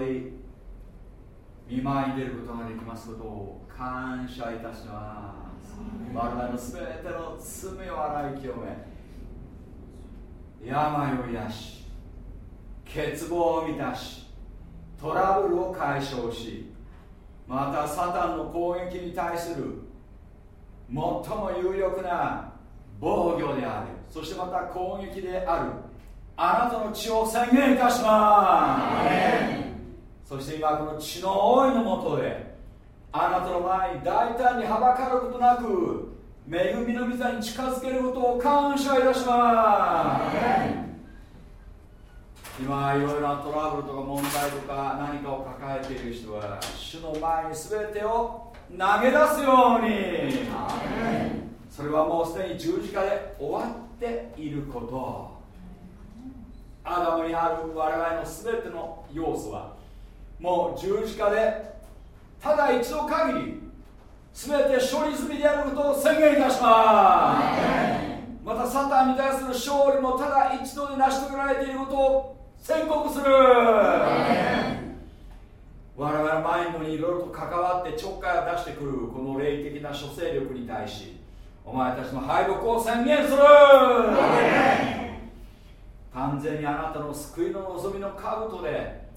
より見舞いに出ることができますことを感謝いたします。我々の全ての罪を洗い清め病を癒し欠乏を満たしトラブルを解消しまたサタンの攻撃に対する最も有力な防御であるそしてまた攻撃であるあなたの血を宣言いたします今この血の大いのもとであなたの前に大胆にはばかることなく恵みの御座に近づけることを感謝いたします。今いろいろなトラブルとか問題とか何かを抱えている人は主の前に全てを投げ出すように。それはもうすでに十字架で終わっていること。アダムにある我々の全ての要素はもう十字架でただ一度限り全て処理済みであることを宣言いたします。またサタンに対する勝利もただ一度で成し遂げられていることを宣告する。我々のマインドにいろいろと関わってちょっかいを出してくるこの霊的な諸勢力に対しお前たちの敗北を宣言する。完全にあなたの救いの望みの兜で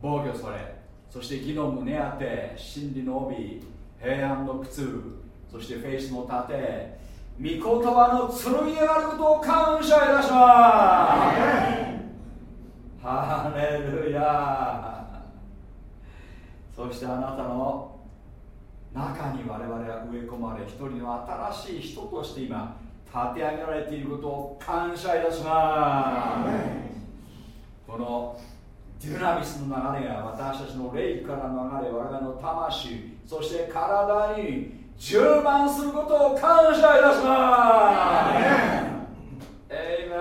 防御されそして義の胸当て真理の帯平安の靴そしてフェイスの盾御言葉の剣であることを感謝いたします。ハレルヤそしてあなたの中に我々は植え込まれ一人の新しい人として今立て上げられていることを感謝いたします。このデュナミスの流れが私たちの霊から流れ我々の魂そして体に充満することを感謝いたします。エイメン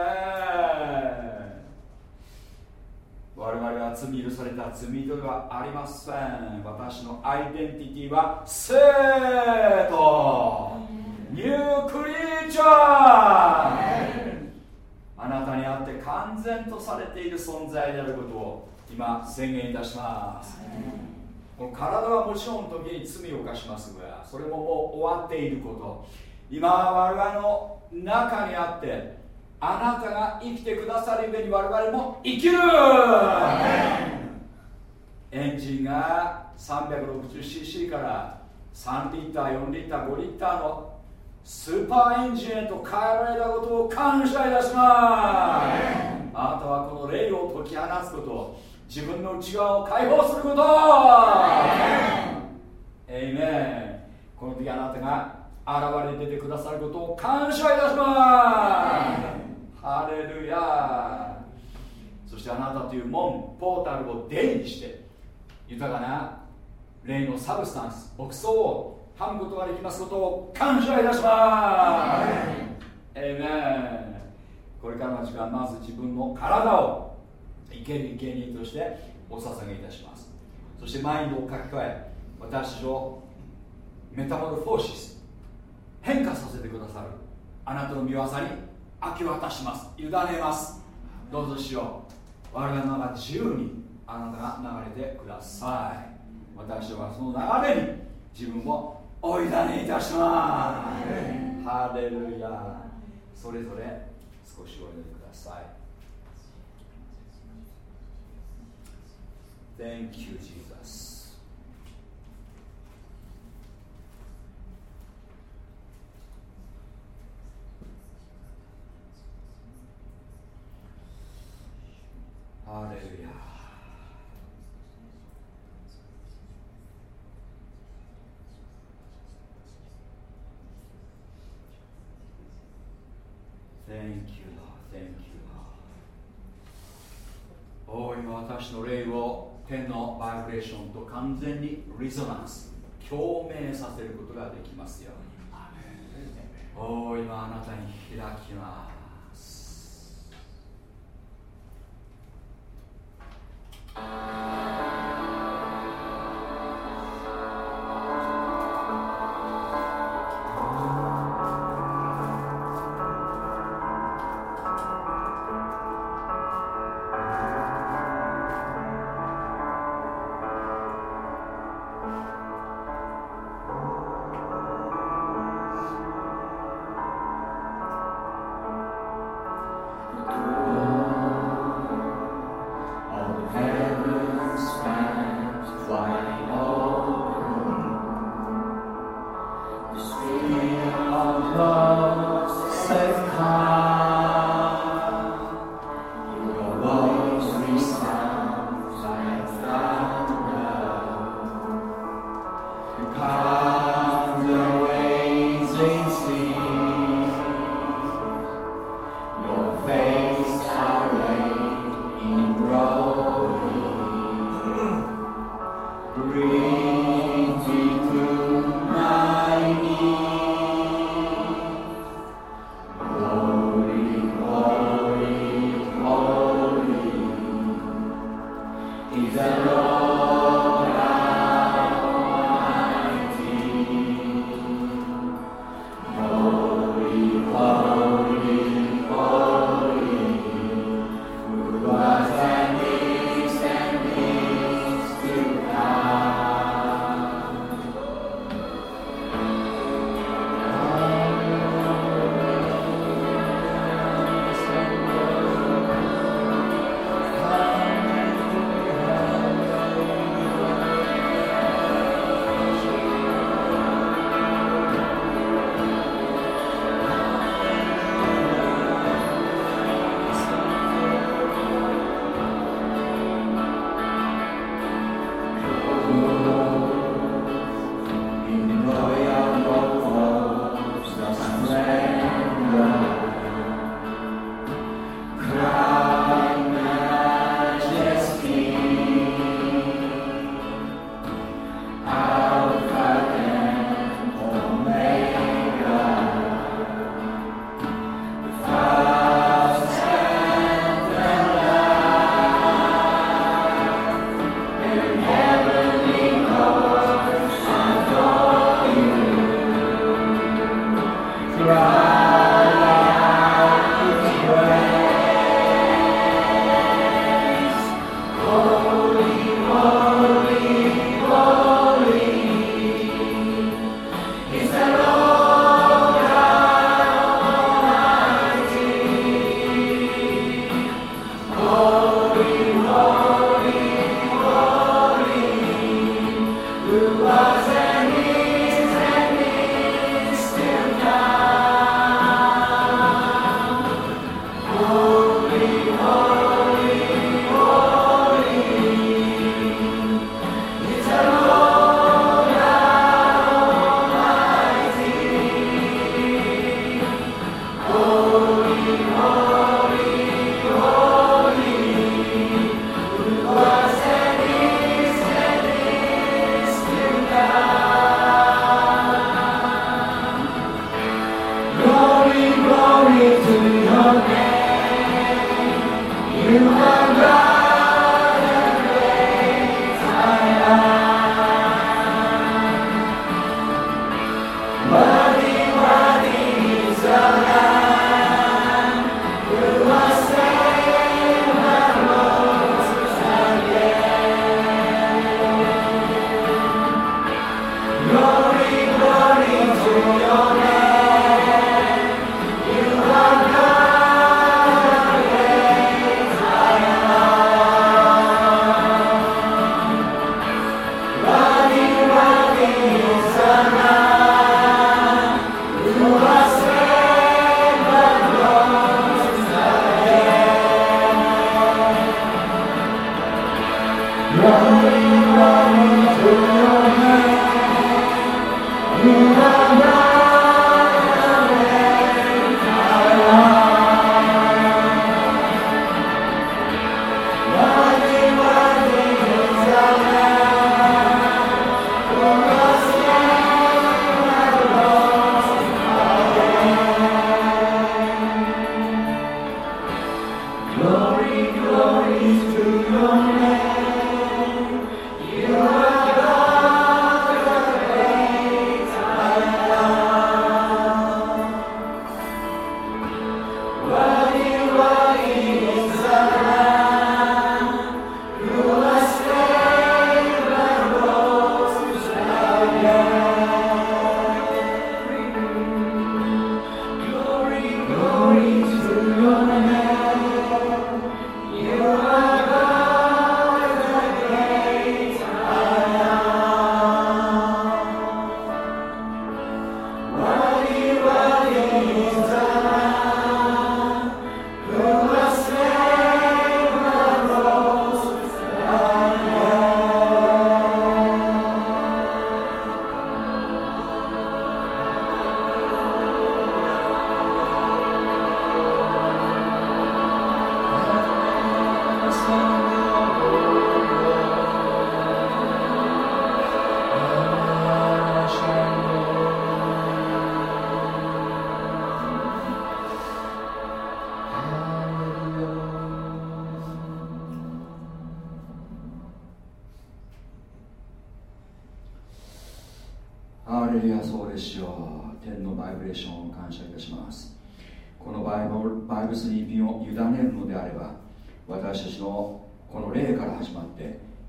我々は罪許された罪人ではありません。私のアイデンティティは生徒ニュークリーチャーあなたにあって完全とされている存在であることを今宣言いたします。この体はもちろん時に罪を犯しますがそれももう終わっていること。今我々の中にあってあなたが生きてくださる上に我々も生きる。エンジンが 360cc から3リッター4リッター5リッターのスーパーエンジンへと変えられたことを感謝いたします。あなたはこの霊を解き放つこと自分の内側を解放すること。エイメン。この時あなたが現れ出てくださることを感謝いたします。ハレルヤそしてあなたという門ポータルを出入りして豊かな霊の substance 牧草をはむことができますことを感謝いたします。エイメンこれからの時間まず自分の体を生ける生贄としてお捧げいたしますそしてマインドを書き換え私を metamorphosis 変化させてくださるあなたの見業に明け渡します委ねますどうぞしよう我々の中自由にあなたが流れてください私はその流れに自分をお委ねいたしますハレルヤそれぞれ少しお祈りください Thank you, Jesus. Hallelujah. Thank you, Lord. Thank you, Lord. おお今私の霊を天のバイブレーションと完全にリゾナンス共鳴させることができますようにおお今あなたに開きます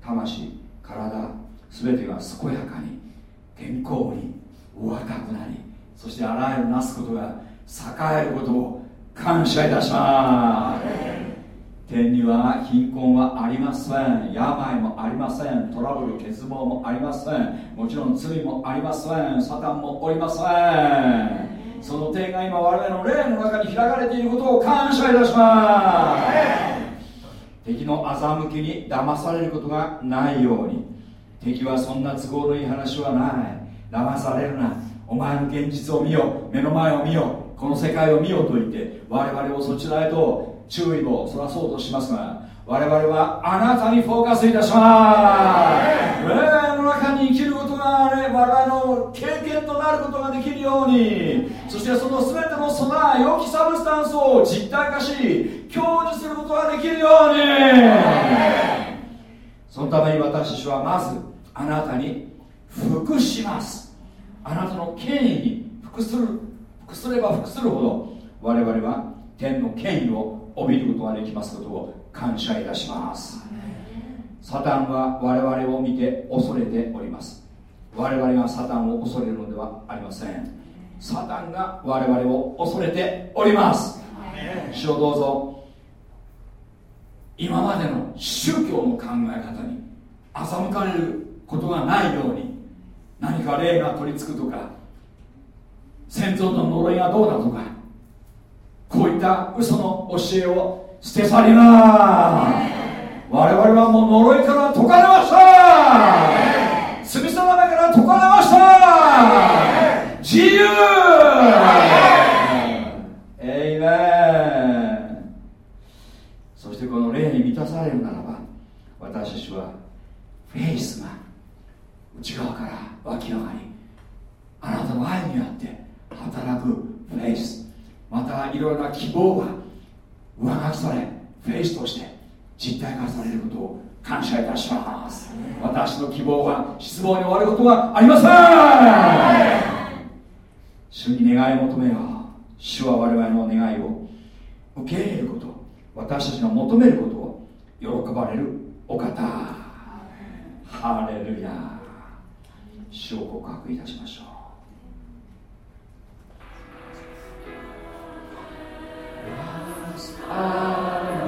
魂体全てが健やかに健康に若くなりそしてあらゆるなすことが栄えることを感謝いたします。天には貧困はありません。病もありません。トラブル欠乏もありません。もちろん罪もありません。サタンもおりません。その点が今我々の霊の中に開かれていることを感謝いたします。敵の欺きに騙されることがないように。敵はそんな都合のいい話はない。騙されるな。お前の現実を見よ。目の前を見よ。この世界を見よと言って我々をそちらへと注意をそらそうとしますが我々はあなたにフォーカスいたします。霊の中に生きるが、ね、我々の経験となることができるように。そしてその全ての備え良きサブスタンスを実体化し享受することができるように。そのために私たちはまずあなたに服します。あなたの権威に服する服すれば服するほど我々は天の権威を帯びることができますことを感謝いたします。サタンは我々を見て恐れております。我々がサタンを恐れるのではありません。サタンが我々を恐れております。主をどうぞ。今までの宗教の考え方に欺かれることがないように何か霊が取り付くとか先祖の呪いがどうだとかこういった嘘の教えを捨て去ります。我々はもう呪いから解かれましたから解かれました自由。エイメンそしてこの霊に満たされるならば私たちはフェイスが内側から湧き上がりあなたの愛にあって働くフェイス。またいろいろな希望が上書きされフェイスとして実体化されることを感謝いたします。私の希望は失望に終わることはありません。主に願い求めよ。う主は我々の願いを受け入れること。私たちが求めることを喜ばれるお方。ハレルヤ。主を告白いたしましょう。I know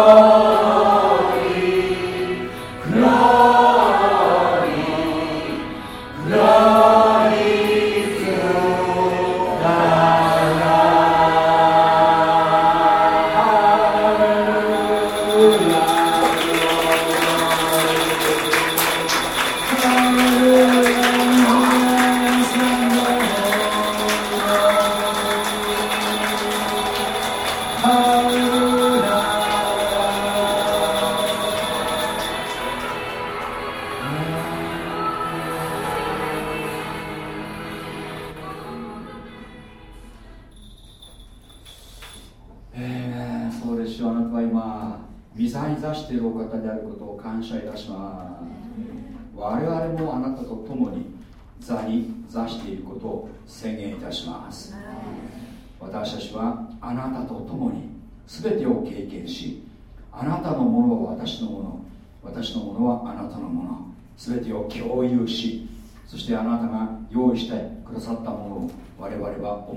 Oh.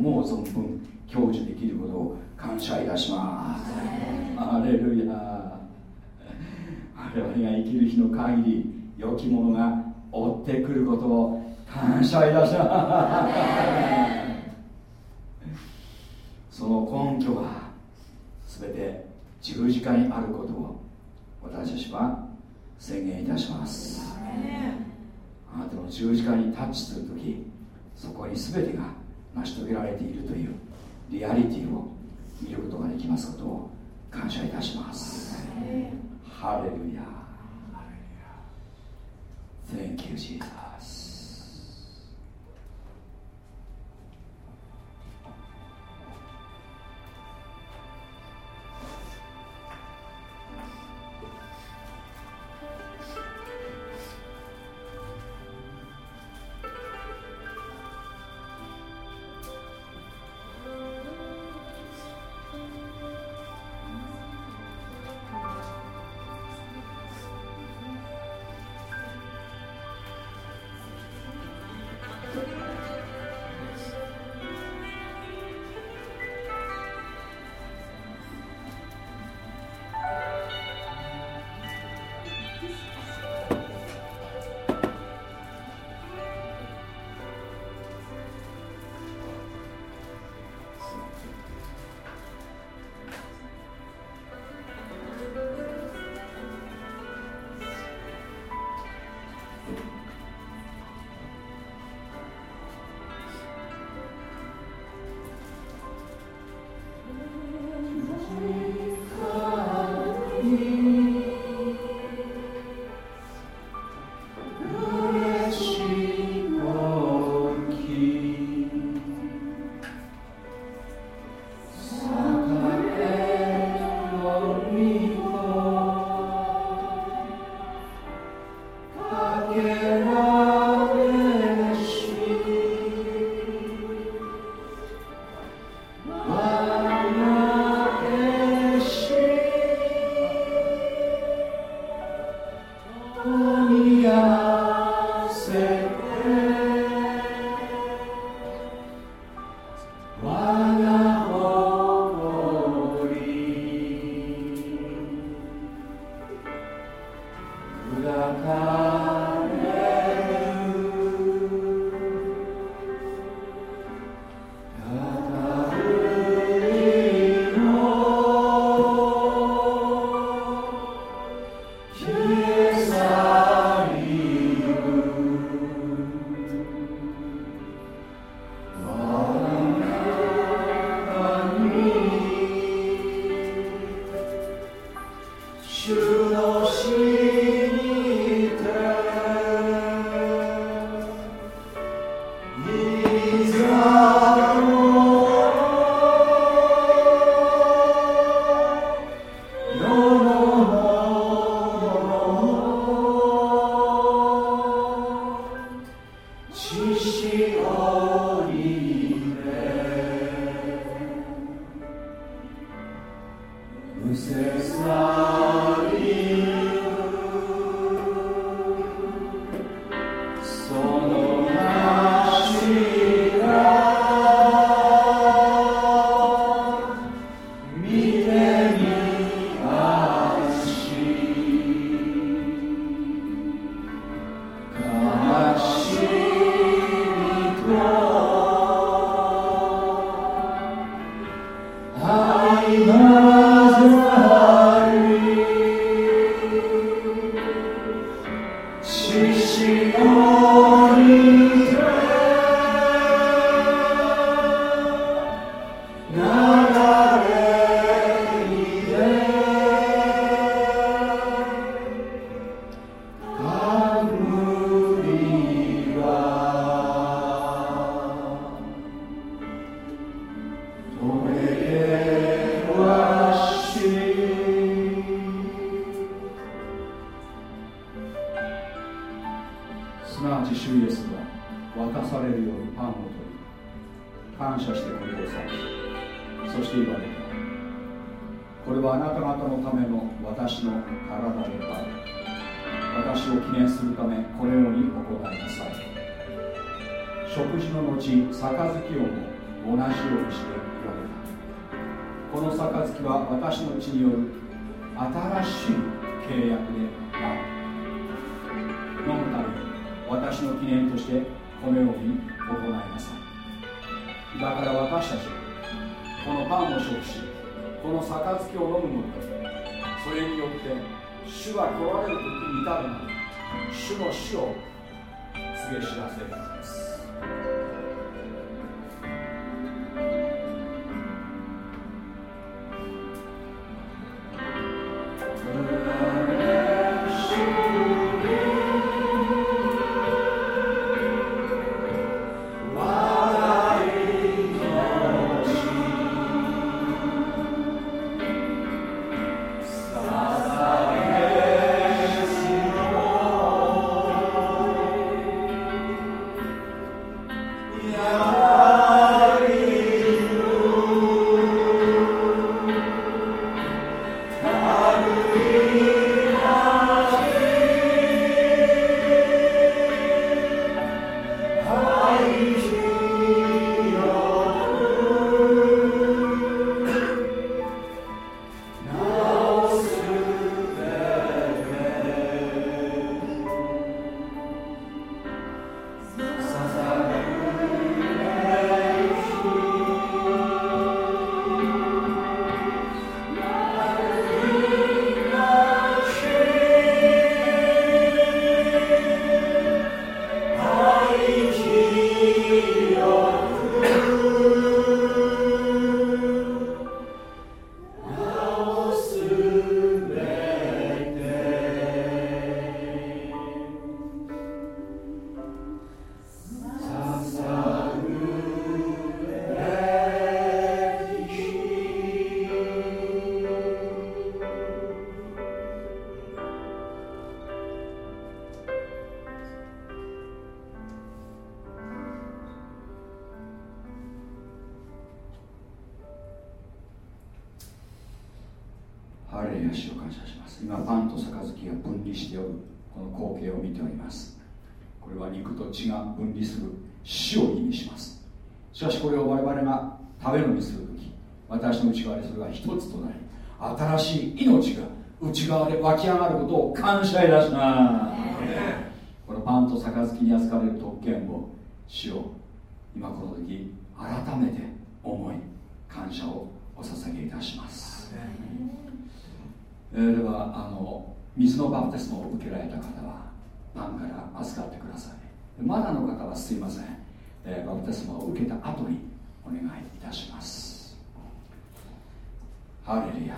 思う存分享受できることを感謝いたします。アレルヤ。我々が生きる日の限り良きものが追ってくることを感謝いたします。その根拠は全て十字架にあることを私たちは宣言いたします。あなたの十字架にタッチするときそこに全てが成し遂げられているというリアリティを見ることができますことを感謝いたします。ハレルヤ。Thank you, Jesus. かされるようにパンを取り感謝してこれをさそして言われたこれはあなた方のための私の体である私を記念するためこのように行い。なさい。食事の後杯をも同じようにして言われたこの杯は私の血による新しい。契約である飲むために私の記念としてこのように行いなさいだから私たちはこのパンを食しこの杯を飲むのでそれによって主が来られる時に至るまで主の死を告げ知らせる。分離しておるこの光景を見ております。これは肉と血が分離する死を意味します。しかしこれを我々が食べ飲みする時私の内側でそれが一つとなり新しい命が内側で湧き上がることを感謝いたします。このパンと杯に預かれる特権を主を今この時改めて思い感謝をお捧げいたします。えー、ではあの水のバプテスマを受けられた方はパンから預かってください。まだの方はすいません、えー、バプテスマを受けた後にお願いいたします。ハレルヤー。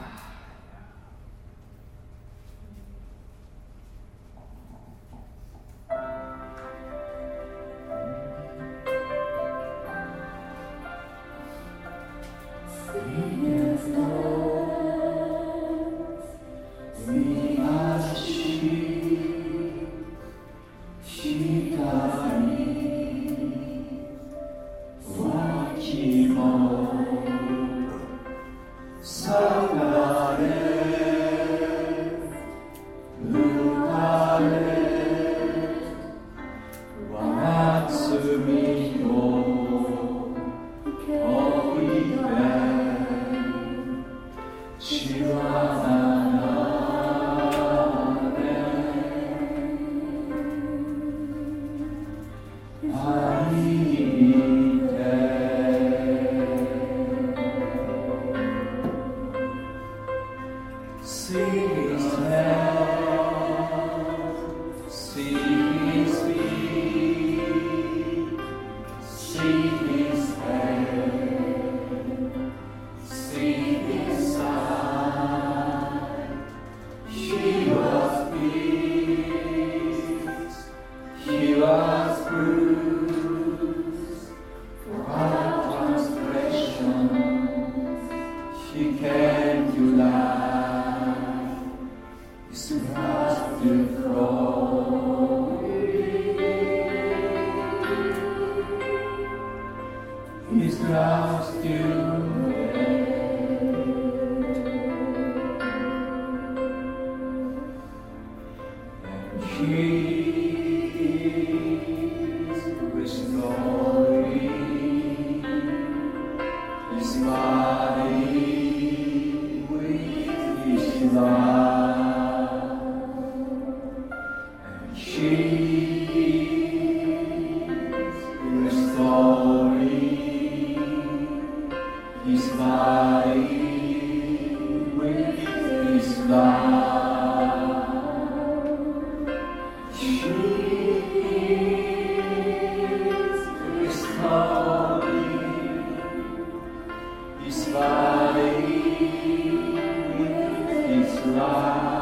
love.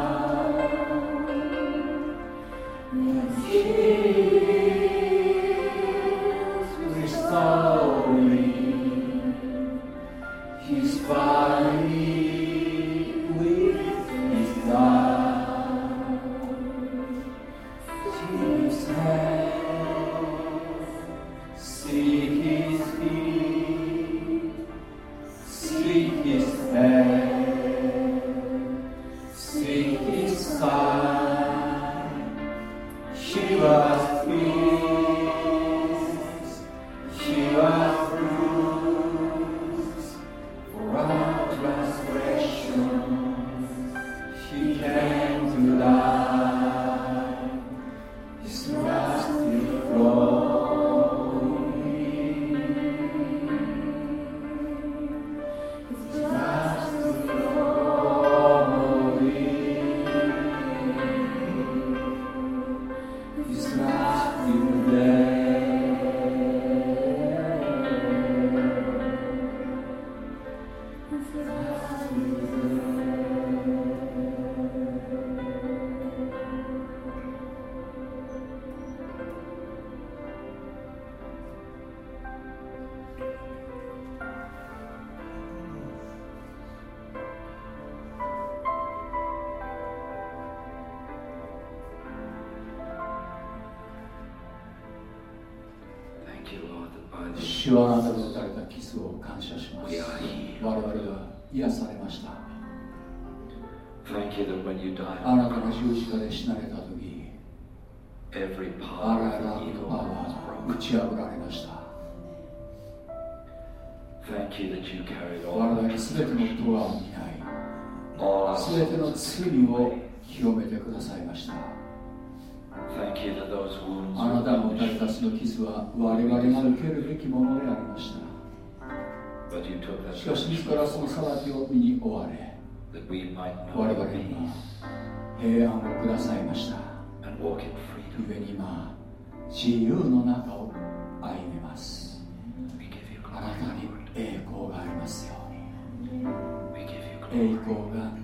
しかし自らその裁きを身に追われ我々に平安をくださいました。故に今自由の中を歩みます。あなたに栄光がありますように。栄光が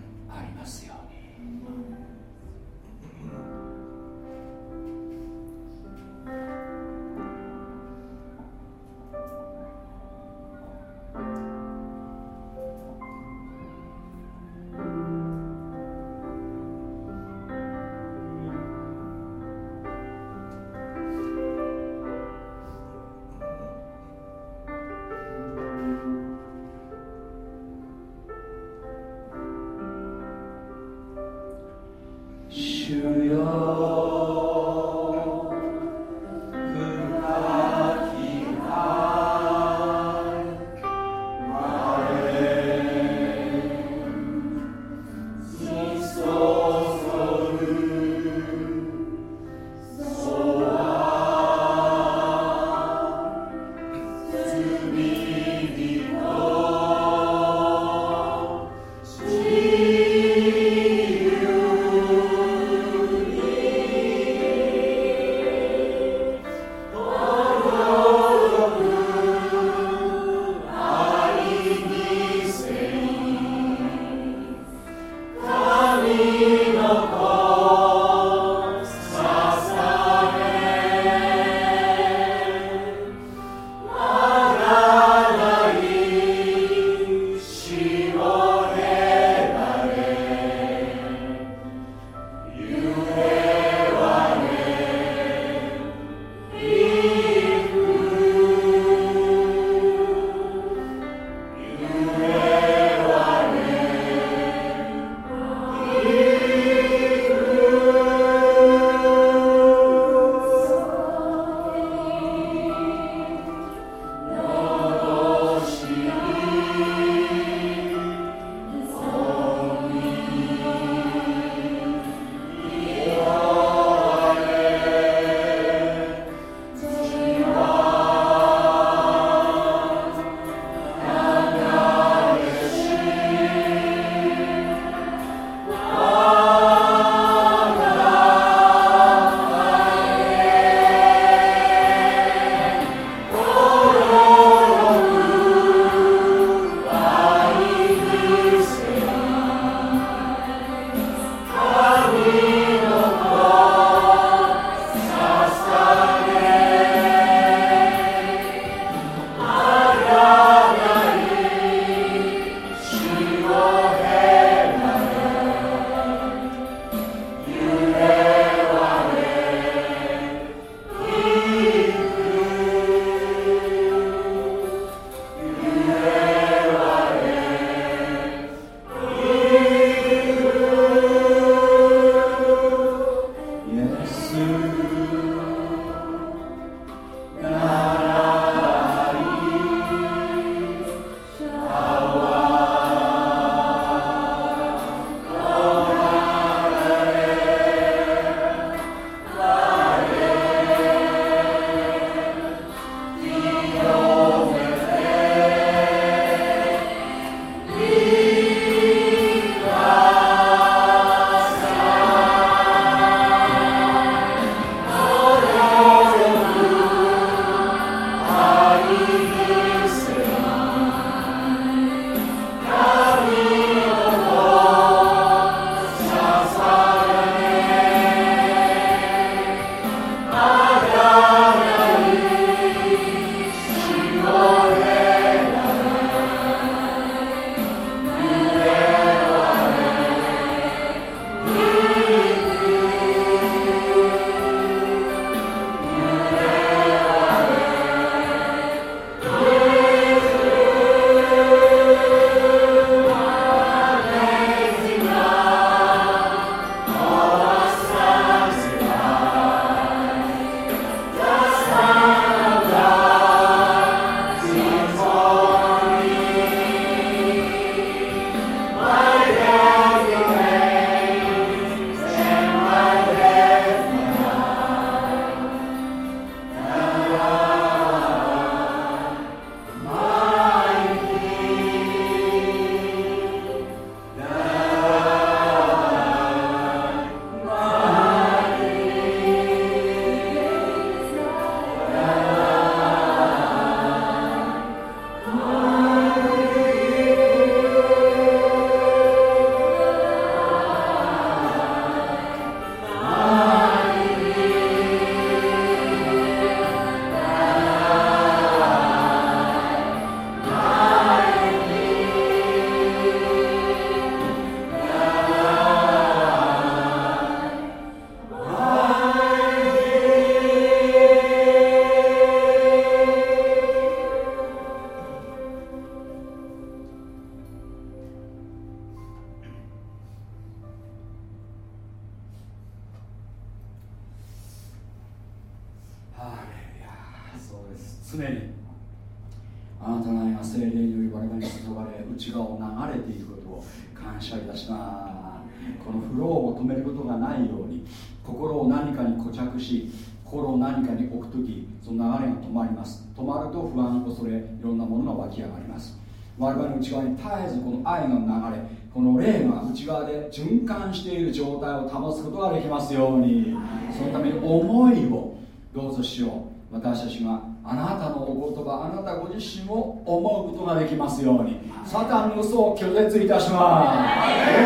の内側に絶えずこの愛の流れこの霊が内側で循環している状態を保つことができますようにそのために思いをどうぞしよう。私たちがあなたのお言葉あなたご自身を思うことができますように。サタンの嘘を拒絶いたしま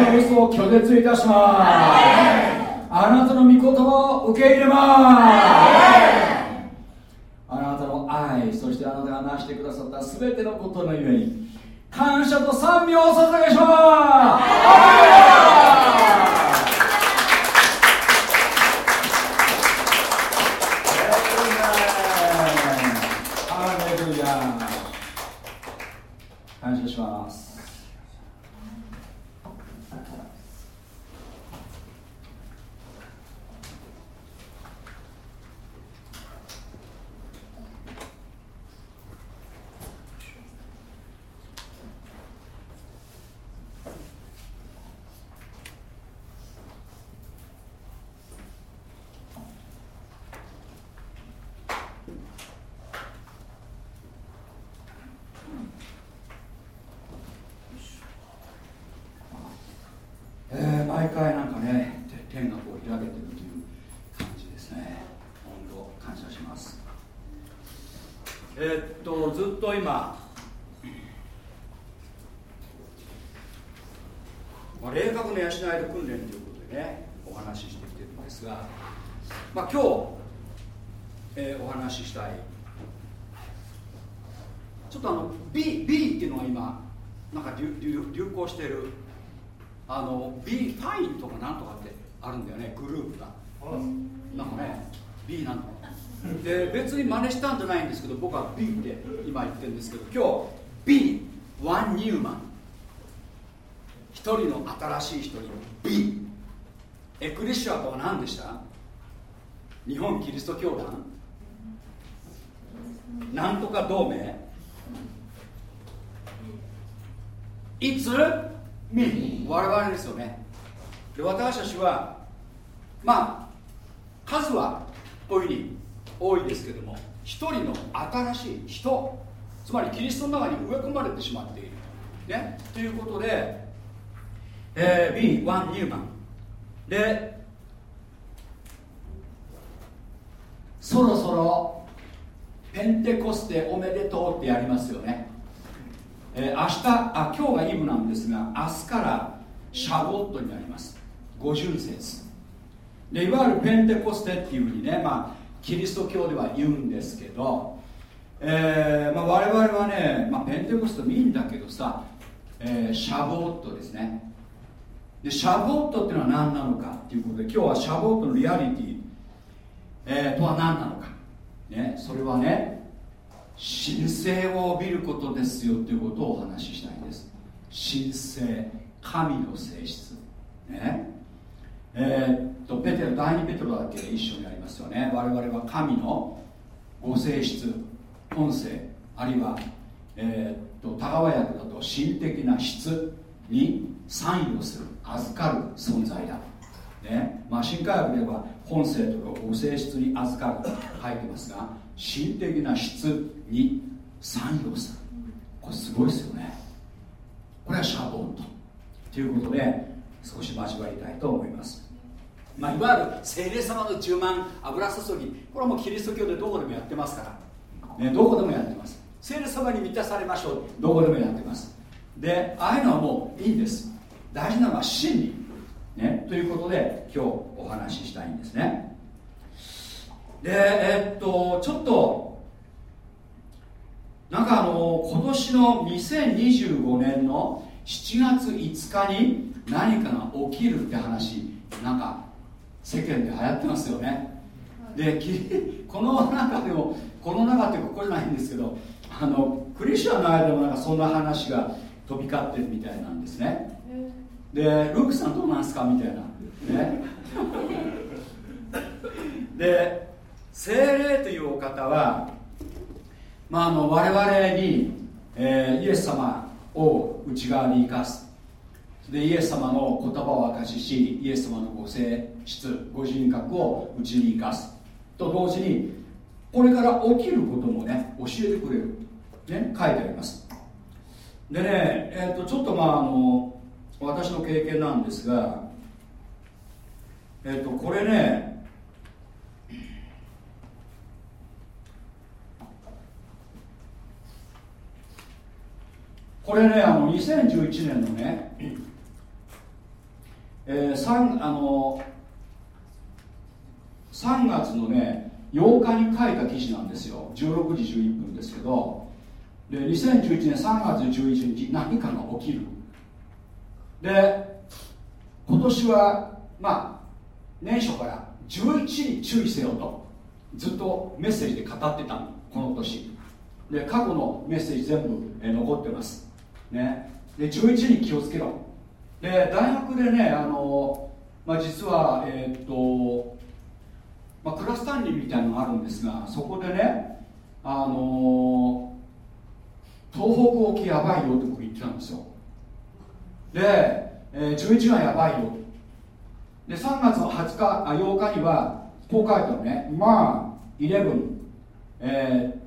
す。この嘘を拒絶いたします。あなたの御言葉を受け入れます。あなたの愛そしてあなたが成してくださった全てのことのゆえに感謝と賛美をお捧げします。ずっと今。まあ、霊格の養いと訓練ということでねお話ししてきてるんですが、まあ、今日、えー、お話ししたい。ちょっとあのビビリっていうのが今なんか流流流行してる。あの B ファインとかなんとかってあるんだよねグループが、なんかね B なんとか。真似したんじゃないんですけど僕は B って今言ってるんですけど今日 B ワンニューマン。一人の新しい人に B エクレシアとは何でした？日本キリスト教団。なんとか同盟。いつ？み我々ですよね。で私たちはまあ数はこういうふうに多いですけども一人の新しい人つまりキリストの中に植え込まれてしまっている、ね、ということで、えー、B ワン・ニューマン。でそろそろペンテコステおめでとうってやりますよね、えー、明日あ今日がイブなんですが明日からシャボットになります。50節。でいわゆるペンテコステっていうふうにね、まあ、キリスト教では言うんですけど、えーまあ、我々はね、まあ、ペンテコストもいいんだけどさ、えー、シャボットですね。でシャボットっていうのは何なのかっていうことで今日はシャボットのリアリティ、えー、とは何なのか、ね、それはね神聖を帯びることですよということをお話ししたいんです。神聖神の性質。ね。えー、第2ペテロだけ一緒にありますよね。我々は神のご性質本性あるいは、えー、っと田川役だと心的な質に参与する預かる存在だ、ね。まあ、新科学では本性とかご性質に預かると書いてますが心的な質に参与する。これすごいですよね。これはシャボンと。ということで少し交わりたいと思います、まあ、いわゆる聖霊様の10万油注ぎ。これはもうキリスト教でどこでもやってますから、ね、どこでもやってます。聖霊様に満たされましょう。どこでもやってます。でああいうのはもういいんです。大事なのは真理、ね、ということで今日お話ししたいんですね。でえっとちょっとなんかあの今年の2025年の7月5日に何かが起きるって話なんか世間で流行ってますよね。で この中でもこの中ってここじゃないんですけどあのクリスチャンの間でもなんかそんな話が飛び交ってるみたいなんですね。でルークさんどうなんすかみたいな。ね。で精霊というお方はまあ、あの我々に、えー、イエス様を内側に生かす。でイエス様の言葉を明かししイエス様のご性質ご人格を内に生かすと同時にこれから起きることもね教えてくれる、ね、書いてあります。でね、えー、とちょっとまああの私の経験なんですがえっ、ー、とこれねこれねあの2011年のね、えー、3, あの3月のね8日に書いた記事なんですよ。16時11分ですけど。で2011年3月11日何かが起きる。で今年はまあ年初から11に注意せよとずっとメッセージで語ってたのこの年。で過去のメッセージ全部、え残ってます。ね。で11に気をつけろ。で大学でねあの、まあ、実はえー、っと、まあ、クラス担任みたいなのがあるんですがそこでねあの東北沖やばいよって僕言ってたんですよ。で、えー、11がやばいよ。で3月の20日あ8日にはこう書いたのねまあ11、え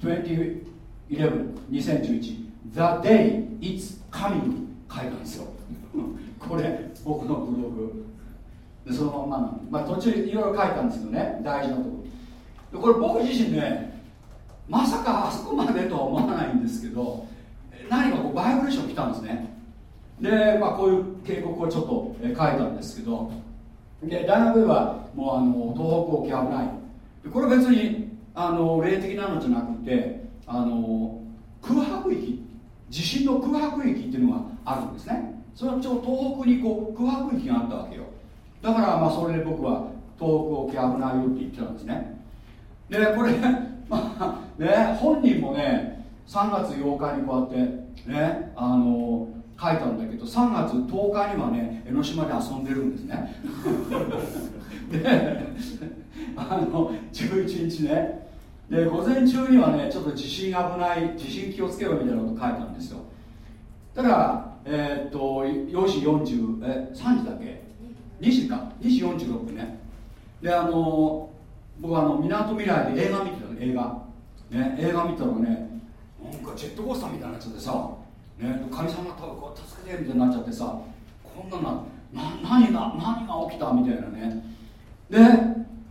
ー、2011 2011 The day it's coming 書いたんですよ。これ僕のブログ。でそのまんまなの、まあ、途中いろいろ書いたんですけどね大事なとこ。ろでこれ僕自身ねまさかあそこまでとは思わないんですけど何かこうバイブレーション来たんですね。で、まあ、こういう警告をちょっと書いたんですけど。で大学ではもうあの東北沖危ない。これ別にあの霊的なのじゃなくてあの空白域地震の空白域っていうのがあるんですね。それはちょうど東北にこう空白域があったわけよ。だからまあそれで僕は東北沖危ないよって言ってたんですね。でこれ まあね本人もね3月8日にこうやってねあの書いたんだけど3月10日にはね江ノ島で遊んでるんですね。であの11日ね。で午前中にはねちょっと地震危ない地震気をつけろみたいなこと書いたんですよ。ただえー、っと4時40え3時だけ？2時か2時46分ね。であの僕はあのみなとみらいで映画見てたの映画。ね映画見たらねなんかジェットコースターみたいになっちゃってさね、神様がこう助けてみたいになっちゃってさこんなのな何が何が起きたみたいなね。で、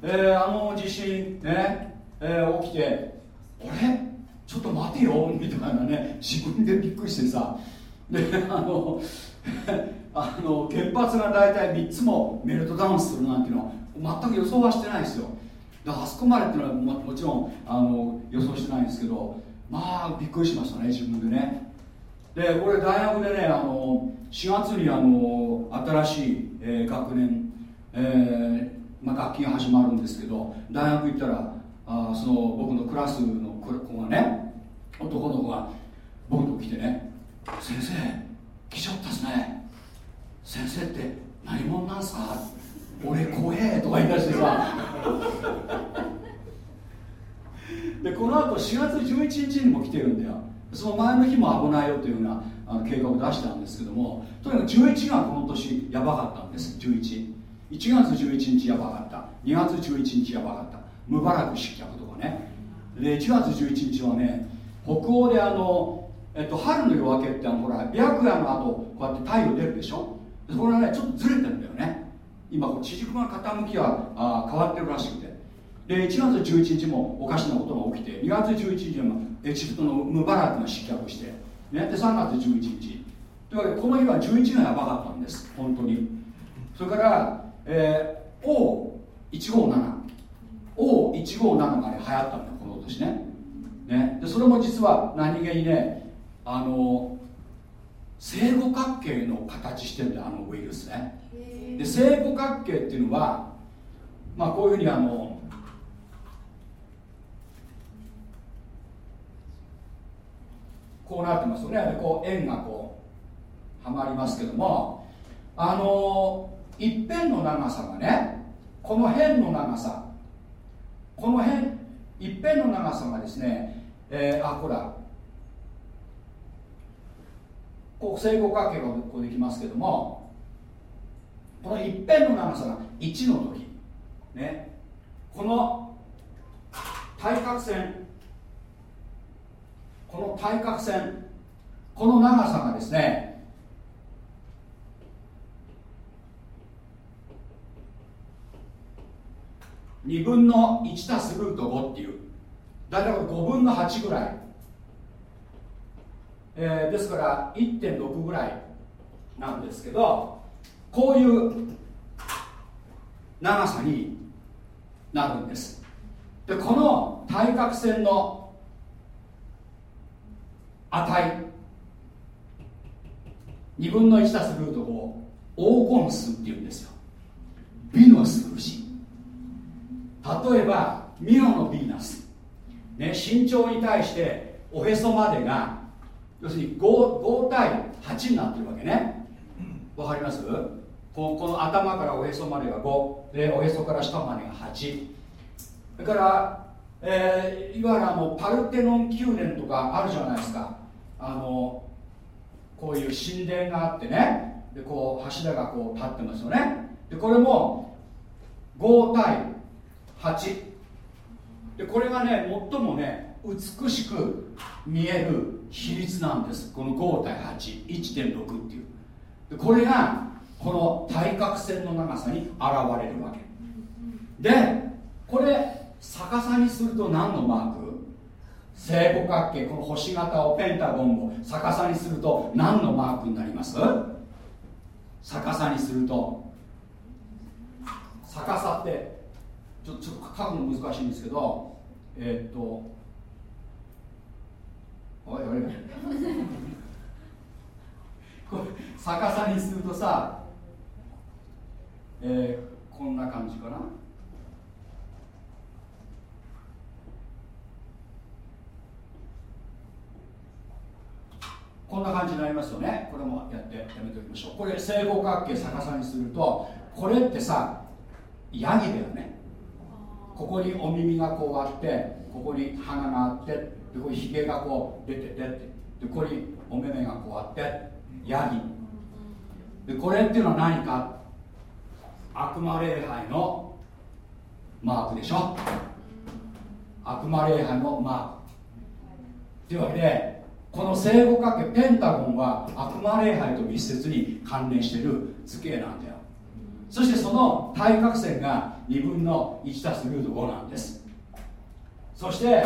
えー、あの地震ね、えー、起きてあれ？ちょっと待てよみたいなね。自分でびっくりしてさ。であのあの原発が大体3つもメルトダウンするなんていうのは全く予想はしてないですよ。だからあそこまでっていうのはももちろんあの予想してないんですけどまあびっくりしましたね自分でね。でこれ大学でねあの4月にあの新しい、えー、学年、えーまあ、学期が始まるんですけど大学行ったらあその僕のクラスの子がね男の子が僕と来てね「先生来ちゃったっすね。先生って何者なんすか?」俺怖えとか言い出してさ。でこの後4月11日にも来てるんだよ。その前の日も危ないよというようなあの計画を出したんですけども。とにかく11がこの年やばかったんです。111 1月11日やばかった。2月11日やばかった。ムバラク失脚とかね。で1月11日はね北欧であの、えっと、春の夜明けってあのほら白夜の後こうやって太陽出るでしょ？それはねちょっとずれてるんだよね。今こう地軸が傾きはあ変わってるらしくて。で1月11日もおかしなことが起きて2月11日もエジプトのムバラクが失脚して、ね、で3月11日。というわけでこの日は11がやばかったんです。本当に。それから、えー、O157 O157 がね流行ったんだこの年ね。ね。でそれも実は何気にねあの正五角形の形してるんだよあのウイルスね。で正五角形っていうのはまあこういうふうにあのこうなってますよね。でこう円がこうはまりますけどもあの一辺の長さがねこの辺の長さこの辺一辺の長さがですね、えー、あほらこう正五角形がこうできますけどもこの一辺の長さが1の時ね。この対角線この対角線この長さがですね2分の1たすルート5っていう。だいたい5分の8ぐらい、えー、ですから1.6ぐらいなんですけどこういう長さになるんです。でこの対角線の値2分の1たすルート5黄金数っていうんですよ。美の数字。例えばミロのヴィーナス、ね、身長に対しておへそまでが要するに 5, 5対8になってるわけね。わかります？この頭からおへそまでが5でおへそから下までが8それから、えー、いわゆるあのパルテノン宮殿とかあるじゃないですか。あのこういう神殿があってね。でこう柱がこう立ってますよね。でこれも5対8でこれがね最もね美しく見える比率なんです。この5対81.6っていう。でこれがこの対角線の長さに現れるわけ。でこれ逆さにすると何のマーク？正五角形。この星型をペンタゴンを逆さにすると何のマークになります？逆さにすると逆さってちょっと書くの難しいんですけどえー、っとおいおい これ逆さにするとさえー、こんな感じかな？こんな感じになりますよね。これもやってやめておきましょう。これ正五角形逆さにするとこれってさヤギだよね。ここにお耳がこうあってここに鼻があってでここにひげがこう出ててでここにお目目がこうあってヤギ。でこれっていうのは何か？悪魔礼拝のマークでしょ？悪魔礼拝のマーク。というわけでこの正五角形ペンタゴンは悪魔礼拝と密接に関連している図形なんだよ。そしてその対角線が2分の1たすルート5なんです。そして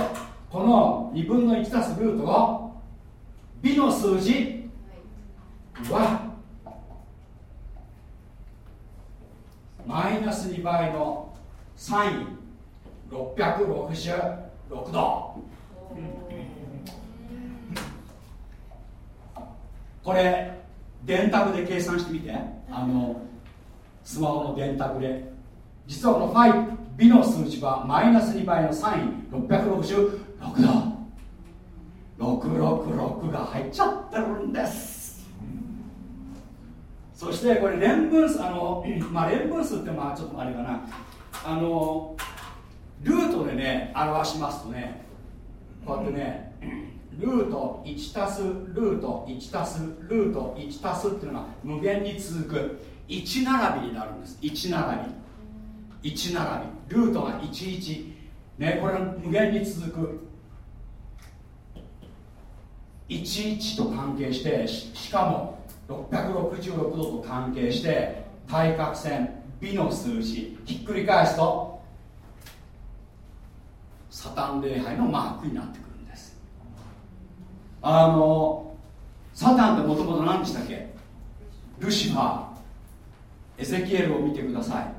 この2分の1たすルート5美の数字はマイナス2倍のサイン666度。これ電卓で計算してみて。あのスマホの電卓で。実はこの5美の数字はマイナス2倍のサイン666度。666が入っちゃってるんです。そしてこれ連分数あの、まあ、連分数ってまあちょっとあれかな。あのルートでね表しますとねこうやってね ルート1たすルート1たすルート1たすっていうのが無限に続く。1並びになるんです。1並び。1並び。ルートが11ねこれは無限に続く。11と関係してしかも666度と関係して対角線美の数字ひっくり返すとサタン礼拝のマークになってくるんです。あのサタンってもともと何でしたっけ？ルシファー。エゼキエルを見てください。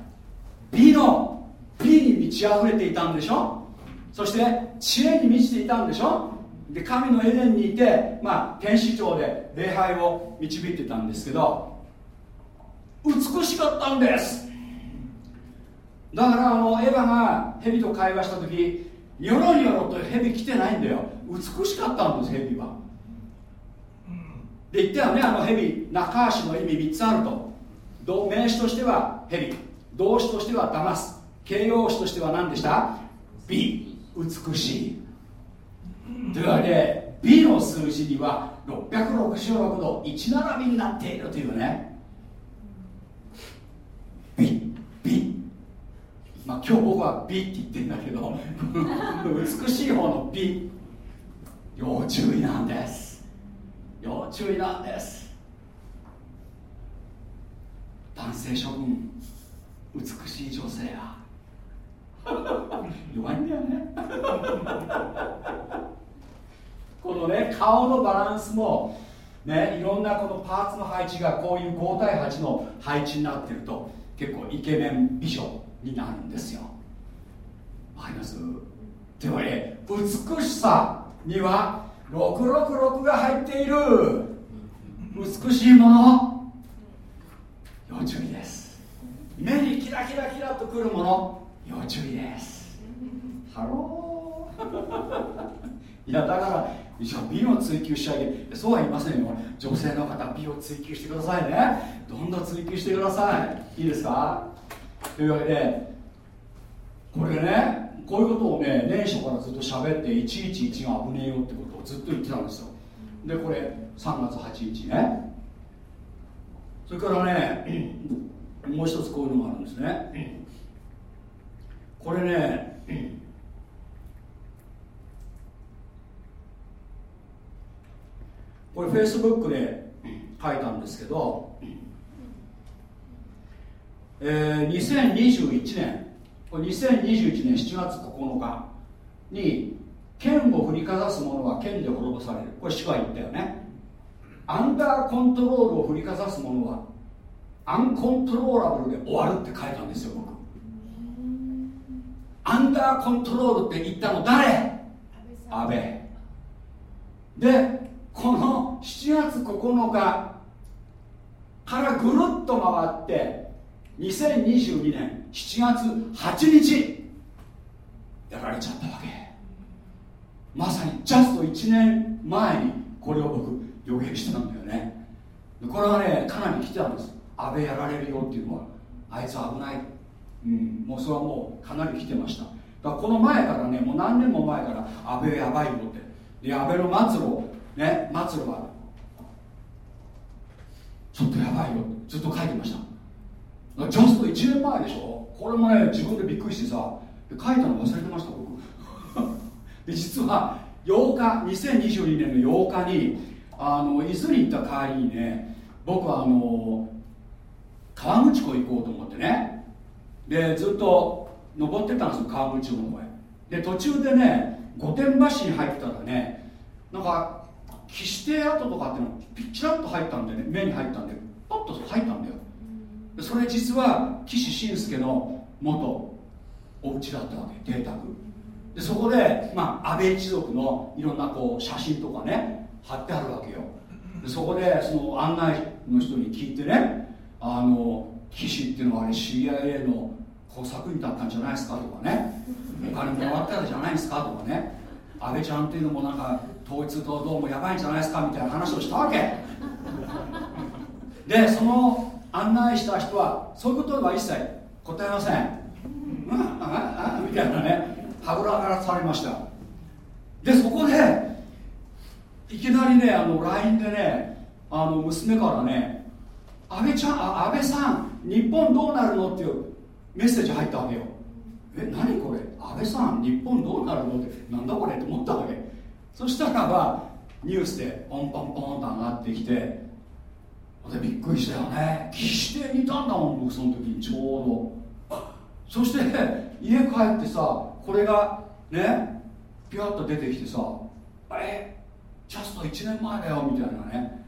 美の美に満ち溢れていたんでしょ？そして知恵に満ちていたんでしょ？で神のエデンにいて、まあ、天使長で礼拝を導いてたんですけど美しかったんです。だからあのエヴァが蛇と会話した時ニョロニョロと蛇来てないんだよ。美しかったんです蛇は。で言ったよねあの蛇中足の意味3つあると。名詞としては蛇。動詞としては騙す。形容詞としては何でした？美。美しい。というわけで美の数字には666度1並びになっているというね。美美まあ今日僕は美って言ってるんだけど美しい方の美要注意なんです。要注意なんです。男性諸君美しい女性や。弱いんだよね。ね顔のバランスもねいろんなこのパーツの配置がこういう5対8の配置になってると結構イケメン美女になるんですよ。わかります？でもね美しさには666が入っている。美しいもの。要注意です。目にキラキラキラとくるもの。要注意です。 Hello。いやだから美を追求しちゃいけそうは言いませんよ。女性の方美を追求してくださいね。どんどん追求してください。いいですか？というわけでこれねこういうことをね年初からずっと喋って111が危ねえよってことをずっと言ってたんですよ。でこれ3月8日ね。それからねもう一つこういうのがあるんですね。これねこれフェイスブックで書いたんですけど、えー、2021年これ2021年7月9日に剣を振りかざす者は剣で滅ぼされる。これ主は言ったよね。アンダーコントロールを振りかざす者はアンコントローラブルで終わるって書いたんですよ僕。アンダーコントロールって言ったの誰？安倍。でこの7月9日からぐるっと回って2022年7月8日やられちゃったわけ。まさにジャスト1年前にこれを僕予言してたんだよね。これはねかなり来てたんです。安倍やられるよっていうのは。あいつ危ない、うん、もうそれはもうかなり来てました。だからこの前からねもう何年も前から安倍やばいよって。で安倍の末路ね末路はちょっとやばいよ。ずっと書いてました。ジャスト1年前でしょ？これもね自分でびっくりしてさ書いたの忘れてました僕。で実は8日2022年の8日にあの伊豆に行った帰りにね僕はあの川口湖行こうと思ってね。でずっと登ってたんですよ川口湖の方へ。で途中でね御殿場市に入ってたらねなんか岸手跡とかっていうのピッチラッと入ったんでね目に入ったんでパッと入ったんだよ。それ実は岸信介の元お家だったわけ邸宅。でそこで、まあ、安倍一族のいろんなこう写真とかね貼ってあるわけよ。でそこでその案内の人に聞いてねあの岸っていうのはあれ CIA の工作員だったんじゃないですかとかねお金もらったらじゃないですかとかね安倍ちゃんっていうのもなんか統一とどうもやばいんじゃないですかみたいな話をしたわけ。でその案内した人はそういうことは一切答えません、うん、ああみたいなねはぐらからされました。でそこでいきなりねあの LINE でねあの娘からね安倍ちゃんあ安倍さん日本どうなるのっていうメッセージ入ったわけよ。え何これ？安倍さん日本どうなるのってなんだこれって思ったわけ。そしたらばニュースでポンポンポンと上がってきてでびっくりしたよね。決して見たんだもん僕その時にちょうど。そして家帰ってさこれがねピュッと出てきてさあれジャスト1年前だよみたいなね。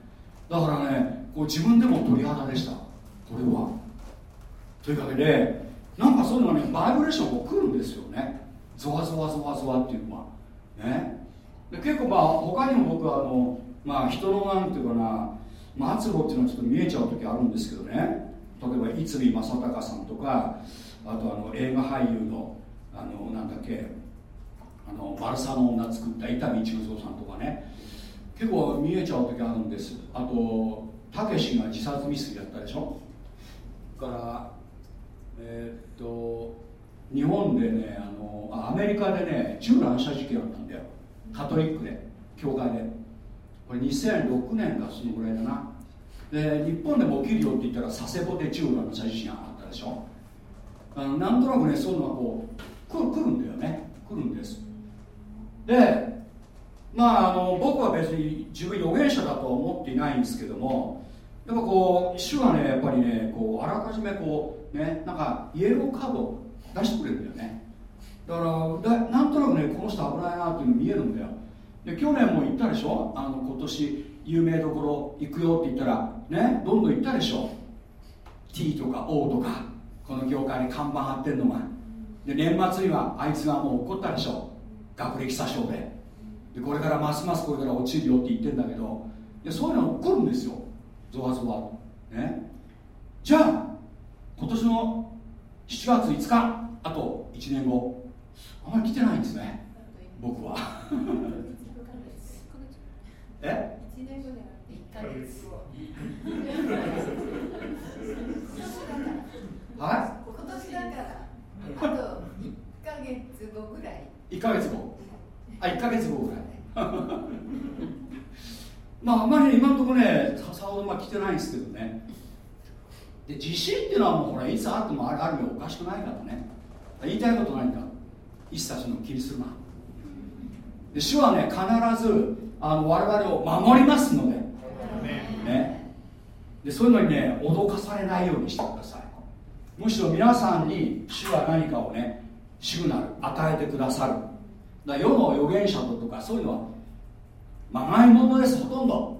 だからねこう自分でも鳥肌でした。これは。というわけでなんかそういうのがねバイブレーションが来るんですよね。ゾワゾワゾワゾワっていうのは。ね。で結構まあ他にも僕はあの、まあ、人のなんていうかな末路っていうのはちょっと見えちゃう時あるんですけどね。例えば逸見正孝さんとかあとあの映画俳優のあのなんだっけあのマルサの女作った伊丹十三さんとかね。結構見えちゃう時あるんです。あとたけしが自殺未遂やったでしょ。からえー、っと日本でねあのアメリカでね銃乱射事件あったんだよ。カトリックで教会で。これ2006年かそのぐらいだな。で日本でも起きるよって言ったら佐世保で中国の写真があったでしょ。あのなんとなくねそういうのがこう来る来るんだよね。来るんです。でまああの僕は別に自分預言者だとは思っていないんですけどもやっぱこう主はねやっぱりねこうあらかじめこうねなんかイエローカード出してくれるんだよね。だからだなんとなくねこの人危ないなっていうの見えるんだよ。で去年も行ったでしょ？あの今年有名どころ行くよって言ったらねどんどん行ったでしょ？T とか O とかこの業界に看板貼ってるのが。で年末にはあいつがもう怒ったでしょ？学歴詐称で。でこれからますますこれから落ちるよって言ってんだけど。でそういうの来るんですよ。ゾワゾワ。ね。じゃあ今年の7月5日あと1年後。あんまり来てないんですね。僕は。え？1年後じゃなくて1ヶ月後はい？今年だからあと1ヶ月後ぐらい。1ヶ月後。あ1ヶ月後ぐらい。まああんまり今のところねさほどまあ来てないんですけどね。で地震っていうのはもうほらいつあってもある意味おかしくないからね。言いたいことないんだ一切その気にするなで主はね必ずあの我々を守りますので、ね、でそういうのにね脅かされないようにしてください。むしろ皆さんに主は何かをねシグナル与えてくださる。だ世の預言者とかそういうのはまがいものですほとんど。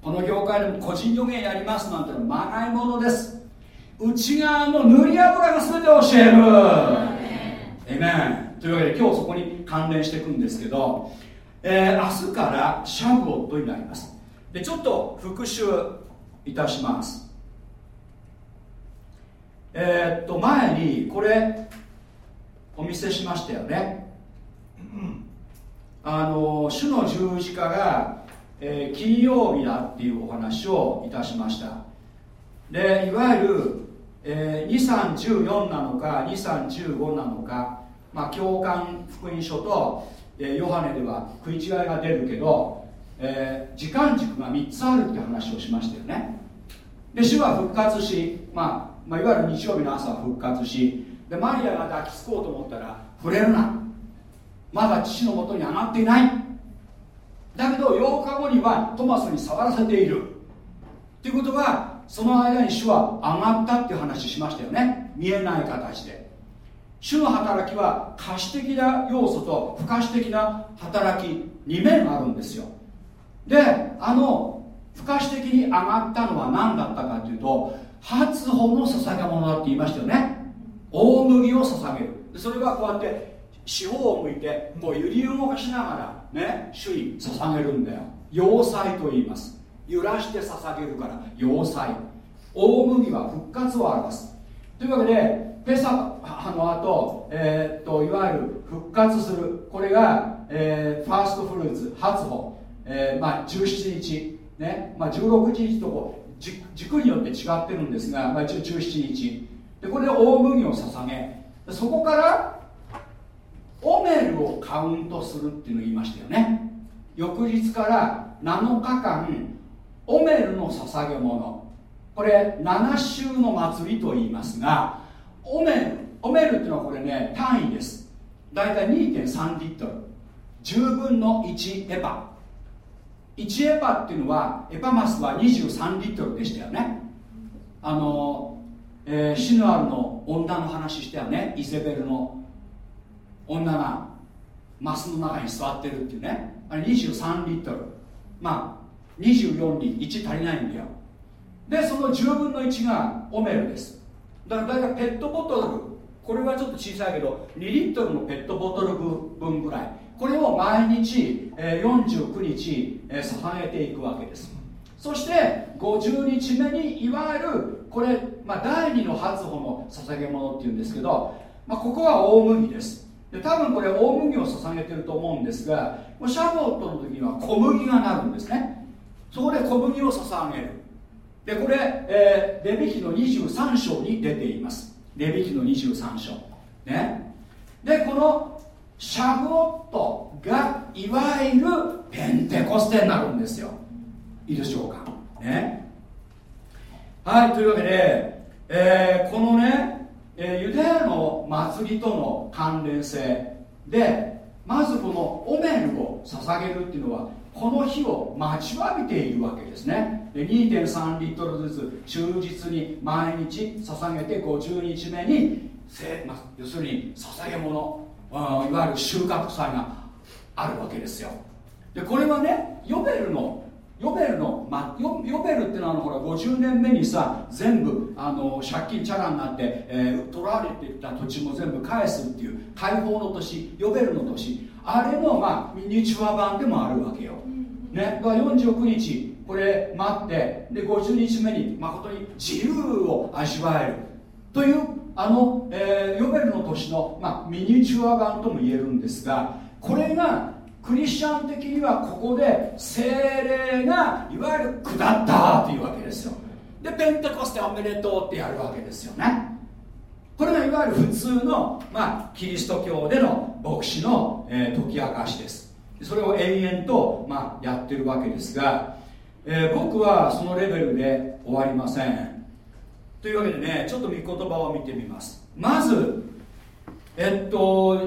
この業界でも個人予言やりますなんてのはまがいものです。内側の塗り油が全て教える。えめんというわけで今日そこに関連していくんですけど、えー、明日からシャブオットになります。でちょっと復習いたします。えー、っと前にこれお見せしましたよね。あの主の十字架が、えー、金曜日だっていうお話をいたしました。でいわゆる、えー、2314なのか2315なのか、まあ、教官福音書と、え、ヨハネでは食い違いが出るけど、えー、時間軸が3つあるって話をしましたよね。で主は復活し、まあ、まあいわゆる日曜日の朝は復活しでマリアが抱きつこうと思ったら触れるな。まだ父のもとに上がっていない。だけど8日後にはトマスに触らせている。ということはその間に主は上がったっていう話しましたよね。見えない形で。主の働きは可視的な要素と不可視的な働き2面あるんですよ。であの不可視的に上がったのは何だったかというと初歩の捧げ物だって言いましたよね。大麦を捧げる。それはこうやって四方を向いてこう揺り動かしながらね主に捧げるんだよ。要塞と言います。揺らして捧げるから要塞。大麦は復活を表す。というわけでペサあの後、えー、っといわゆる復活する。これが、えー、ファーストフルーツ初歩、えー、まあ、17日、ね。まあ、16日とこう軸によって違ってるんですが、まあ、17日。でこれで大麦を捧げ。そこからオメルをカウントするっていうのを言いましたよね。翌日から7日間オメルの捧げ物。これ7週の祭りと言いますがオメルオメルっていうのはこれね単位です。大体2.3リットル。10分の1エパ。1エパっていうのはエパマスは23リットルでしたよね。あの、えー、シヌアルの女の話したよね。イゼベルの女がマスの中に座ってるっていうね。あれ23リットル。まあ24に1足りないんだよ。でその10分の1がオメルです。だから大体ペットボトル。これはちょっと小さいけど2リットルのペットボトル分ぐらい。これを毎日、え、49日、え、捧げていくわけです。そして50日目にいわゆるこれ、まあ、第2の初歩の捧げ物っていうんですけど、まあ、ここは大麦です。で多分これ大麦を捧げてると思うんですがシャボットの時には小麦がなるんですね。そこで小麦を捧げる。でこれ、えー、レビキの23章に出ています。レビキの23章。ね。でこのシャブオットがいわゆるペンテコステになるんですよ。いいでしょうかね。はいというわけで、えー、このね、えー、ユダヤの祭りとの関連性でまずこのオメルを捧げるっていうのはこの日を待ちわびているわけですね。で2.3リットルずつ忠実に毎日捧げて50日目にまあ、要するに捧げ物いわゆる収穫祭があるわけですよ。でこれはねヨベルのヨベルの、まあ、ヨヨベルっていうのはほら50年目にさ全部あの借金チャラになって、えー、取られていた土地も全部返すっていう解放の年ヨベルの年。あれの、まあ、ミニチュア版でもあるわけよ、ね、だから49日これ待って。で50日目に誠に自由を味わえる。というあの、えー、ヨベルの年の、まあ、ミニチュア版とも言えるんですがこれがクリスチャン的にはここで精霊がいわゆる下ったっていうわけですよ。でペンテコステおめでとうってやるわけですよね。これがいわゆる普通の、まあ、キリスト教での牧師の、えー、解き明かしです。それを延々と、まあ、やってるわけですが、えー、僕はそのレベルで終わりません。というわけでねちょっと御言葉を見てみます。まずえっと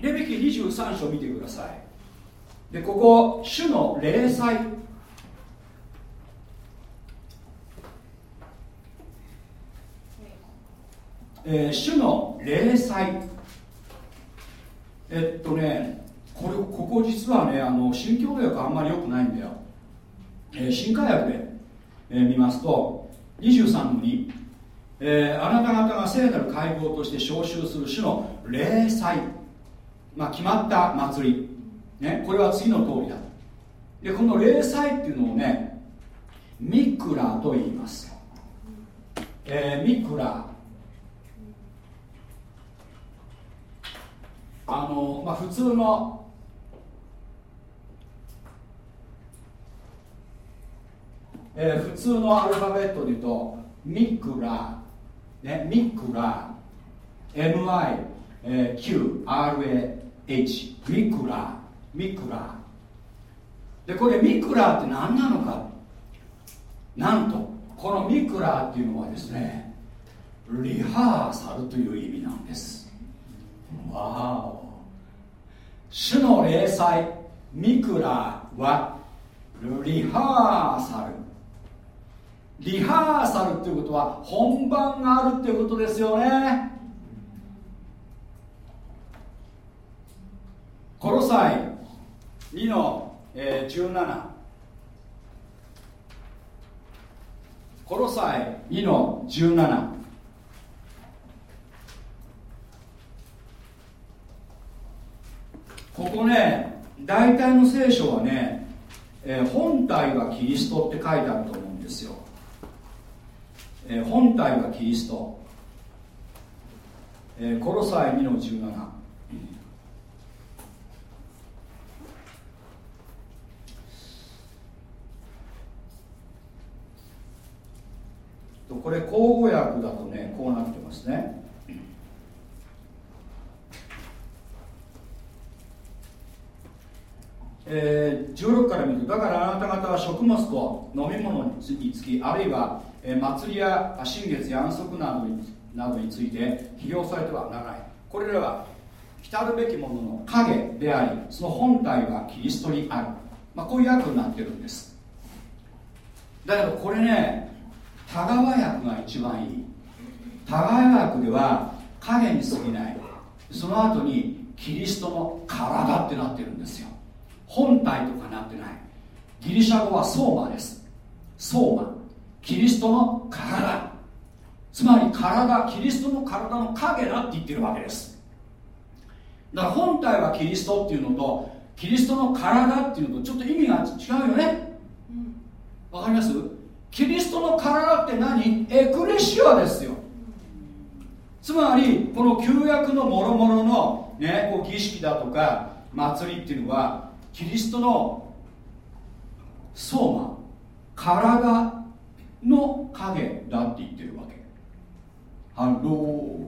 レビキ23章見てください。でここ主の霊祭。えー、主の霊祭。えっとねこれここ実はねあの新教訳あんまり良くないんだよ、えー、新科学で、えー、見ますと23の2えー、あなた方が聖なる会合として招集する種の礼祭、まあ、決まった祭り、ね、これは次の通りだ。でこの礼祭っていうのをねミクラと言います、えー、ミクラ。あの、まあ、普通のえー、普通のアルファベットで言うとミクラね、ミクラ MIQRAH ミクラミクラでこれミクラって何なのか。なんとこのミクラっていうのはですねリハーサルという意味なんです。わお。主の霊祭ミクラはリハーサル。リハーサルっていうことは本番があるっていうことですよね。コロサイ2の、えー、17コロサイ2の17ここね大体の聖書はね、えー、本体はキリストって書いてあると思うんですよ。えー、本体はキリスト、えー、コロサイ2の17これ口語訳だとねこうなってますね。えー、16から見るとだからあなた方は食物と飲み物につきあるいはえ祭りや新月や安息などになどについて批評されてはならない。これらは来るべきものの影でありその本体はキリストにある、まあ、こういう訳になってるんです。だけどこれね田川訳が一番いい。田川訳では影に過ぎない。その後にキリストの体ってなってるんですよ。本体とかなってない。ギリシャ語はソーマです。ソーマキリストの体。つまり体キリストの体の影だって言ってるわけです。だから本体はキリストっていうのとキリストの体っていうのとちょっと意味が違うよね。わ、かります？キリストの体って何？エクレシアですよ。つまりこの旧約のもろもろの、ね、こう儀式だとか祭りっていうのはキリストの相馬体の影だって言ってるわけ。 Hello。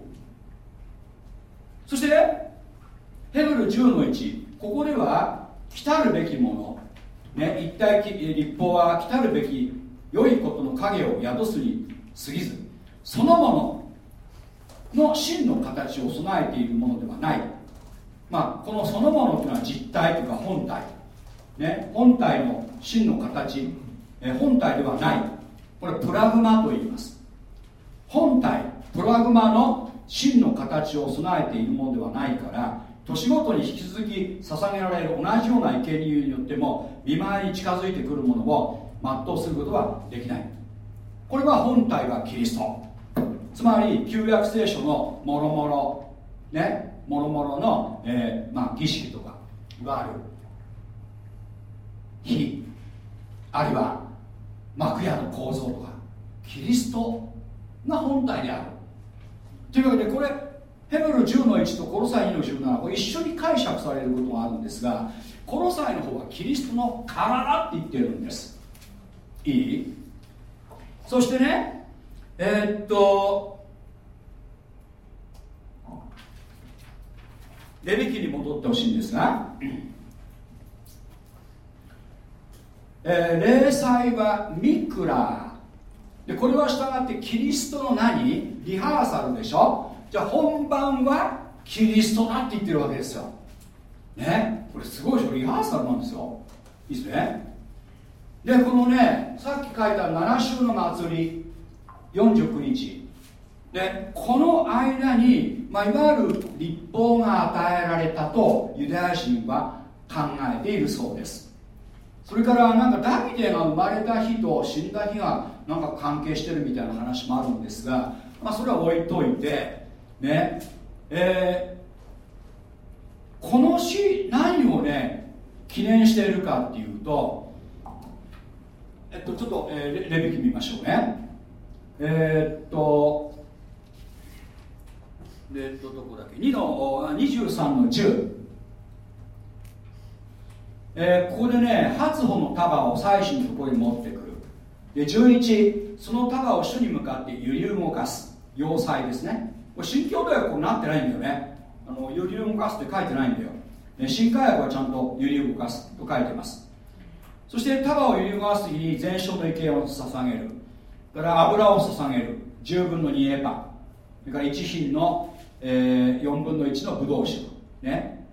そしてヘブル10の1ここでは来たるべきもの、ね、一体立法は来たるべき良いことの影を宿すに過ぎずそのもの。の真の形を備えているものではない。まあこのそのものというのは実体というか本体。ね本体の真の形。え本体ではない。これプラグマと言います。本体プラグマの真の形を備えているものではないから年ごとに引き続き捧げられる同じような生贄によっても見舞いに近づいてくるものを全うすることはできない。これは本体はキリスト。つまり旧約聖書のもろもろねもろもろの、えー、まあ、儀式とかいわゆる。火あるいは幕屋の構造とかキリストが本体である。というわけでこれヘブル10の1とコロサイ2の17これ一緒に解釈されることがあるんですがコロサイの方はキリストの体って言ってるんです。いい？そしてねえー、っとレビキに戻ってほしいんですが、えー、霊祭はミクラ。でこれは従ってキリストの何リハーサルでしょ。じゃあ本番はキリストだって言ってるわけですよ。ね？これすごいでしょ？リハーサルなんですよ。いいですね。でこのねさっき書いた7週の祭り49日。でこの間に、まあ、いわゆる立法が与えられたとユダヤ人は考えているそうです。それからなんかダビデが生まれた日と死んだ日がなんか関係してるみたいな話もあるんですが、まあ、それは置いといてねえー、この詩何をね記念しているかっていうとえっとちょっと、えー、レビキ見ましょうね。えー、っとえっとどこだっけ？2の23の10えー、ここでね初歩の束を祭司のところに持ってくる。で11その束を主に向かって揺り動かす要塞ですね。これ新教ではこうなってないんだよね。あの揺り動かすって書いてないんだよ。で新科学はちゃんと揺り動かすと書いてます。そして束を揺り動かす時に全焼の池を捧げる。から油を捧げる。10分の2エパ。それから1品の、えー、4分の1のブドウ酒。ね。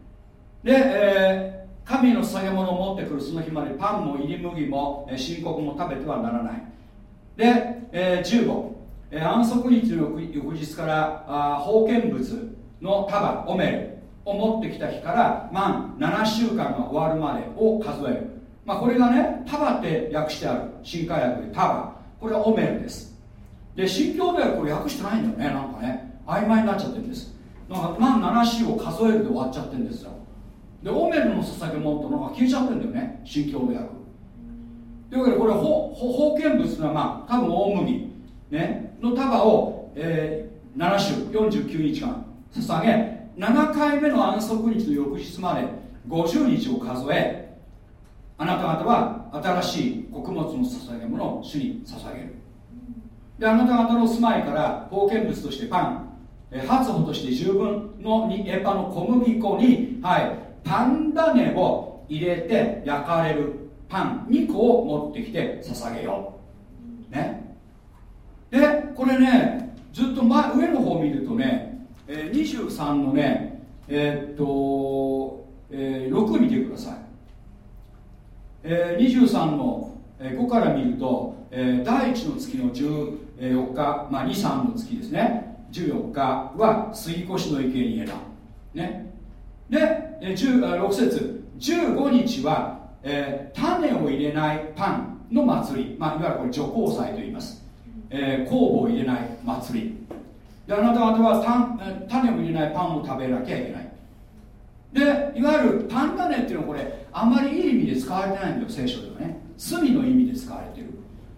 で、えー神の捧げ物を持ってくるその日までパンも入り麦も深刻も食べてはならない。で、えー、15、えー、安息日の翌日からあ封建物の束オメルを持ってきた日から満7週間が終わるまでを数える、まあ、これがね束って訳してある。新海訳で束。これはオメルです。で新教ではこれ訳してないんだよね。なんかね曖昧になっちゃってるんです。なんか満7週を数えるで終わっちゃってるんですよ。でオメルの捧げ物とのが消えちゃってるんだよね。新教であるというわけでこれ封建物はまあ多分大麦、ね、の束を、えー、7週49日間捧げ7回目の安息日の翌日まで50日を数えあなた方は新しい穀物の捧げ物を主に捧げる。であなた方の住まいから封建物としてパン初歩として十分の2エパの小麦粉に、はい、パン種を入れて焼かれるパン2個を持ってきて捧げよう。ね。でこれねずっと前上の方を見るとね、えー、23のねえー、っと、えー、6見てください、えー、23の5から見ると、えー、第1の月の14日、まあ、23の月ですね。14日は杉越の生贄だね。で6節。15日は、えー、種を入れないパンの祭り、まあ、いわゆるこれ除光祭と言います、えー、酵母を入れない祭り。であなた方は種を入れないパンを食べなきゃいけない。でいわゆるパン種っていうのはこれあんまりいい意味で使われてないんだよ聖書ではね。罪の意味で使われてる。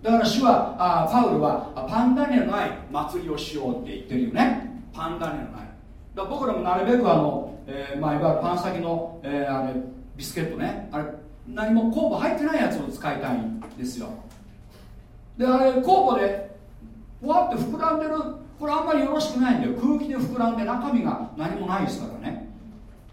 だから主はあパウルはパン種のない祭りをしようって言ってるよね。パン種のない。だ僕らもなるべくあのえー、まあ、いわゆるパン先の、えー、あれビスケットね。あれ何も酵母入ってないやつを使いたいんですよ。であれ酵母でわって膨らんでるこれあんまりよろしくないんだよ。空気で膨らんで中身が何もないですからね。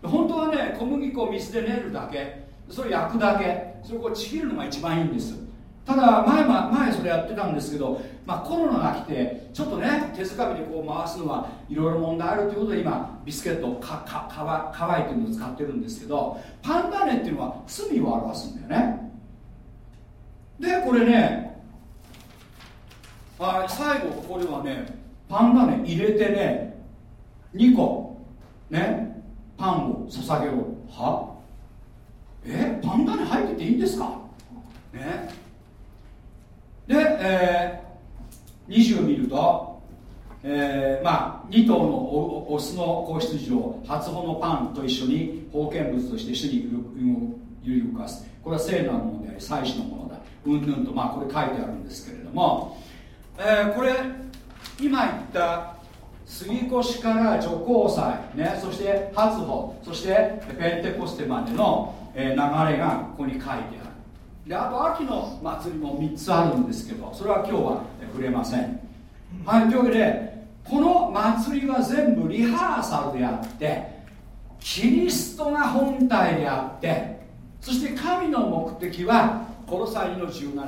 本当はね小麦粉を水で練るだけそれ焼くだけそれをこうちぎるのが一番いいんです。ただ前前それやってたんですけど、まあ、コロナが来てちょっとね手づかみでこう回すのはいろいろ問題あるということで今ビスケットかかかわ乾いてるのを使ってるんですけどパンダネっていうのは罪を表すんだよね。でこれねあ最後ここではねパンダネ入れてね2個ねパンを捧げろ。は？え？パンダネ入ってていいんですか？ね？で、えー、20を見ると、えー、まあ、2頭のオスの子羊を初穂のパンと一緒に封建物として主に揺り動かす。これは聖なるものであり祭祀のものだ。うんぬんと、まあ、これ書いてあるんですけれども、えー、これ今言った杉越から女皇祭、ね、そして初穂そしてペンテコステまでの、え、流れがここに書いてある。であと秋の祭りも3つあるんですけどそれは今日は触れません。はいというわけでこの祭りは全部リハーサルであってキリストが本体であってそして神の目的はこの際の17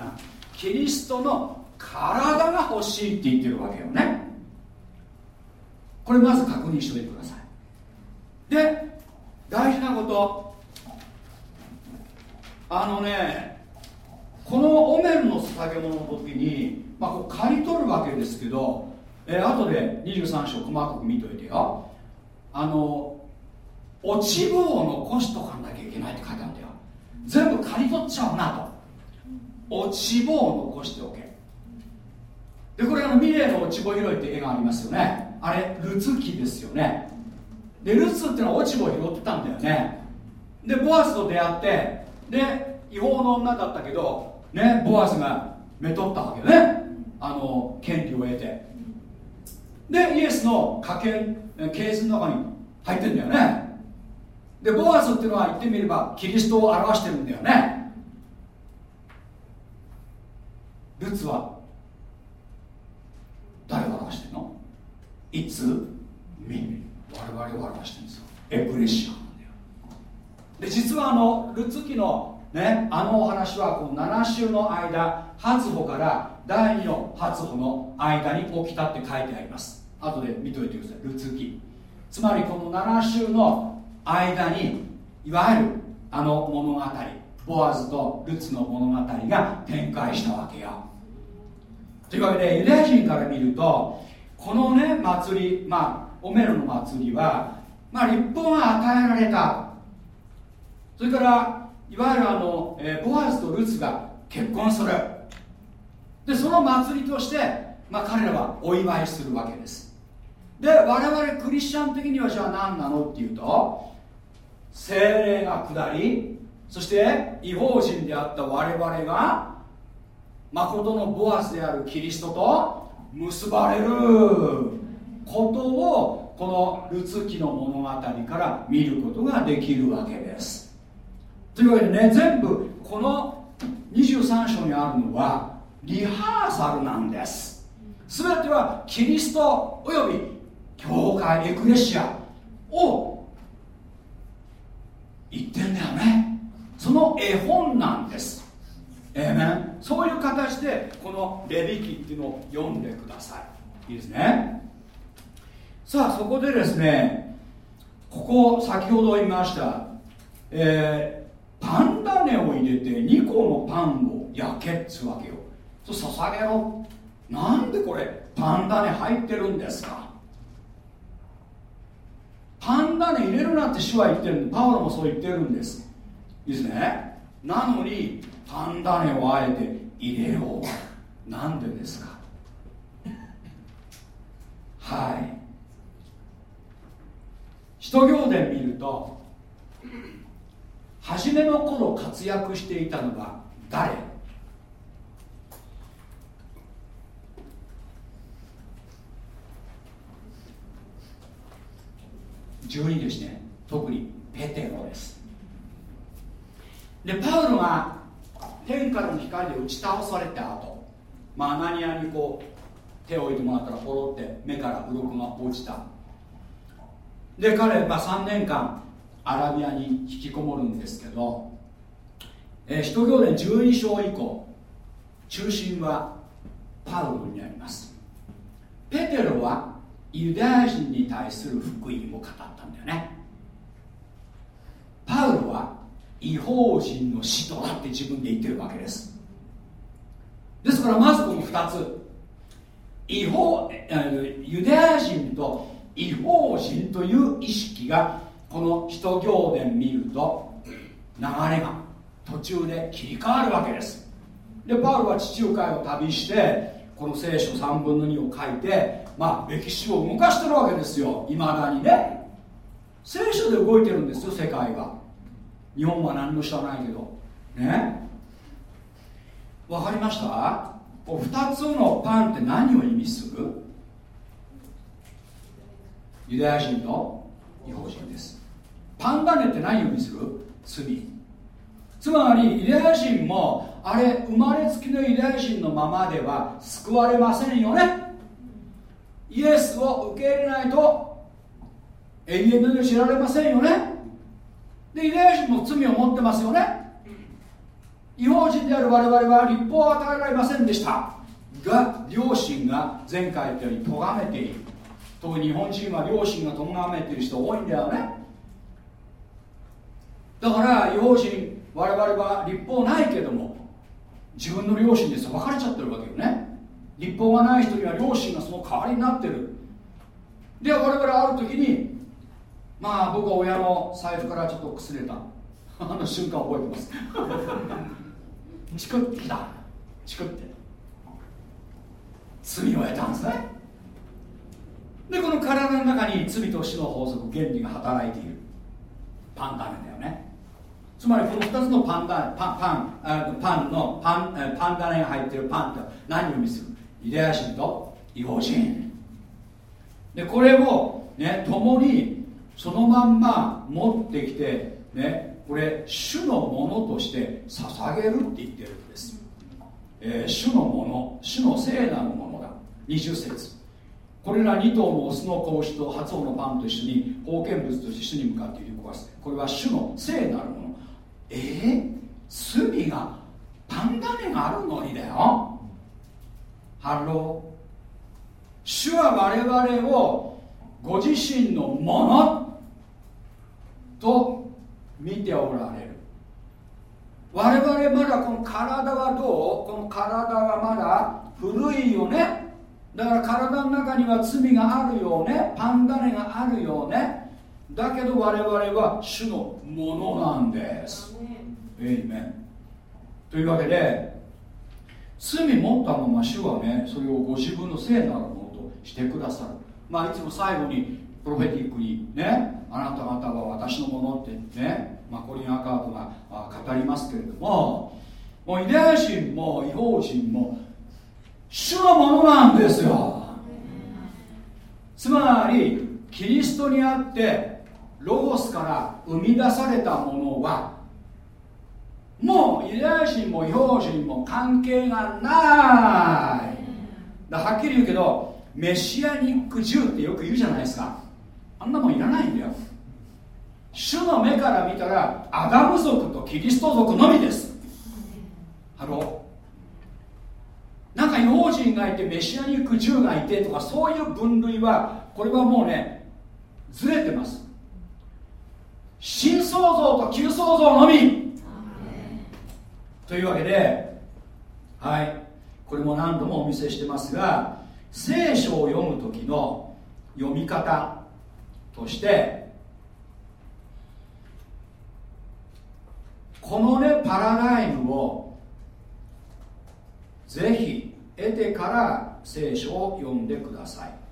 キリストの体が欲しいって言ってるわけよね。これまず確認しておいてください。で大事なこと。あのねこのオメルの捧げ物の時に、まあ、こう刈り取るわけですけど、えー、後で23章細かく見といてよ。あの落ち部を残しとかなきゃいけないって書いてあるんだよ。全部刈り取っちゃうなと。落ち棒を残しておけ。でこれあのミレーの落ち棒拾いって絵がありますよね。あれルツ記ですよね。でルツっていうのは落ち棒を拾ってたんだよね。でボアスと出会ってで違法の女だったけどねボアスがめとったわけね。あの権利を得て。でイエスの家系ケースの中に入ってるんだよね。でボアスっていうのは言ってみればキリストを表してるんだよね。ルツは誰を表してるの？いつ？み我々を表してるんですよ。エクレシアなんだよ。で実はあのルツ記のね、あのお話はこの7週の間初歩から第2の初歩の間に起きたって書いてあります。後で見といてください。ルツ記つまりこの7週の間にいわゆるあの物語ボアズとルツの物語が展開したわけよ。というわけでユダヤ人から見るとこのね祭りまあオメルの祭りはまあ立法が与えられた。それからいわゆるあの、えー、ボアズとルツが結婚する。でその祭りとして、まあ、彼らはお祝いするわけです。で我々クリスチャン的にはじゃあ何なのっていうと精霊が下りそして違法人であった我々が誠のボアスであるキリストと結ばれる。ことをこのルツ記の物語から見ることができるわけです。というわけでね全部この23章にあるのはリハーサルなんです。全てはキリストおよび教会エクレシアを言ってんだよね。その絵本なんです。えー、ね、そういう形でこのレビ記っていうのを読んでください。いいですね。さあそこでですねここ先ほど言いました、えーパン種を入れて2個のパンを焼けっつうわけよ。そう捧げろなんでこれパン種入ってるんですか？パン種入れるなって主は言ってるパウロもそう言ってるんです。いいですね？なのにパン種をあえて入れよう。なんでですか？はい。使徒行伝見ると初めの頃活躍していたのは誰？12ですね。特にペテロです。でパウロが天からの光で打ち倒された後、まあ、アナニアにこう手を置いてもらったらポロって目から鱗が落ちた。で彼、まあ、3年間アラビアに引きこもるんですけど、えー、使徒行伝12章以降中心はパウロになります。ペテロはユダヤ人に対する福音を語ったんだよね。パウロは違法人の使徒だって自分で言ってるわけです。ですからまずこの2つ。違法ユダヤ人と違法人という意識がこの使徒行伝見ると流れが途中で切り替わるわけです。でパウロは地中海を旅してこの聖書3分の2を書いてまあ歴史を動かしてるわけですよ。いまだにね。聖書で動いてるんですよ世界は日本は何も知らないけど。ね。わかりました？こ2つのパンって何を意味する？ユダヤ人と違法人です。パンダネって何を意味する？罪。つまりユダヤ人もあれ生まれつきのユダヤ人のままでは救われませんよね。イエスを受け入れないと永遠の知られませんよね。でユダヤ人も罪を持ってますよね。違法人である我々は立法を与えられませんでした。が両親が前回言ったように咎めている。特に日本人は両親が咎めている人多いんだよね。だから違法人我々は立法ないけども自分の両親で裁かれちゃってるわけよね。立法がない人には両親がその代わりになってる。で我々ある時にまあ僕は親の財布からちょっとくすれた。あの瞬間覚えてます。チクってきた。チクって。罪を得たんですね。でこの体の中に罪と死の法則原理が働いている。パンダメだよね。つまりこの2つのパンダパパンパンのパンパンダネが入っているパンって何を意味する？ユダヤ人と違法人。でこれをね共にそのまんま持ってきてねこれ主のものとして捧げるって言ってるんです、えー、主のもの主の聖なるものだ20節。これら2頭のオスの子牛と初穂のパンと一緒に封建物として主に向かっているこれは主の聖なるもの。えー、罪がパン種があるのにだよ。ハロー主は我々をご自身のものと見ておられる。我々まだこの体はどう？この体はまだ古いよね。だから体の中には罪があるよね。パン種があるよね。だけど我々は主のものなんです。エイメンというわけで罪持ったまま主はねそれをご自分の聖なるものとしてくださる。まあいつも最後にプロフェティックにねあなた方は私のものってね、ま、コリン・アカートが語りますけれどももうユダヤ人も違法人も主のものなんですよ。つまりキリストにあってロゴスから生み出されたものはもうユダヤ人も違法人も関係がない。だはっきり言うけどメシアニック銃ってよく言うじゃないですか。あんなもんいらないんだよ。主の目から見たらアダム族とキリスト族のみです。ハロー。なんか違法人がいてメシアニック銃がいてとかそういう分類はこれはもうねずれてます。新創造と旧創造のみ。というわけではい。これも何度もお見せしてますが聖書を読む時の読み方としてこのねパラダイムをぜひ得てから聖書を読んでください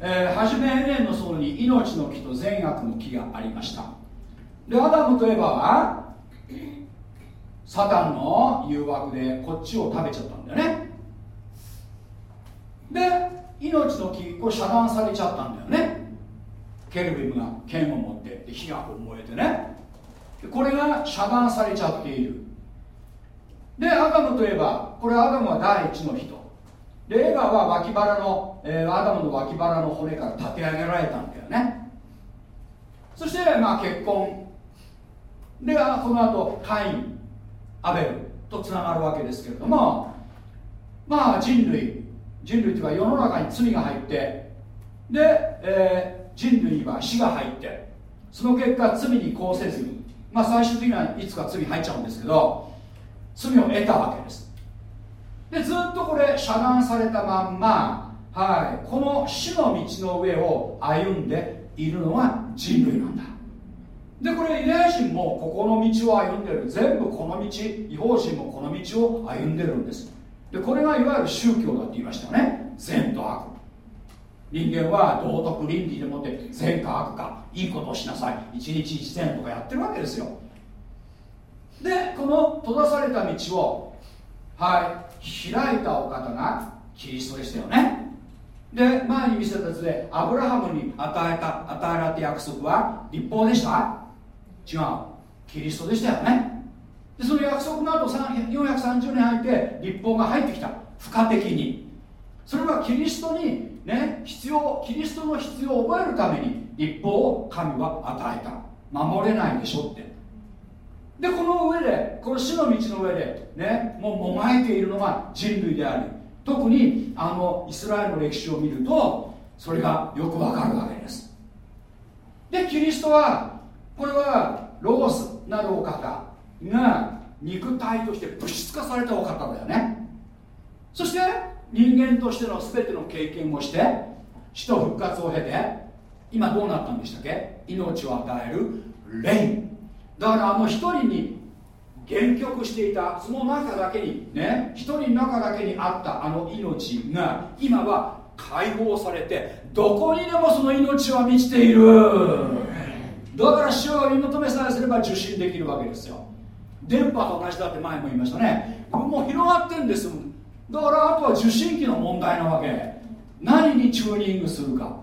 えー、初めエデンの園に命の木と善悪の木がありました。でアダムとエバはサタンの誘惑でこっちを食べちゃったんだよね。で命の木これ遮断されちゃったんだよね。ケルビムが剣を持ってで火が燃えてね。これが遮断されちゃっている。でアダムといえばこれアダムは第一の人。でエヴァは脇腹の、えー、アダムの脇腹の骨から立て上げられたんだよね。そしてまあ結婚。でこの後カインアベルとつながるわけですけれどもまあ人類人類というか世の中に罪が入ってで、えー、人類には死が入ってその結果罪にこうせずにまあ最終的にはいつか罪入っちゃうんですけど罪を得たわけです。でずっとこれ遮断されたまんま、はい、この死の道の上を歩んでいるのが人類なんだ。でこれユダヤ人もここの道を歩んでる。全部この道違法人もこの道を歩んでるんです。でこれがいわゆる宗教だって言いましたよね。善と悪。人間は道徳倫理でもって善か悪かいいことをしなさい。一日一善とかやってるわけですよ。でこの閉ざされた道をはい開いたお方がキリストでしたよね。で前に見せた図でアブラハムに与えた与えられた約束は立法でした？違う。キリストでしたよね。でその約束の後430年入って立法が入ってきた。付加的に。それはキリストにね必要キリストの必要を覚えるために立法を神は与えた。守れないでしょって。でこの上でこの死の道の上でねもうもがいているのが人類であり特にあのイスラエルの歴史を見るとそれがよくわかるわけです。でキリストはこれはロゴスなるお方が肉体として物質化されたお方だよね。そして人間としての全ての経験をして死と復活を経て今どうなったんでしたっけ？命を与える霊。だからあの一人に限局していたその中だけにね一人の中だけにあったあの命が今は解放されてどこにでもその命は満ちている。だから主を追い求めさえすれば受信できるわけですよ。電波と同じだって前も言いましたね。もう広がってんですだからあとは受信機の問題なわけ。何にチューニングするか。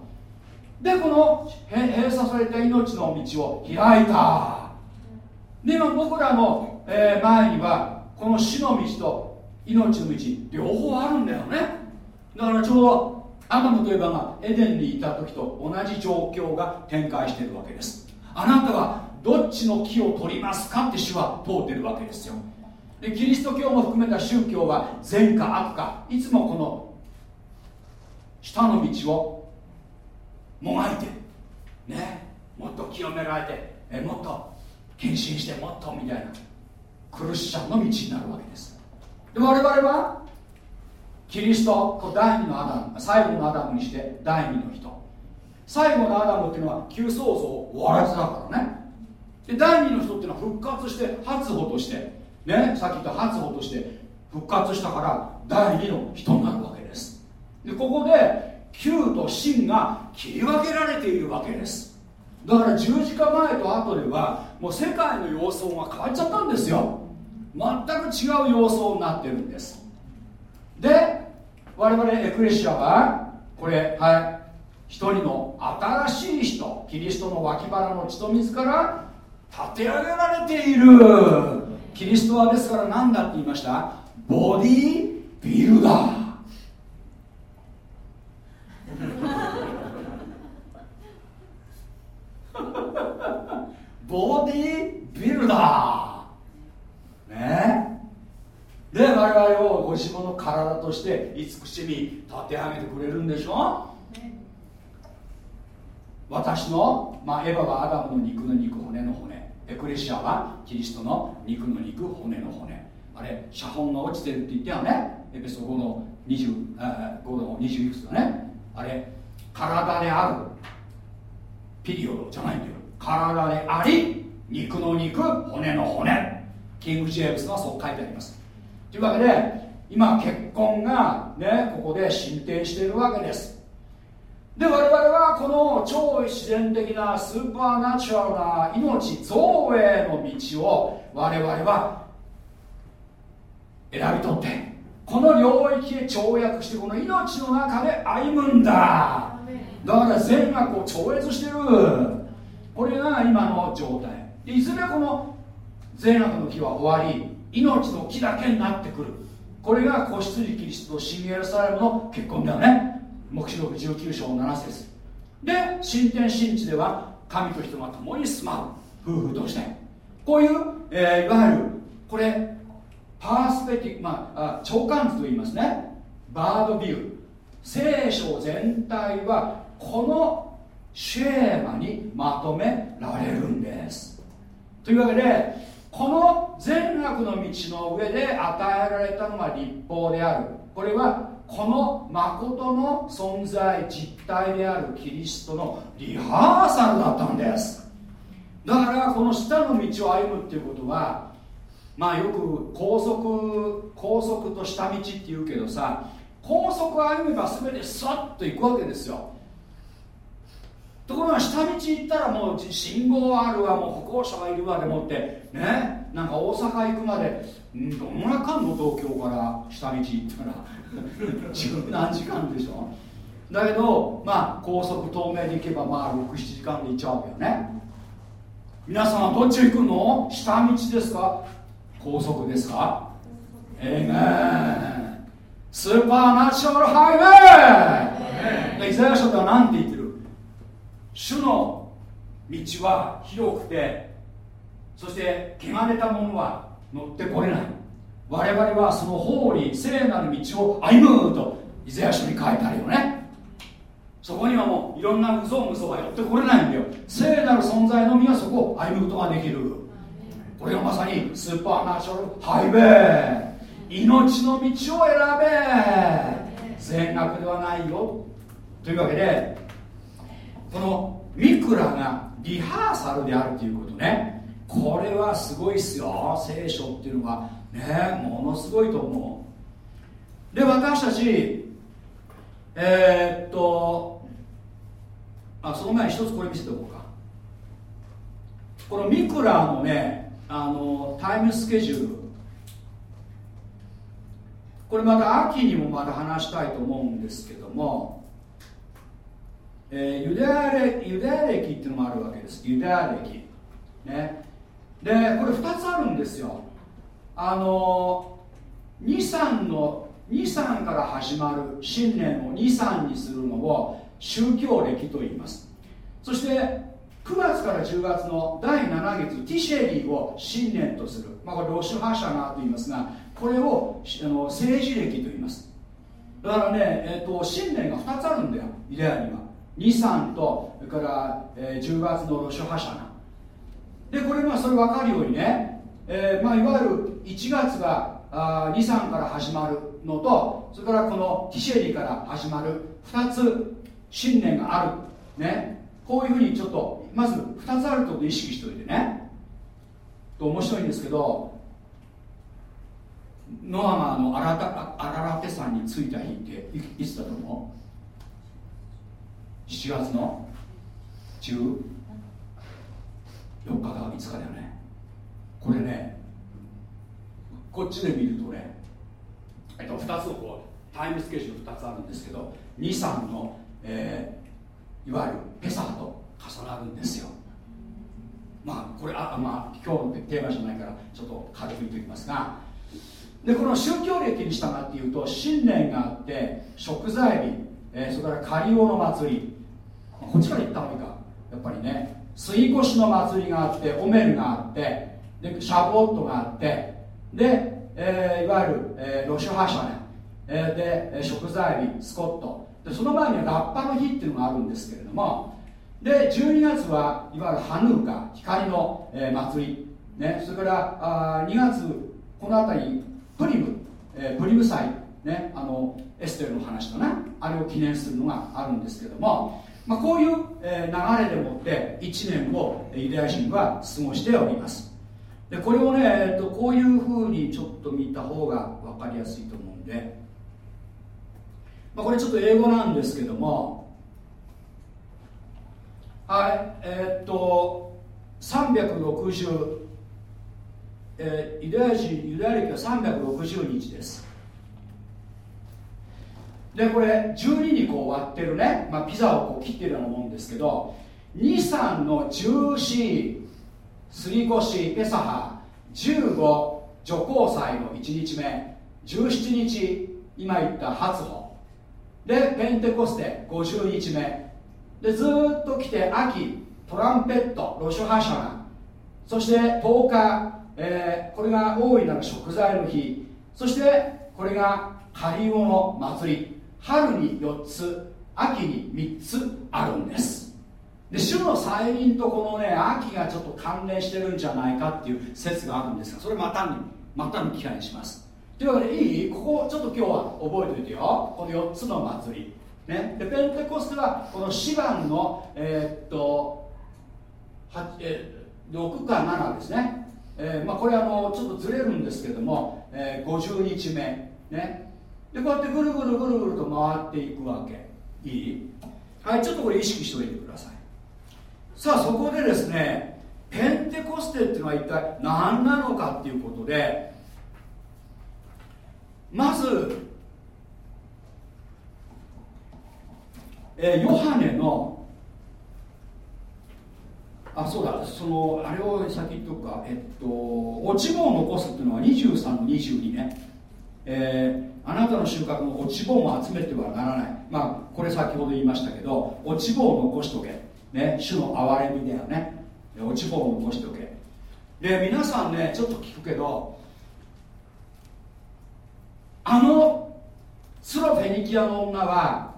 でこの閉鎖された命の道を開いた。で今僕らの、え、前にはこの死の道と命の道両方あるんだよね。だからちょうどアダムとエヴァがエデンにいた時と同じ状況が展開してるわけです。あなたはどっちの木を取りますかって主は問うてるわけですよ。でキリスト教も含めた宗教は善か悪かいつもこの下の道をもがいてねもっと清められてえもっと献身してもっとみたいなクリスチャンの道になるわけです。で我々はキリスト第二のアダム最後のアダムにして第二の人。最後のアダムっていうのは旧創造終わらずだからね。で第二の人っていうのは復活して初歩としてねさっき言った初歩として復活したから第二の人になるわけです。でここで旧と真が切り分けられているわけです。だから十字架前と後ではもう世界の様相が変わっちゃったんですよ。全く違う様相になってるんです。で我々エクレシアはこれはい一人の新しい人キリストの脇腹の血と水から立て上げられている。キリストはですから何だって言いました？ボディービルダー。ボディビルダー。ね。で我々をご自分の体として慈しみ立て上げてくれるんでしょ？私の、まあ、エヴァはアダムの肉の肉骨の骨。エクレシアはキリストの肉の肉骨の骨。あれ写本が落ちてるって言ったよね？エペソ5の20 5の20いくつだね？あれ体であるピリオドじゃないんだよ。体であり肉の肉骨の骨。キング・ジェームスはそう書いてあります。というわけで今結婚がねここで進展しているわけです。で我々はこの超自然的なスーパーナチュラルな命造営の道を我々は選び取ってこの領域へ跳躍してこの命の中で歩むんだ。だから善悪を超越してるこれが今の状態。いずれこの善悪の木は終わり命の木だけになってくる。これが子羊キリストと新エルサレムの結婚だよね。黙示録19章7節。で新天新地では神と人が共に住まう。夫婦としてこういう、えー、いわゆるこれパースペティ、まあ、あ長官図と言いますね。バードビュー。聖書全体はこのシェーマにまとめられるんです。というわけでこの善悪の道の上で与えられたのが立法である。これはこの誠の存在実体であるキリストのリハーサルだったんです。だからこの下の道を歩むっていうことはまあよく高速高速と下道っていうけどさ高速を歩めば全てスッと行くわけですよ。ところが下道行ったらもう信号あるわもう歩行者がいるわでもってねなんか大阪行くまでんどんなかんの東京から下道行ったら十何時間でしょ。だけどまあ高速東名で行けばまあ67時間で行っちゃうわけよね。皆さんはどっち行くの？下道ですか？高速ですか？ええねスーパーナチュラルハイウェイ。イザヤ書では何て言ってる？主の道は広くてそして汚れた者は乗ってこれない。我々はその法理聖なる道を歩むとイザヤ書に書いてあるよね。そこにはもういろんな無造無造は寄ってこれないんだよ。聖なる存在のみがそこを歩むことができる。これがまさにスーパーナチュラルハイウェイ。命の道を選べ。善悪ではないよ。というわけでこのミクラがリハーサルであるということね。これはすごいっすよ。聖書っていうのはねものすごいと思う。で私たちえー、っとあその前に一つこれ見せておこうか。このミクラのねあのタイムスケジュール。これまた秋にもまた話したいと思うんですけども、えー、ユダヤ歴ユダヤ歴っていうのもあるわけです。ユダヤ歴。ね。でこれ2つあるんですよ。あの23の23から始まる新年を23にするのを宗教歴と言います。そして9月から10月の第7月ティシェリーを新年とする、まあ、これロシュハシャナと言いますがこれをあの政治歴と言います。だからね、えーと、新年が2つあるんだよ。イデアには。23とそれから、えー、10月のロシュハシャナでこれがそれ分かるようにね、えーまあ、いわゆる1月があ23から始まるのとそれからこのティシェリーから始まる2つ新年がある。ね。こういうふうにちょっとまず2つあることを意識しておいてね。と面白いんですけどノアがあのアラタアララテ山に着いた日っていつだと思う？?7 月の14日か5日だよね。これねこっちで見るとね、えっと、2つのこうタイムスケジュール2つあるんですけど23の、えー、いわゆるペサーと重なるんですよ。まあこれあまあ今日のテーマじゃないからちょっと軽く言っておきますが。でこの宗教歴に従っていうと新年があって食材日、えー、それからカリオの祭り。こっちから行った方がいいか。やっぱりね水越の祭りがあってオメルがあってでシャボットがあってで、えー、いわゆる、えー、ロシュハシャネ、えー、で食材日スコット。でその前にはラッパの日っていうのがあるんですけれどもで12月はいわゆるハヌーカ光の、えー、祭り、ね、それからあ2月この辺りプリム、えー、プリム祭、ね、あのエステルの話とねあれを記念するのがあるんですけども、まあ、こういう、流れでもって1年をユダヤ人は過ごしております。でこれをね、えー、とこういうふうにちょっと見た方が分かりやすいと思うんで、まあ、これちょっと英語なんですけども。はいえー、っと360えー、ユダヤ人ユダヤ歴は360日です。でこれ12にこう割ってるね、まあ、ピザをこう切ってるようなもんですけど23の14すり越しペサハ15除光祭の1日目17日今言った初歩。でペンテコステ50日目。でずっと来て秋トランペットロシュハシャナそして10日、えー、これが大いなる食材の日。そしてこれがカリオの祭り。春に4つ秋に3つあるんです。で主の再臨とこのね秋がちょっと関連してるんじゃないかっていう説があるんですがそれまたにまたの機会にします。というわけでいい？ここちょっと今日は覚えておいてよ。この4つの祭り。ね、でペンテコステはこの4番の、えー、っとえー、6か7ですね、えーまあ、これあのちょっとずれるんですけども、えー、50日目。ね。でこうやってぐるぐるぐるぐると回っていくわけ。いい？はいちょっとこれ意識しておいてください。さあそこでですねペンテコステっていうのは一体何なのかっていうことでまずえー、ヨハネのあそうだそのあれを先言っとくか。えっと落ち葉を残すっていうのは23の22ね、えー、あなたの収穫の落ち葉を集めてはならない。まあこれ先ほど言いましたけど落ち葉を残しとけ。ね主の憐れみだよね。落ち葉を残しとけ。で皆さんねちょっと聞くけどあのスロフェニキアの女は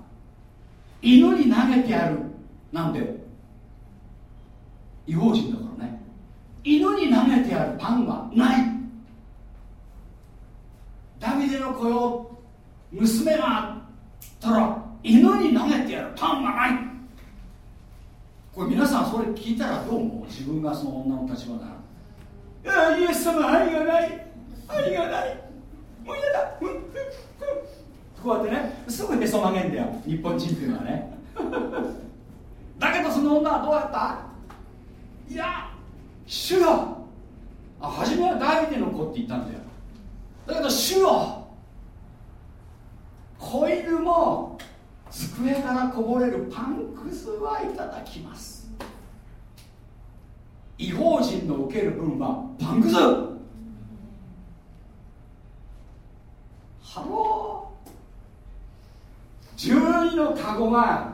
犬に投げてやる。なんで？違法人だからね。犬に投げてやるパンはない。ダビデの子よ。娘がたら犬に投げてやる。パンはない。これ皆さんそれ聞いたらどう思う？自分がその女の立場なら。ああイエス様愛がない。愛がない。もう嫌だ。こうやってねすぐへそ曲げんだよ。日本人っていうのはね。だけどその女はどうやった？いや主よ。あ初めはダビデの子って言ったんだよ。だけど主よ子犬も机からこぼれるパンくずはいただきます。異邦人の受ける分はパンくず。ハロー。12のカゴが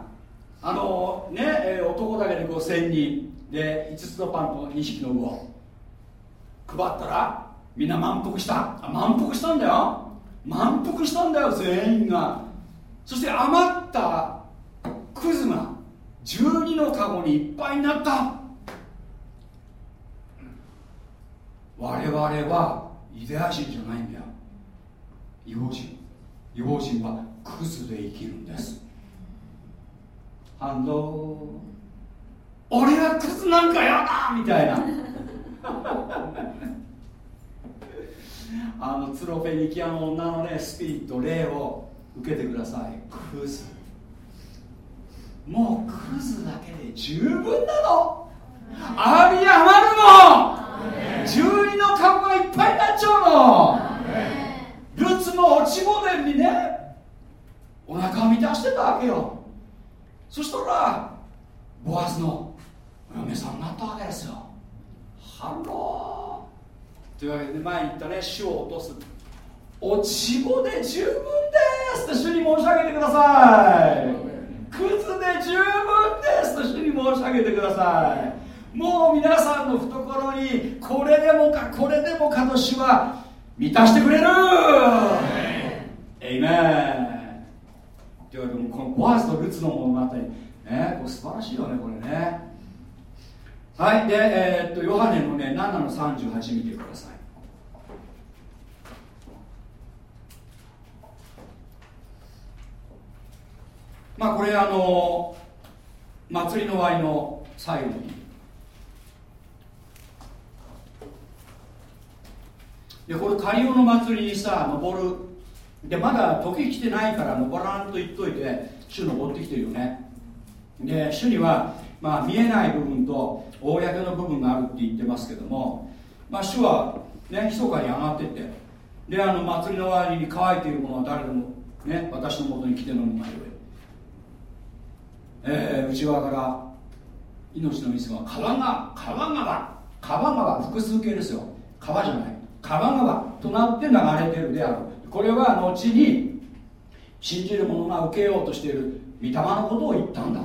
あのね、男だけで5000人で5つのパンと2匹の魚配ったらみんな満腹した。満腹したんだよ。満腹したんだよ全員が。そして余ったクズが12のカゴにいっぱいになった。我々はイデア人じゃないんだよ。違法人。違法人はクズで生きるんです。反応俺はクズなんかやだみたいな。あのツロフェニキアの女のねスピリット霊を受けてください。クズ。もうクズだけで十分なのあり余るの十二の株がいっぱいになっちゃうの。ルツも落ちモデルにねお腹を満たしてたわけよ。そしたらボアズのお嫁さんになったわけですよ。ハロー。というわけで前に言ったね死を落とす。落ち穂で十分ですって主に申し上げてください。クズで十分ですと主に申し上げてください。もう皆さんの懐にこれでもかこれでもかと主は満たしてくれる。エイメンというわけでこのボアズとルツの物語。ねこれ素晴らしいよねこれねはいでえー、っとヨハネのね7の38見てください。まあこれあの祭りの終わりの最後に。でこれカリオの祭りにさ登る。でまだ時来てないから登らんと言っといて主登ってきてるよね。で主には、まあ、見えない部分と公の部分があるって言ってますけども、まあ、主はね密かに上がってってであの祭りの終わりに乾いているものは誰でもね私のもとに来て飲むがよい。えー、内側から命の水が川が川川川川複数形ですよ。川じゃない。川川となって流れてるである。これは後に信じる者が受けようとしている御霊のことを言ったんだ。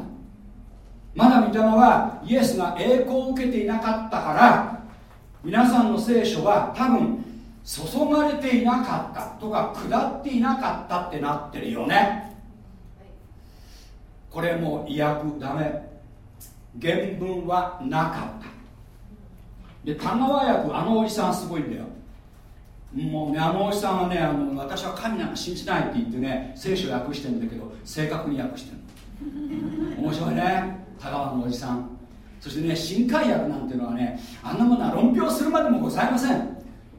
まだ御霊はイエスが栄光を受けていなかったから皆さんの聖書は多分注がれていなかったとか下っていなかったってなってるよね。これも意訳ダメ。原文はなかった。で田川訳あのおじさんすごいんだよ。もうねあのおじさんはねあの私は神なんか信じないって言ってね聖書を訳してるんだけど正確に訳してる面白いね。田川のおじさん。そしてね新海訳なんていうのはねあんなものは論評するまでもございません。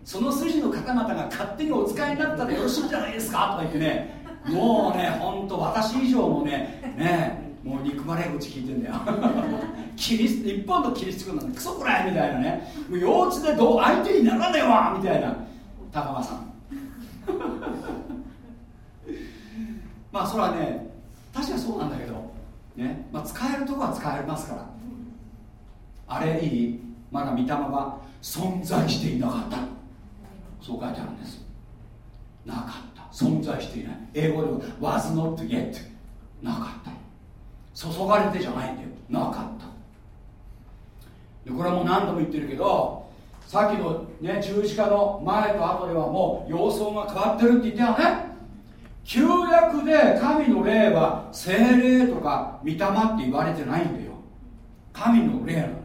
その筋の方々が勝手にお使いになったらよろしいんじゃないですか。とか言ってねもうね本当私以上のねねもう憎まれ口聞いてんだよ。キリス日本のキリスト教なんてクソくらいみたいなね。もう幼稚でどう相手にならねえわみたいな。高間さん。まあそれはね確かにそうなんだけどね、まあ、使えるとこは使えますから。あれいい。まだ御霊は存在していなかった。そう書いてあるんです。なかった。存在していない。英語では was not yet なかった。注がれてじゃないんだよ。なかった。でこれはもう何度も言ってるけどさっきの、ね、十字架の前と後ではもう様相が変わってるって言ってたよね。旧約で神の霊は精霊とか御霊って言われてないんだよ。神の霊なんだよ。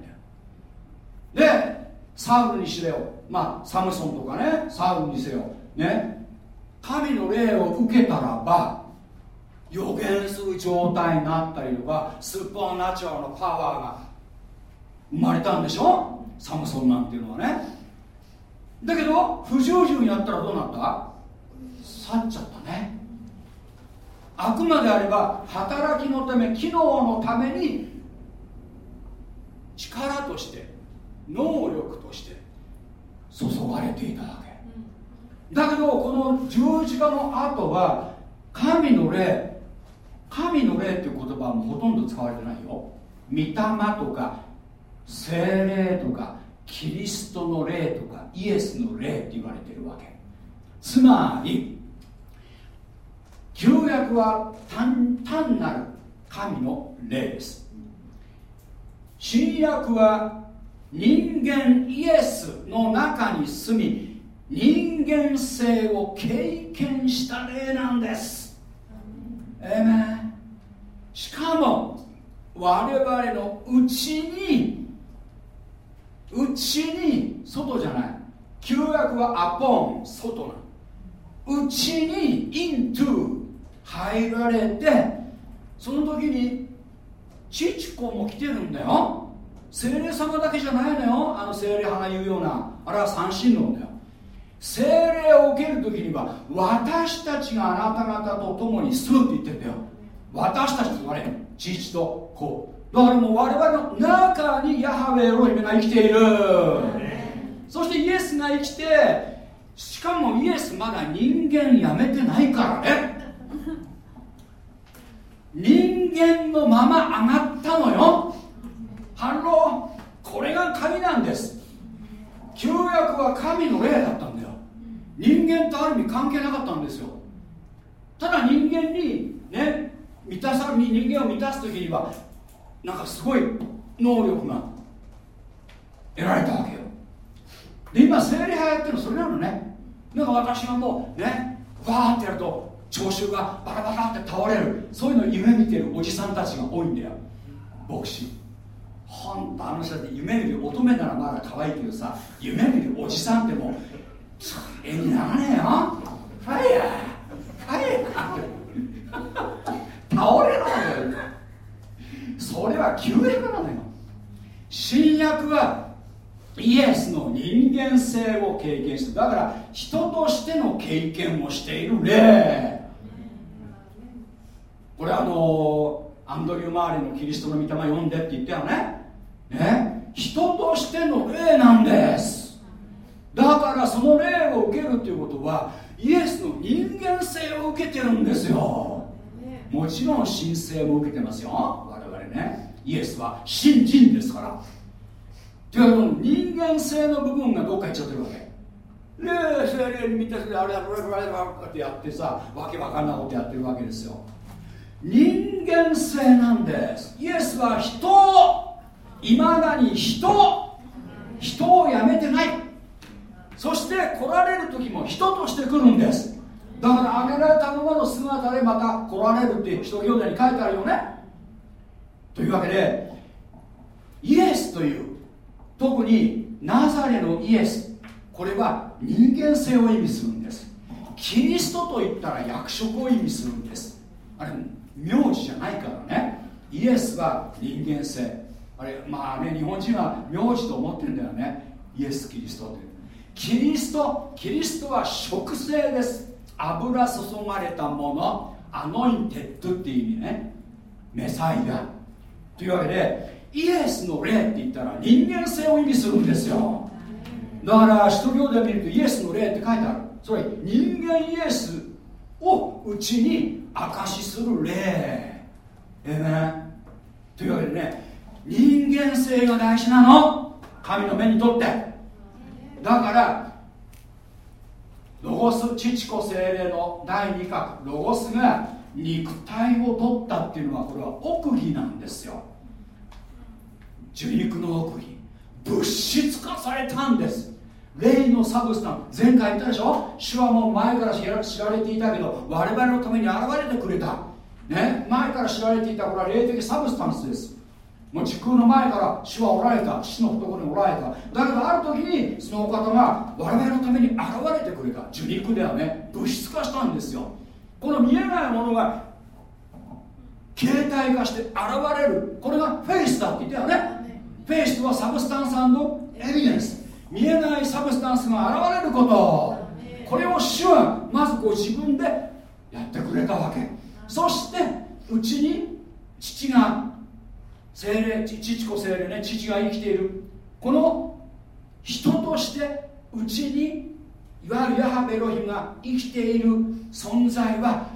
でサウルにしろよ。まあサムソンとかね。サウルにせよ。ね。神の霊を受けたらば予言する状態になったりとかスーパーナチュラルのパワーが生まれたんでしょ？サムソンなんていうのはね。だけど不従順になったらどうなった？去っちゃったね。あくまであれば働きのため機能のために力として能力として注がれていただけ。だけどこの十字架の後は神の霊。神の霊っていう言葉はもうほとんど使われてないよ。御霊とか精霊とかキリストの霊とかイエスの霊って言われてるわけ。つまり旧約は単単なる神の霊です。新約は人間イエスの中に住み人間性を経験した霊なんです。えめしかも我々のうちにうちに外じゃない。旧約はアポン外なうちに into 入られてその時に父子も来てるんだよ。精霊様だけじゃないのよ。あの精霊派が言うようなあれは三神論だよ。精霊を受ける時には私たちがあなた方と共に住むって言ってんだよ。私たちと我父と子。だからもう我々の中にヤハウェエロヒムが生きている。そしてイエスが生きてしかもイエスまだ人間やめてないからね。人間のまま上がったのよ。ハローこれが神なんです。旧約は神の霊だったんだよ。人間とある意味関係なかったんですよ。ただ人間にね満たさ人間を満たす時にはなんかすごい能力が得られたわけよ。で今精霊派やってるのそれなのね。なんか私がもうねバーってやると聴衆がバラバラって倒れるそういうのを夢見てるおじさんたちが多いんだよ。牧師。ほんとあの人って夢見る乙女ならまだ可愛いけどさ夢見るおじさんってもう絵にならねえよファイヤーファイヤー倒れろそれは旧約なのよ。新約はイエスの人間性を経験してだから人としての経験をしている霊。これあのアンドリュー周りのキリストの御霊読んでって言ったよね。ね？人としての霊なんです。だからその霊を受けるということはイエスの人間性を受けてるんですよ。もちろん神聖も受けてますよ。我々ね。イエスは新人ですから。というか人間性の部分がどっか行っちゃってるわけ。で精霊に満たすであれだこれこれってやってさわけわかんないことやってるわけですよ。人間性なんです。イエスは人。いまだに人。人をやめてない。そして来られる時も人として来るんです。だから挙げられたままの姿でまた来られるって使徒行伝に書いてあるよね。というわけでイエスという特にナザレのイエスこれは人間性を意味するんです。キリストといったら役職を意味するんです。あれ名字じゃないからね。イエスは人間性。あれまあね日本人は名字と思ってるんだよね。イエス・キリストというキリストキリストは職制です。油注がれたもの。 anointed っていう意味ね。 Messiah。というわけでイエスの霊って言ったら人間性を意味するんですよ。だから使徒行伝見るとイエスの霊って書いてある。それ人間イエスをうちに証しする霊。ええというわけでね人間性が大事なの。神の目にとって。だからロゴス父子精霊の第二角ロゴスが肉体を取ったっていうのはこれは奥義なんですよ。受肉の奥義。物質化されたんです。霊の substance 前回言ったでしょ？主はもう前から知られていたけど我々のために現れてくれた。ね？前から知られていたこれは霊的 substance です。もう時空の前から主はおられた。父の懐におられた。だけどある時にそのお方が我々のために現れてくれた。受肉ではね物質化したんですよ。この見えないものが形態化して現れる。これがフェイスだって言ったよね。Faith とは substance evidence 見えない substance が現れること。これを主はまずご自分でやってくれたわけ。そしてうちに父が聖霊父子聖霊ね父が生きている。この人としてうちにいわゆるヤハウェエロヒムが生きている存在は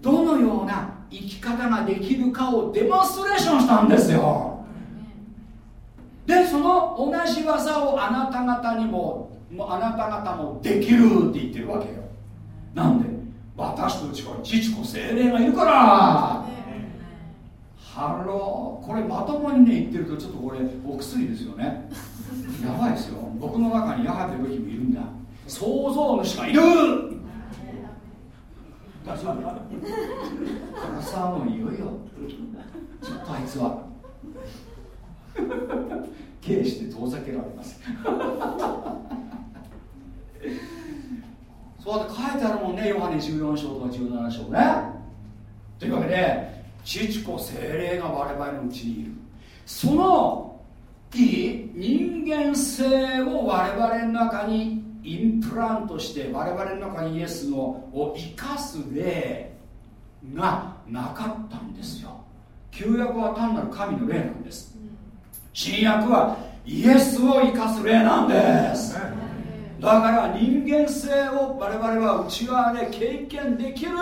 どのような生き方ができるかをデモンストレーションしたんですよ。でその同じ技をあなた方にもあなた方もできるって言ってるわけよ。なんで私たちは父子聖霊がいるから。ハロー。これまともにね言ってるとちょっとこれお薬ですよね。やばいですよ。僕の中にヤハウェエロヒムいるんだ。創造主がいる。大丈夫？からさもういよいよ。ちょっとあいつは刑して遠ざけられます。そうやって書いてあるもんね。ヨハネ14章とか17章ね。というわけで父子精霊が我々のうちにいる。そのいい人間性を我々の中にインプラントして我々の中にイエスのを生かす霊がなかったんですよ。旧約は単なる神の霊なんです。新約はイエスを生かす霊なんです。だから人間性を我々は内側で経験できる。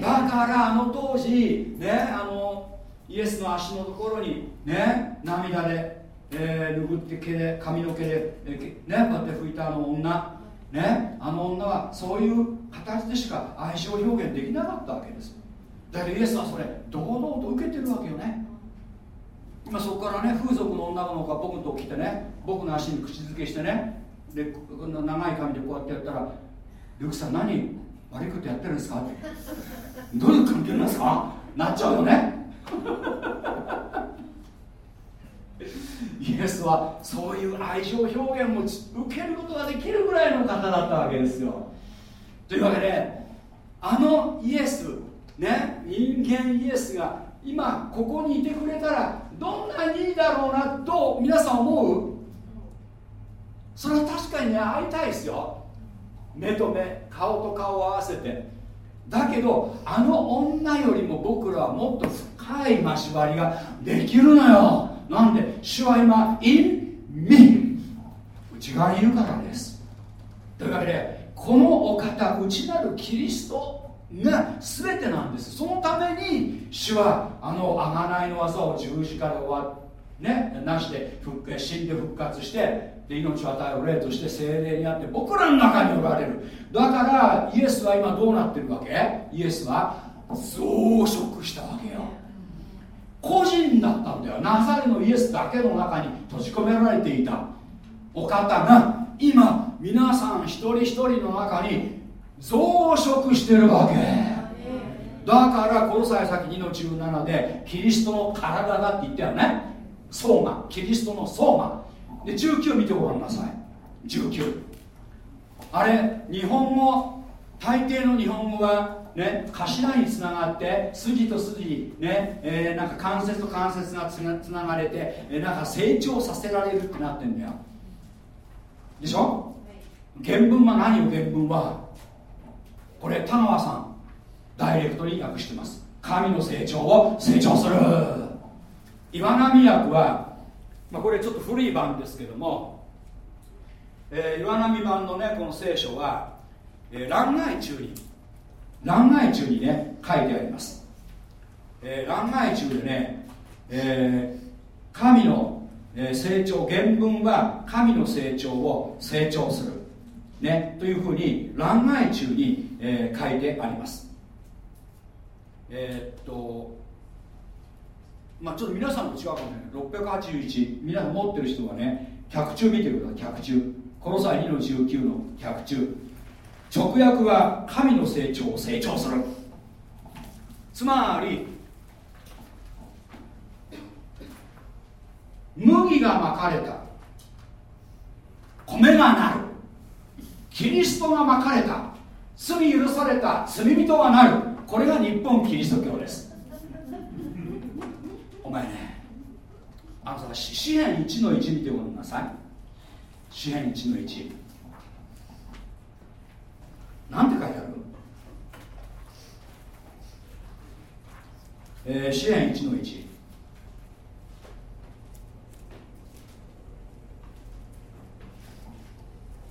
だからあの当時ねあのイエスの足のところにね涙でえー、拭って毛で髪の毛で、えー、ねこうやって拭いたあの女。ねあの女はそういう形でしか愛情表現できなかったわけです。だけどイエスはそれ堂々と受けてるわけよね今そこからね風俗の女の子が僕のとこ来てね僕の足に口づけしてねで長い髪でこうやってやったら「ルクさん何悪いことやってるんですか?」って「どういう関係なんですか?」なっちゃうよね イエスはそういう愛情表現も受けることができるぐらいの方だったわけですよというわけであのイエスね人間イエスが今ここにいてくれたらどんなにいいだろうなと皆さん思う？それは確かにね会いたいですよ。目と目顔と顔を合わせて。だけどあの女よりも僕らはもっと深い交わりができるのよ。なんで主は今 in me 内側にいるからです。というわけでこのお方内なるキリストが全てなんです。そのために主はあの贖いの技を十字架で終わねなして死んで復活してで命を与える霊として精霊にあって僕らの中におられる。だからイエスは今どうなってるわけ？イエスは増殖したわけよ。個人だったんだよ。ナザレのイエスだけの中に閉じ込められていたお方が今皆さん一人一人の中に増殖してるわけ。だからこの際先2の17でキリストの体だって言ったよね。相馬。キリストの相馬。で19見てごらんなさい。19あれ日本語大抵の日本語はね頭につながって筋と筋ね、えー、なんか関節と関節がつなつながれて、えー、なんか成長させられるってなってんだよ。でしょ？原文は何よ原文は？これ田川さんダイレクトに訳してます。神の成長を成長する。岩波訳は、まあ、これちょっと古い版ですけども、えー、岩波版のねこの聖書は、えー、欄外中に欄外中にね書いてあります、えー、欄外中でね、えー、神の成長原文は神の成長を成長する、ね、というふうに欄外中に、えー、書いてあります。えー、っとまあちょっと皆さんと違うかもね681皆さん持ってる人はね脚中見てください。脚中。この際2の19の脚中。直訳は神の成長を成長する。つまり麦がまかれた。米がなる。キリストがまかれた。罪許された。罪人がなる。これが日本キリスト教です。お前ねあのさ詩篇1の1見てごらんなさい。詩篇1の1なんて書いてある？えー、詩篇1の1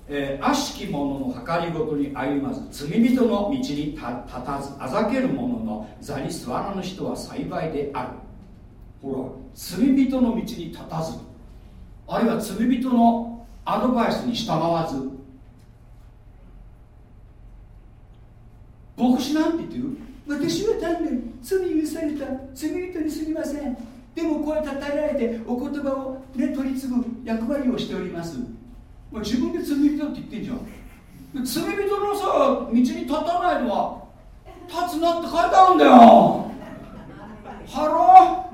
えー、悪しき者の計りごとに歩まず罪人の道に立たずあざける者の座に座らぬ人は幸いである。ほら罪人の道に立たずあるいは罪人のアドバイスに従わず。牧師なんて言ってる私は単なる罪許された。罪人にすぎません。でもこうたたえられてお言葉を、ね、取り次ぐ役割をしております。まあ、自分で罪人って言ってんじゃん。罪人のさ道に立たないのは立つなって書いてあるんだよ。ハロ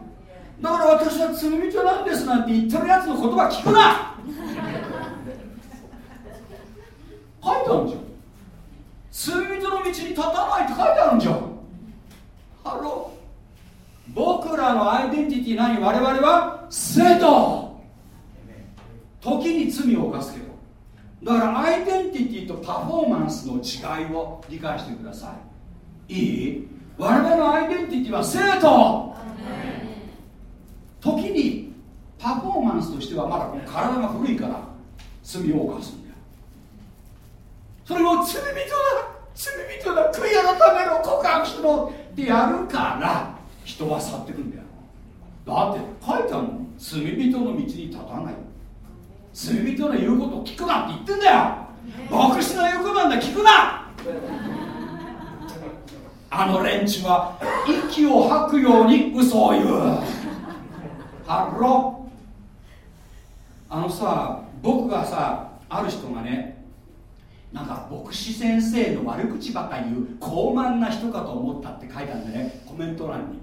ー。だから私は罪人なんですなんて言ってるやつの言葉聞くな。書いてあるんじゃん。罪人の道に立たないって書いてあるんじゃん。ハロー。僕らのアイデンティティ何？我々は聖徒。時に罪を犯すけど。だからアイデンティティとパフォーマンスの違いを理解してください。いい？我々のアイデンティティは聖徒。時にパフォーマンスとしてはまだこの体が古いから罪を犯すんだよ。それを罪人だ罪人だ悔い改めろ告白しろってやるから人は去ってくんだよ。だって書いてあるの罪人の道に立たない。罪人の言うことを聞くなって言ってんだよ。牧師の言うことなんだ聞くな。あの連中は息を吐くように嘘を言う。ハロあのさ僕がさある人がねなんか牧師先生の悪口ばっかり言う高慢な人かと思ったって書いてあるんでねコメント欄に。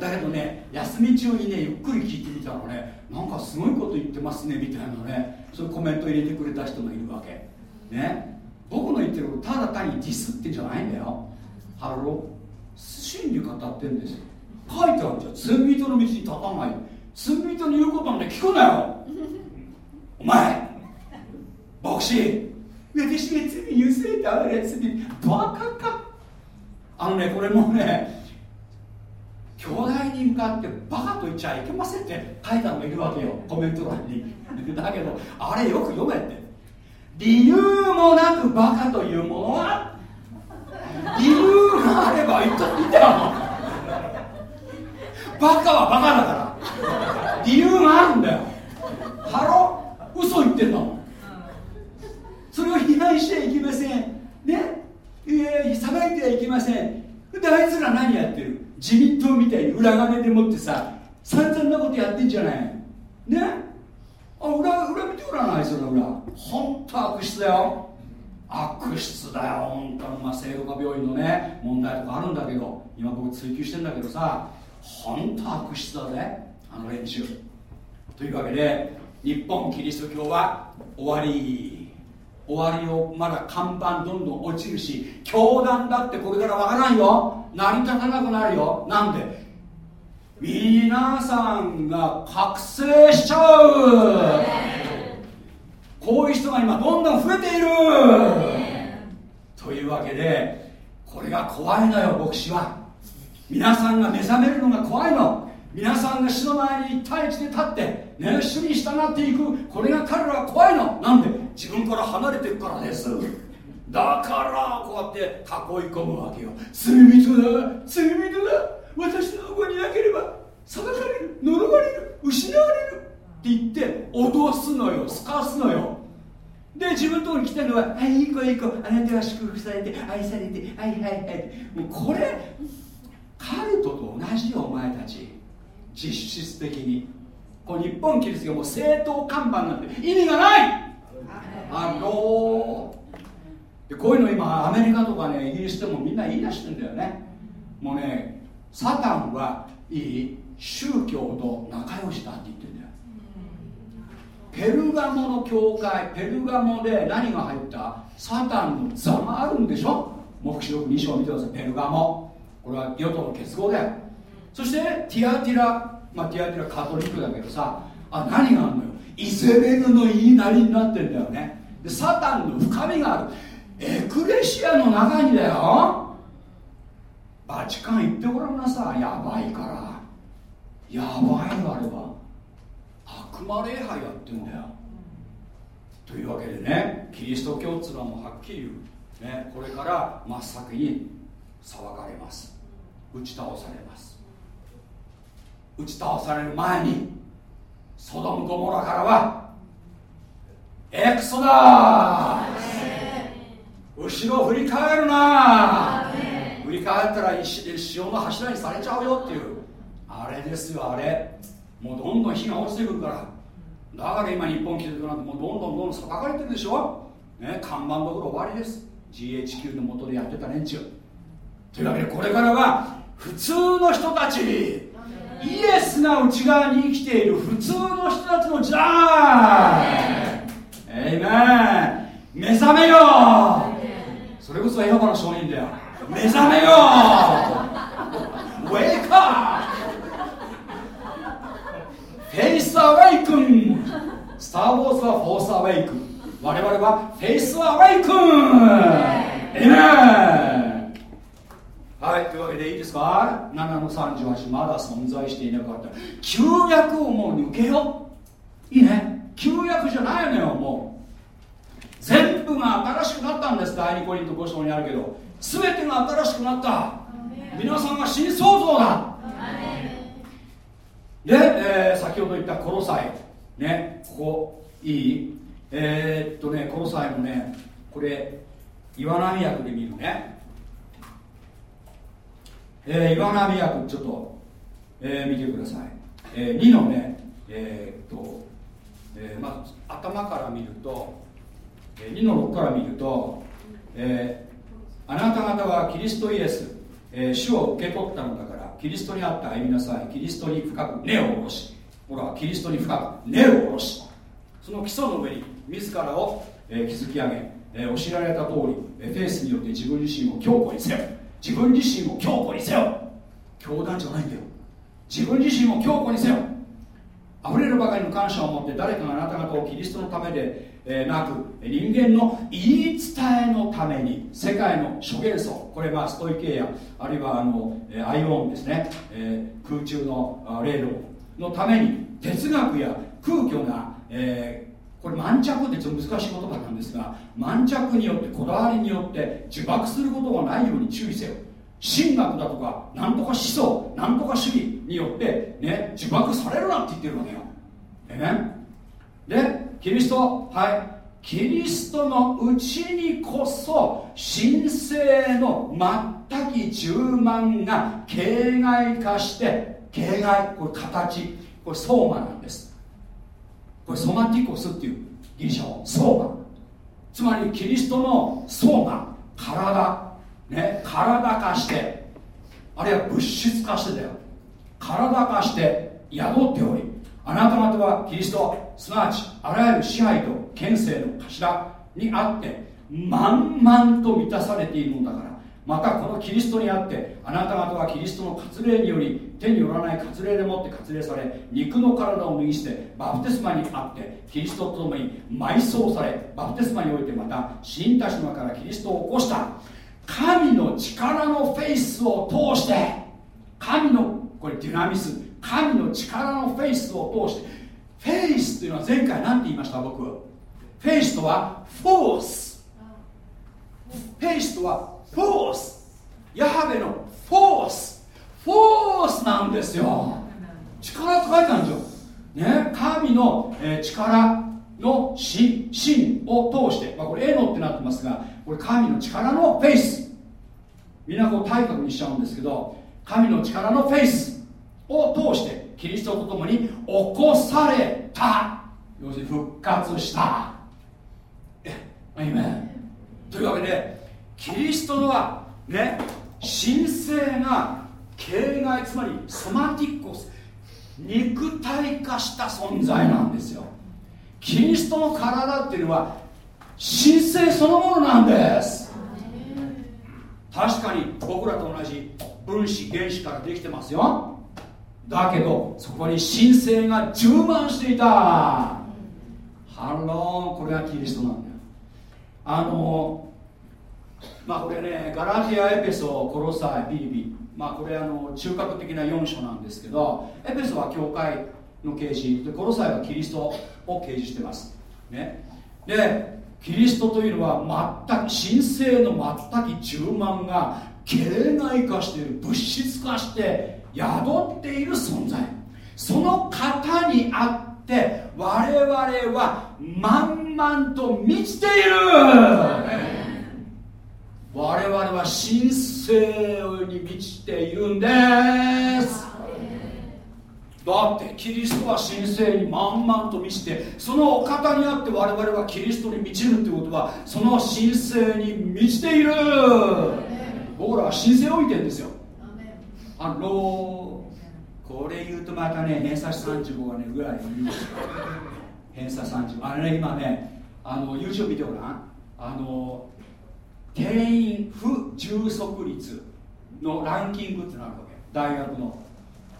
だけどね休み中にねゆっくり聞いてみたらねなんかすごいこと言ってますねみたいなねそういうコメント入れてくれた人がいるわけ。ね。僕の言ってることただ単にディスってんじゃないんだよ。ハロー。真理語ってんですよ。書いてあるじゃん。罪人の道に立たない。罪人の言うことなんて聞くなよ。お前。牧師。私が罪許されたあれ罪バカか。あのねこれもね兄弟に向かってバカと言っちゃいけませんって書いたのがいるわけよ。コメント欄に。だけどあれよく読めって。理由もなくバカというものは？理由があれば言ったいいよバカはバカだから。理由があるんだよ。ハロ嘘言ってんの。それを被害してはいけません。ね？えー、ばいてはいけません。であいつら何やってる？自民党みたいに裏金でもってさ散々なことやってんじゃないね？あ裏裏見てごらんあいつら裏。本当悪質だよ。悪質だよ。本当にまあ聖路加病院のね問題とかあるんだけど今僕追求してんだけどさ本当悪質だぜ。あの連中。というわけで日本キリスト教は終わり。終わりをまだ看板どんどん落ちるし教団だってこれからわからんよ。成り立たなくなるよ。なんで？皆さんが覚醒しちゃう。こういう人が今どんどん増えている。というわけでこれが怖いのよ牧師は。皆さんが目覚めるのが怖いの。皆さんが死の前に一対一で立ってね主に従っていく。これが彼らは怖いの。なんで？自分から離れていくからです。だからこうやって囲い込むわけよ。罪人だ。罪人だ。私のこになければ裁かれる。呪われる。失われる。って言って脅すのよ。すかすのよ。で自分のとこに来てるのは「はいいい子いい子。あなたは祝福されて愛されてはいはいはい」もうこれカルトと同じよお前たち。実質的に。こ日本キリスト教も正当看板なんて意味がない。あのでこういうの今アメリカとかねイギリスでもみんな言い出してんだよね。もうねサタンはいい宗教と仲良しだって言ってるんだよ。ペルガモの教会ペルガモで何が入った？サタンの座があるんでしょ？黙示録2章見てください。ペルガモ。これは与党の結合だよ。そしてティアティラまあティアティラカトリックだけどさあ何があるのよ。イゼベルの言いなりになってんだよね。でサタンの深みがある。エクレシアの中にだよ。バチカン行ってごらんなさい。やばいから。やばいよあれは悪魔礼拝やってんだよ。というわけでねキリスト教っつうのはもうはっきり言う、ね、これから真っ先に裁かれます。打ち倒されます。打ち倒される前にソドム・ゴモラからはエクソだ後ろ振り返るな。振り返ったら潮の柱にされちゃうよっていう。あれですよあれ。もうどんどん火が落ちてくるから。だから今日本来てるなんてもうどんどんどんどん裁かれてるでしょ、ね、看板どころ終わりです。GHQ の下でやってた連中。というわけでこれからは普通の人たちイエスが内側に生きている普通の人たちの時代えいめ目覚めよ。それこそエホバの証人だよ。目覚めよ。ウェイカー。フェイスアウェイクン。スター・ウォーズはフォースアウェイク。ン我々はフェイスアウェイクン。エイメン。はいというわけでいいですか？7の38まだ存在していなかった。旧約をもう抜けよいいね。旧約じゃないのよもう。全部が新しくなったんです。第2コリント5章にあるけど。全てが新しくなった。皆さんが新創造だ。で、えー、先ほど言ったコロサイ。ねここいい。えー、っとねコロサイのねこれ岩波役で見るねえー、岩波役ちょっと、えー、見てください、えー、2のねえー、っと、えー、まず頭から見ると、えー、2の6から見ると、えー、あなた方はキリストイエス、えー、主を受け取ったのだからキリストにあって歩みなさい。キリストに深く根を下ろし。ほらキリストに深く根を下ろし。その基礎の上に自らを、えー、築き上げ、えー、教えられた通り、え、フェイスによって自分自身を強固にせよ。自分自身を強固にせよ。教団じゃないんだよ。自分自身を強固にせよ。溢れるばかりの感謝を持って誰かがあなた方をキリストのためで、えー、なく人間の言い伝えのために世界の諸元素これはストイケイヤあるいはあのアイオンですね、えー、空中の霊炉のために哲学や空虚な、えー、これ満着ってちょっと難しい言葉なんですが満着によってこだわりによって呪縛することがないように注意せよ。神学だとかなんとか思想なんとか主義によってね呪縛されるなって言ってるわけよ、ね、でキリストはい。キリストのうちにこそ神聖の全き充満が形骸化して形骸これ形これ相馬なんです。これソマティコスっていうギリシャ語。相馬つまりキリストの相馬。体。ね。体化して。あるいは物質化してだよ。体化して宿っており。あなた方はキリストすなわちあらゆる支配と権勢の頭にあって満々と満たされているのだからまたこのキリストにあってあなた方はキリストの割礼により手によらない割礼でもって割礼され肉の体を脱ぎ捨てバプテスマにあってキリストと共に埋葬されバプテスマにおいてまた死人たちの中からキリストを起こした。神の力のフェイスを通して神のこれデュナミス。神の力のフェイスを通してフェイスというのは前回何て言いました僕？フェイスとはフォース。フェイスとはフォースヤハベのフォースフォースなんですよ。力って書いてあるんですよ、ね、神の、えー、力の信を通して、まあ、これエノってなってますがこれ神の力のフェイスみんなこう対格にしちゃうんですけど神の力のフェイスを通してキリストと共に起こされた。要するに復活した。えアイメン。というわけでキリストのはね神聖な形骸つまりソマティッコス肉体化した存在なんですよ。キリストの体っていうのは神聖そのものなんです。確かに僕らと同じ分子原子からできてますよ。だけどそこに神性が充満していた。ハローこれがキリストなんだよ。あのまあこれねガラティアエペソコロサイピリピまあこれあの中核的な4章なんですけどエペソは教会の啓示でコロサイはキリストを啓示してます。ね。でキリストというのは全く神聖の全く充満が形骸化している物質化して宿っている存在。その方にあって我々は満々と満ちている。我々は神聖に満ちているんです。だってキリストは神聖に満々と満ちてそのお方にあって我々はキリストに満ちるってことはその神聖に満ちている。僕らは神聖を置いてるんですよ。あのこれ言うとまたね偏差値35がねぐらい言うんですよ偏差35あれね今ねあの YouTube 見てごらん。あの定員不充足率のランキングってなるわけ。大学の。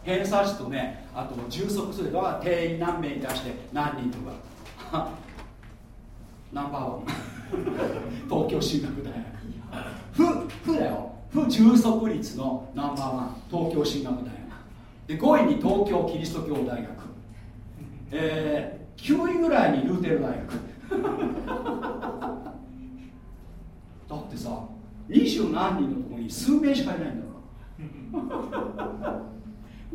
偏差値とねあと充足すれば定員何名に対して何人とか。ナンバーワン。東京進学大学。不不だよ。不充足率のナンバーワン。東京進学大学。で5位に東京キリスト教大学、えー、9位ぐらいにルーテル大学。だってさ二十何人のところに数名しかいないんだから。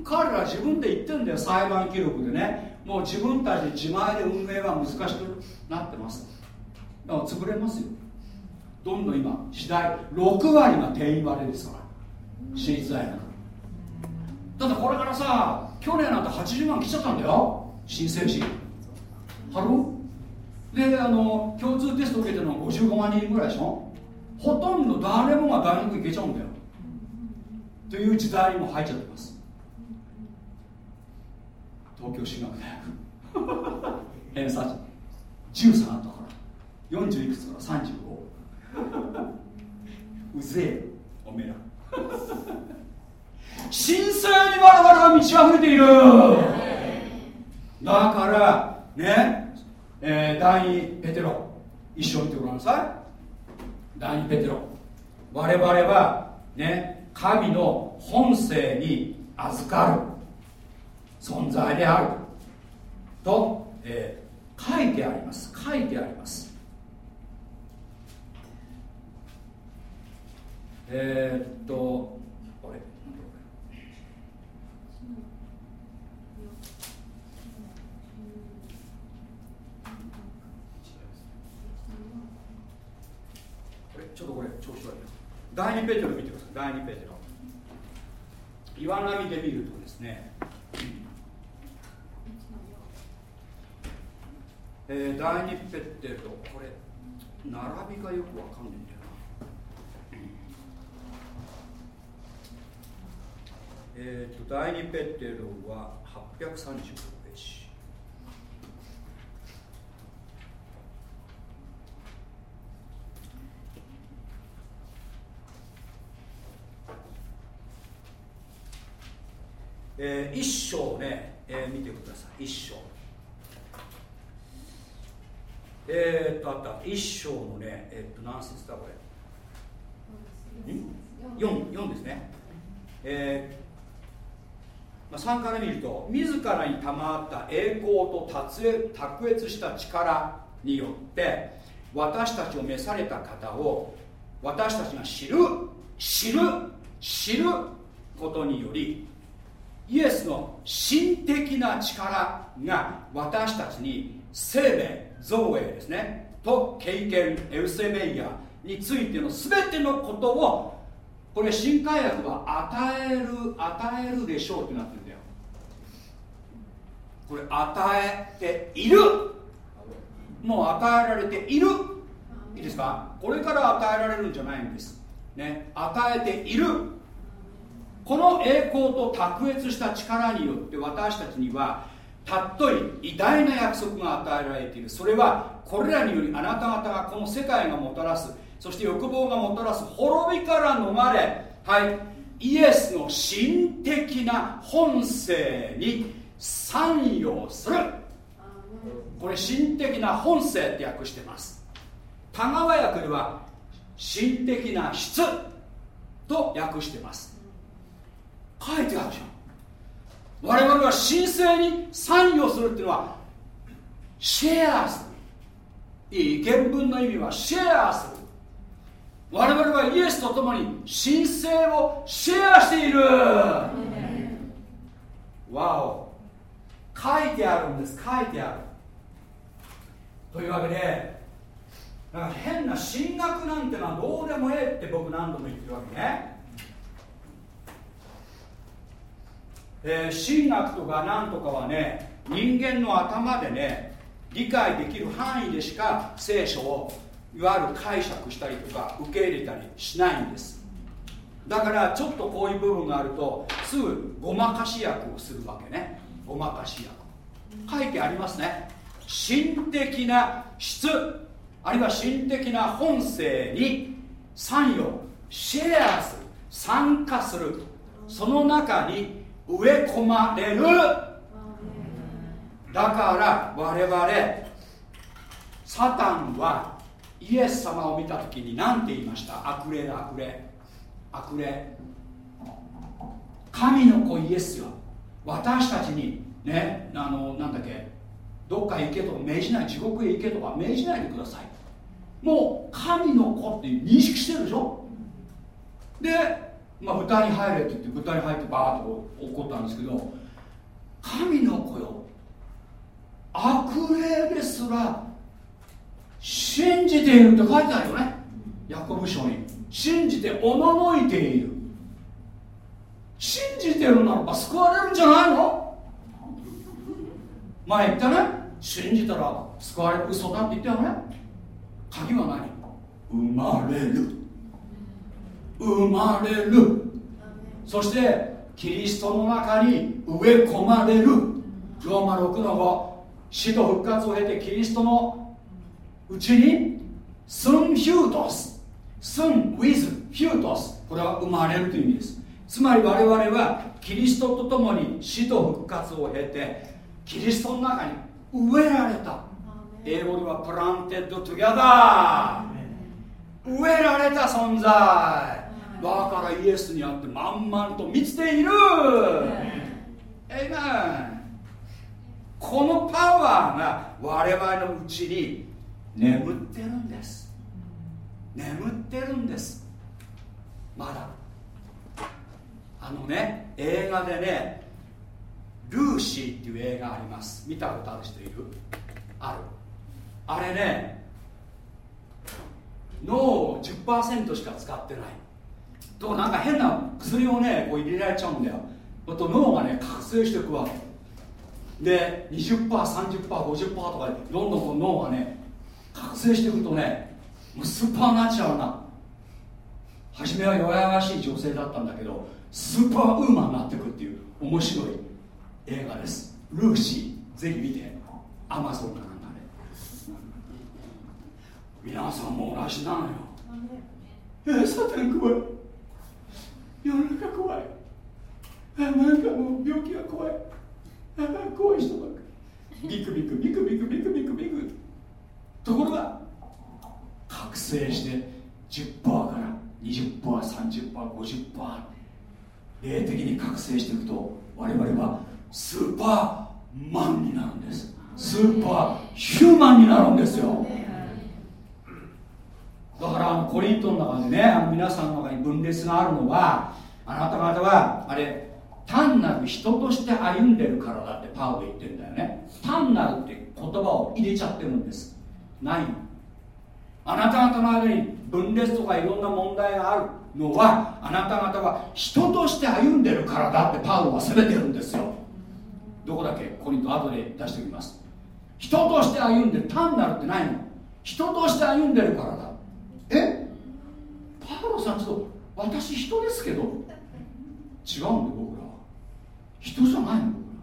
彼ら自分で言ってんだよ裁判記録でね。もう自分たち自前で運営は難しくなってます。だから潰れますよ。どんどん今時代6割が定員割れですから。私立大学だってこれからさ去年なんて80万来ちゃったんだよ。申請しハロであの共通テスト受けてるのは55万人ぐらいでしょ。ほとんど誰もが大学行けちゃうんだよ。という時代にも入っちゃってます。東京進学大学。偏差値。13あったから。40いくつから？35うぜえおめえら。神聖に我々は満ち溢れている。だからね、えー、第二ペテロ一緒に言ってごらんなさい。第二ペテロ。我々はね神の本性に預かる。存在である。と、えー、書いてあります。書いてあります。えー、っとあれちょっとこれ調子悪い第2ペテロ見てください。第2ペテロ岩波で見るとですね。えー、第2ペテロこれ並びがよくわかんないんだよな。えっ、ー、と第2ペテロは835ページえー、一章ね、えー、見てください。一章。えー、っとあった。一章のねえー、っと何節だこれ？4, 4ですね。えーまあ、3から見ると自らに賜った栄光と卓越した力によって私たちを召された方を私たちが知る知る知ることによりイエスの心的な力が私たちに生命造営ですねと経験エウセメイヤについての全てのことをこれ新海薬は与える与えるでしょうってなってるんだよ。これ与えている。もう与えられている。いいですか？これから与えられるんじゃないんです。ね。与えている。この栄光と卓越した力によって私たちにはたっとい偉大な約束が与えられている。それはこれらによりあなた方がこの世界がもたらすそして欲望がもたらす滅びから逃れはいイエスの心的な本性に参与する。これ心的な本性って訳してます。田川訳では心的な質と訳してます。書いてあるじゃん。我々は神聖に参与するっていうのはシェアする。いい原文の意味はシェアする。我々はイエスと共に神聖をシェアしている。わお。書いてあるんです。書いてある。というわけでだか変な進学なんてのはどうでもええって僕何度も言ってるわけね。えー、神学とかなんとかはね人間の頭でね理解できる範囲でしか聖書をいわゆる解釈したりとか受け入れたりしないんです。だからちょっとこういう部分があるとすぐごまかし役をするわけね。ごまかし役。書いてありますね。心的な質。あるいは心的な本性に参与シェアする参加する。その中に植え込まれる。だから我々サタンはイエス様を見た時に何て言いました？悪霊だ悪霊。悪霊。神の子イエスよ。私たちにねあのなんだっけ？どっか行けと命じない地獄へ行けとか命じないでください。もう神の子って認識してるでしょ？でまあ、豚に入れって言って豚に入ってバーッと怒ったんですけど神の子よ悪霊ですら信じているって書いてあるよね。ヤコブ書に。信じておののいている。信じてるならば救われるんじゃないの？前言ったね。信じたら救われる嘘だって言ったよね。鍵は何？生まれる。生まれる。そしてキリストの中に植え込まれる。ローマ6の5死と復活を経てキリストのうちにσύμφυτος。σύν with φυτος。これは生まれるという意味です。つまり我々はキリストと共に死と復活を経てキリストの中に植えられた。英語では planted together。植えられた存在だからイエスにあって満々と満ちている。えいめこのパワーが我々のうちに眠ってるんです。眠ってるんです。まだ。あのね映画でねルーシーっていう映画あります。見たことある人いる？ある。あれね脳を10%しか使ってない。となんか変な薬をねこう入れられちゃうんだよ。と脳がね覚醒していくわ。けで 20%30%50% とかでどんどんこう脳がね覚醒していくとねもうスーパーナチュラルな初めは弱々しい女性だったんだけどスーパーウーマンになっていくっていう面白い映画です。ルーシーぜひ見て。アマゾンかなんかで。皆さんも同じなのよ。えー、サタン怖い世の中怖い。あなんかもう病気が怖い。あ怖い人ばっかり。ビクビクビクビクビクビクビク。ところが覚醒して10%から 20%30%50% 霊的に覚醒していくと我々はスーパーマンになるんです。スーパーヒューマンになるんですよ。だからコリントの中でねあの皆さんの中に分裂があるのはあなた方はあれ単なる人として歩んでるからだってパウロ言ってるんだよね。単なるって言葉を入れちゃってるんです。ない。あなた方の間に分裂とかいろんな問題があるのはあなた方は人として歩んでるからだってパウロは責めてるんですよ。どこだっけ？コリント後で出しておきます。人として歩んで単なるってないの。人として歩んでるからだ。パウロさんちょっと私人ですけど。違うんだ僕ら。は人じゃないの僕ら。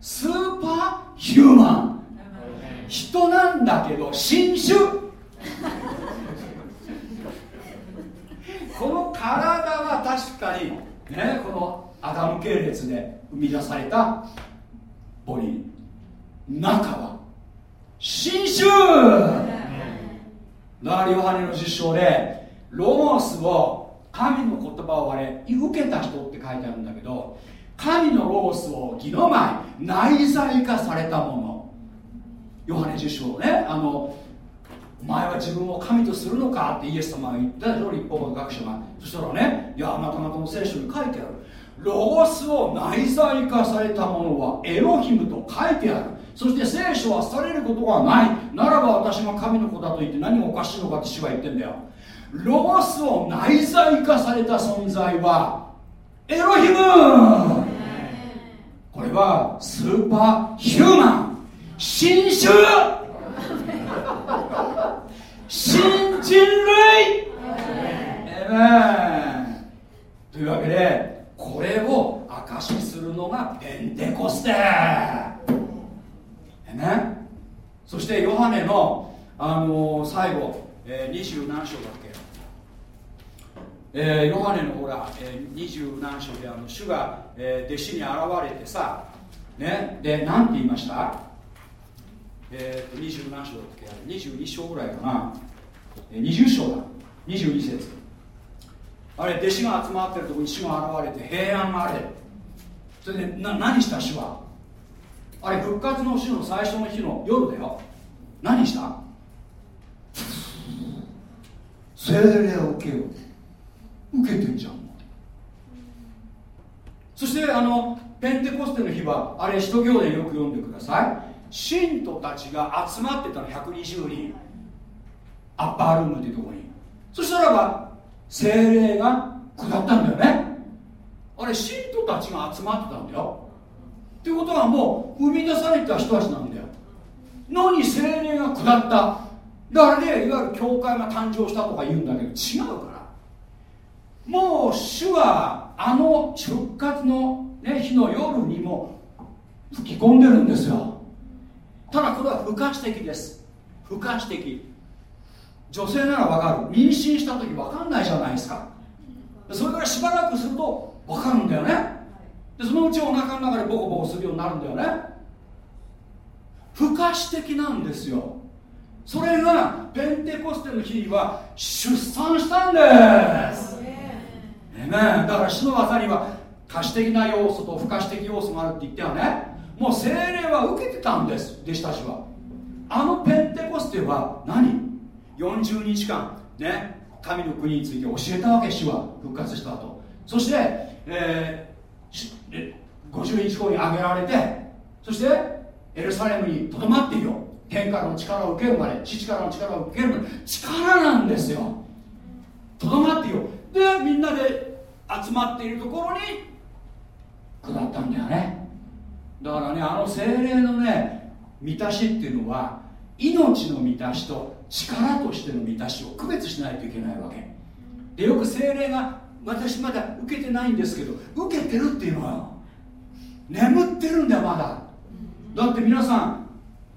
スーパーヒューマン。人なんだけど新種。この体は確かにねこのアダム系列で生み出されたボディ。中は新種。だからヨハネの実証でロゴスを神の言葉をあれ受けた人って書いてあるんだけど神のロゴスを義の前内在化されたもの。ヨハネ実証ね。あのお前は自分を神とするのかってイエス様が言ったでしょ立法学者が。そしたらねいやあなた方の聖書に書いてある。ロゴスを内在化されたものはエロヒムと書いてある。そして聖書はされることがない。ならば私が神の子だと言って何がおかしいのかって主は言ってんだよ。ロゴスを内在化された存在はエロヒム。これはスーパーヒューマン。新種。新人類。えめというわけでこれを証しするのがペンテコステ。えねそしてヨハネの、あのー、最後、えー、20何章だっけ？えー、ヨハネのほら、えー、20何章であの主が、えー、弟子に現れてさね？で何て言いました？えー、20何章だっけ？22章ぐらいかな、えー、20章だ。22節。あれ弟子が集まってるとこに主が現れて平安があれ。それでな何した主は？あれ復活の主の最初の日の夜だよ。何した？精霊を受けよう。受けてんじゃん。そしてあのペンテコステの日はあれ使徒行伝よく読んでください。信徒たちが集まってたの120人。アッパールームっていうところに。そしたらば精霊が下ったんだよね。あれ信徒たちが集まってたんだよ。っていうことはもう生み出された人たちなんだよ。のに精霊が下った。だからねいわゆる教会が誕生したとか言うんだけど違うから。もう主はあの復活の、ね、日の夜にも吹き込んでるんですよ。ただこれは不可視的です。不可視的女性ならわかる。妊娠した時わかんないじゃないですか。それからしばらくするとわかるんだよね。でそのうちお腹の中でボコボコするようになるんだよね。不可視的なんですよ。それがペンテコステの日には出産したんです。ねだから死の技には可視的な要素と不可視的要素があるって言ったよね。もう精霊は受けてたんです弟子たちは。あのペンテコステは何？40日間ね神の国について教えたわけ主は復活した後。そして、えー、50日後に挙げられてそしてエルサレムにとどまっていよ天からの力を受けるまで父からの力を受けるまで力なんですよ。とどまってよ。でみんなで集まっているところに下ったんだよね。だからねあの精霊のね満たしっていうのは命の満たしと力としての満たしを区別しないといけないわけ。でよく精霊が私まだ受けてないんですけど受けてるっていうのは眠ってるんだよまだ。だって皆さん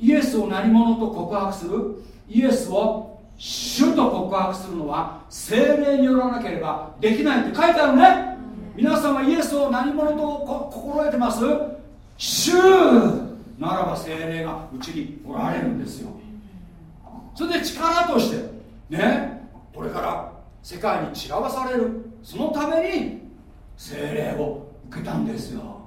イエスを何者と告白する？イエスを主と告白するのは精霊によらなければできないって書いてあるね。皆さんはイエスを何者と心得てます？主ならば精霊がうちにおられるんですよ。それで力としてねこれから世界に散らばされる。そのために精霊を受けたんですよ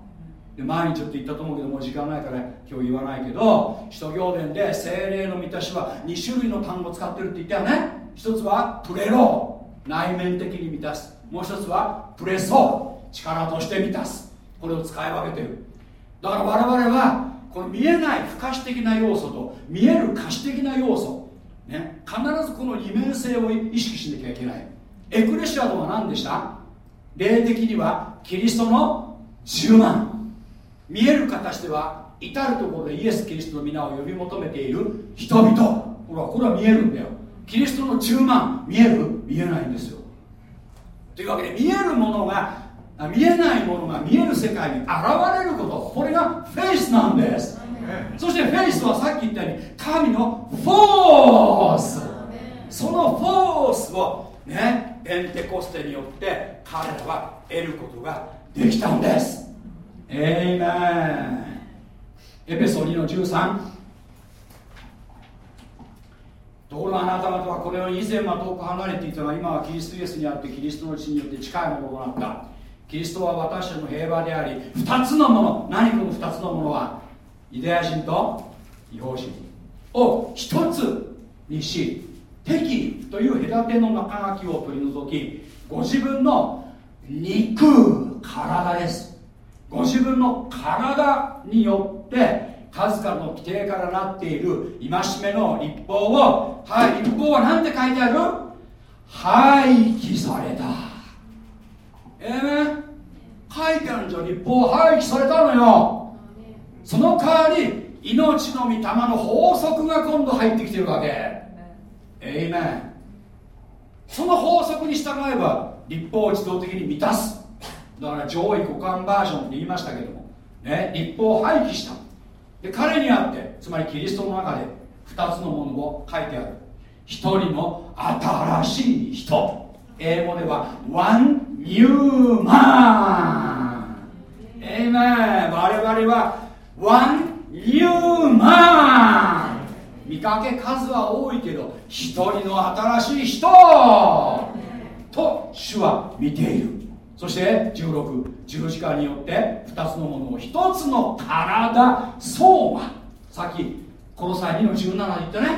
で前にちょっと言ったと思うけどもう時間ないから今日言わないけど使徒行伝で精霊の満たしは2種類の単語を使ってるって言ったよね。一つはプレロ。ー内面的に満たす。もう一つはプレソ。ー力として満たす。これを使い分けてる。だから我々はこの見えない不可視的な要素と見える可視的な要素、ね、必ずこの二面性を意識しなきゃいけない。エクレシアとは何でした？霊的にはキリストの10万。見える形では至る所でイエス・キリストの皆を呼び求めている人々。ほらこれは見えるんだよ。キリストの充満見える見えないんですよ。というわけで見えるものが見えないものが見える世界に現れること。これがフェイスなんです。そしてフェイスはさっき言ったように神のフォース。そのフォースをねペンテコステによって彼らは得ることができたんですエイメンエペソ2の13ところがあなた方はこれを以前は遠く離れていたが今はキリストイエスにあってキリストの血によって近いものとなった。キリストは私たちの平和であり2つのもの。何この2つのものは？ユダヤ人と違法人を1つにし敵という隔ての中書きを取り除きご自分の肉体です。ご自分の体によって数々の規定からなっている戒めの立法をはい立法は何て書いてある？廃棄された。ええー、書いてあるんじゃん立法廃棄されたのよ。その代わり命の御霊の法則が今度入ってきてるわけ。えいめんその法則に従えば立法を自動的に満たす。だから上位互換バージョンって言いましたけども、ね、立法を廃棄した。で彼にあってつまりキリストの中で2つのものを書いてある。1人の新しい人。英語では One New Man えめ我々は One New Man 見かけ数は多いけど一人の新しい人。と主は見ている。そして16十字架によって2つのものを1つの体相馬さっきこの際2の17で言ったね。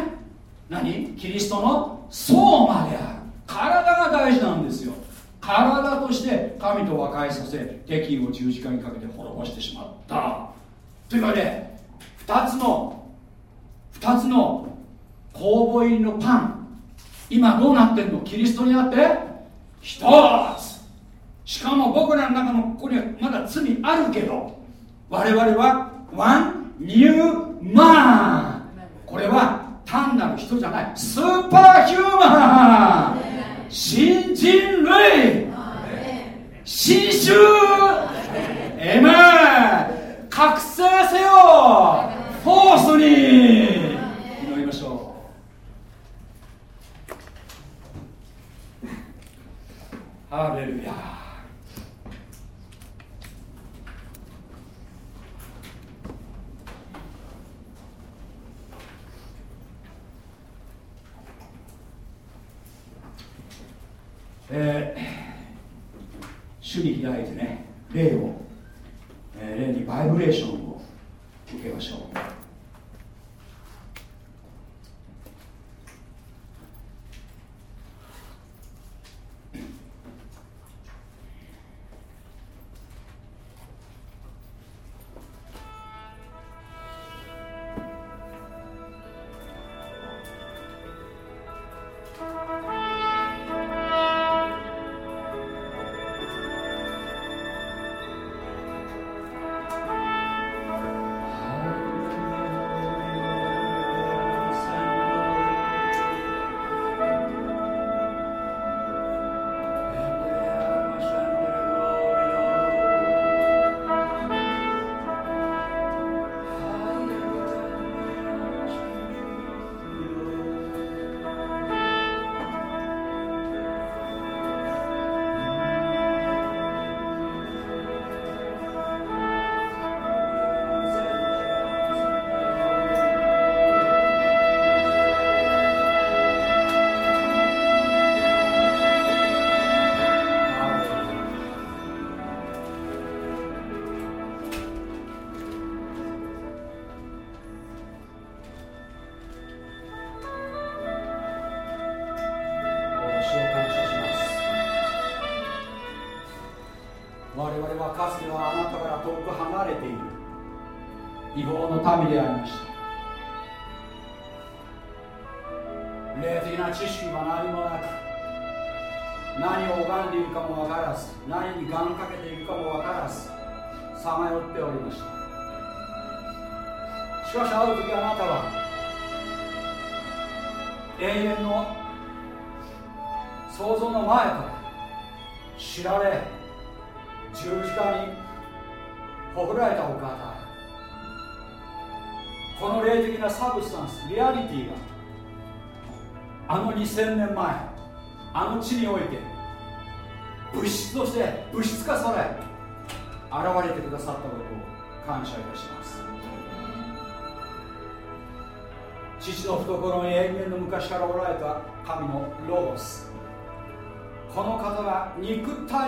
何？キリストの相馬である。体が大事なんですよ。体として神と和解させ敵意を十字架にかけて滅ぼしてしまった。というわけで2つの2つの酵母入りのパン。今どうなってんの？キリストにあって1つ。しかも僕らの中のここにはまだ罪あるけど我々はワンニューマンこれは単なる人じゃない。スーパーヒューマン新人類。新種。エメ覚醒せよ。フォースに。祈りましょう。ハレルヤえー、主に開いてね霊を、えー、霊にバイブレーションを受けましょう。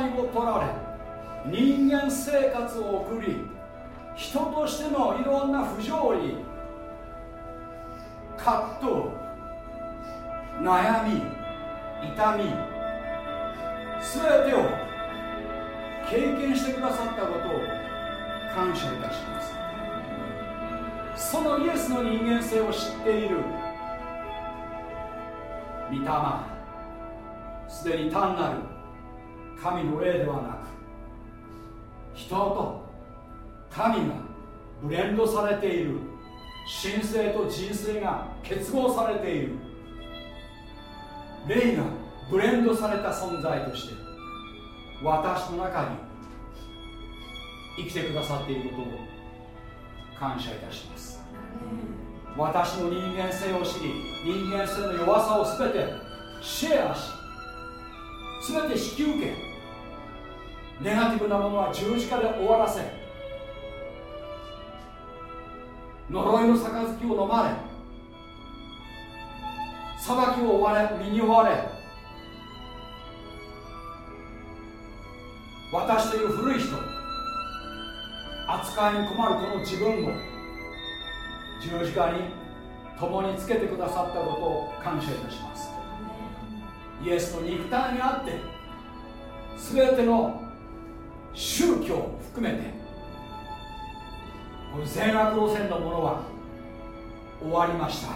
体を取られ人間生活を送り人としてのいろんな不条理葛藤悩み痛み全てを経験してくださったことを感謝いたします。そのイエスの人間性を知っている御霊すでに単なる神の霊ではなく人と神がブレンドされている神性と人生が結合されている霊がブレンドされた存在として私の中に生きてくださっていることを感謝いたします。私の人間性を知り人間性の弱さを全てシェアし全て引き受けネガティブなものは十字架で終わらせ呪いの杯を飲まれ裁きを追われ身に追われ私という古い人扱いに困るこの自分を十字架に共につけてくださったことを感謝いたします。イエスの肉体にあって全ての宗教を含めてこの善悪路線のものは終わりました。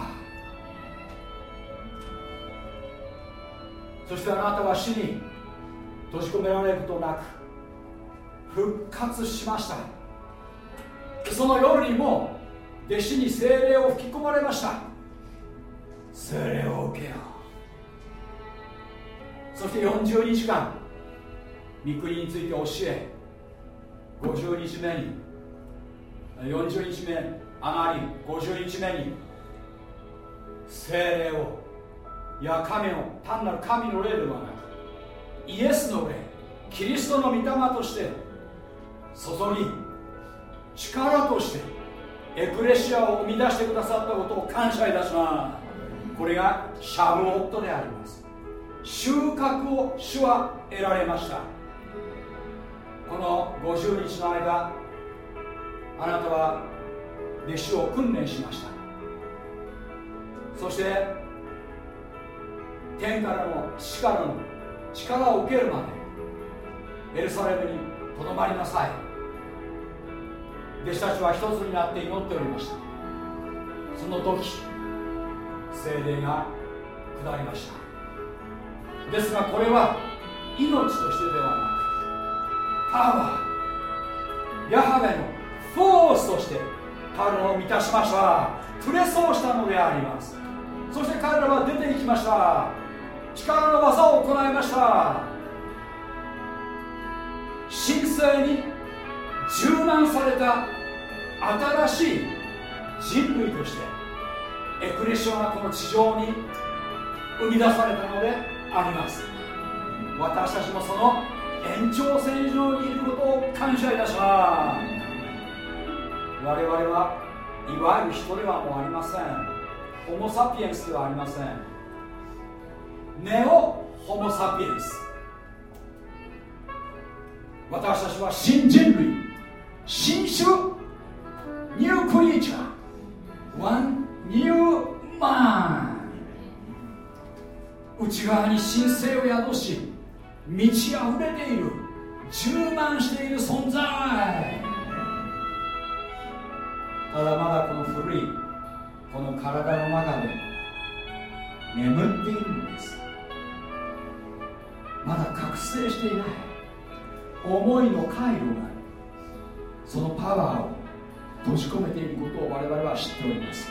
そしてあなたは死に閉じ込められることなく復活しました。その夜にも弟子に精霊を吹き込まれました。精霊を受けよう。そして40日間御国について教え50日目に40日目上がり50日目に精霊をいや神の単なる神の霊ではなくイエスの霊キリストの御霊として注ぎ力としてエクレシアを生み出してくださったことを感謝いたします。これがシャムオットであります。収穫を主は得られました。この50日の間あなたは弟子を訓練しました。そして天からの父からの力を受けるまでエルサレムにとどまりなさい。弟子たちは一つになって祈っておりました。その時精霊が下りました。ですがこれは命としてではなくパワーヤハベのフォースとして彼らを満たしました。プレソーしたのであります。そして彼らは出ていきました。力の技を行いました。神聖に柔軟された新しい人類としてエクレシオがこの地上に生み出されたのであります。私たちもその延長線上にいることを感謝いたします。我々はいわゆる人ではもうありません。ホモ・サピエンスではありません。ネオ・ホモ・サピエンス。私たちは新人類新種ニュークリーチャー。ワンニューマン。内側に神聖を宿し満ち溢れている。充満している存在。ただまだこの古いこの体の中で眠っているのです。まだ覚醒していない。思いの回路がそのパワーを閉じ込めていることを我々は知っております。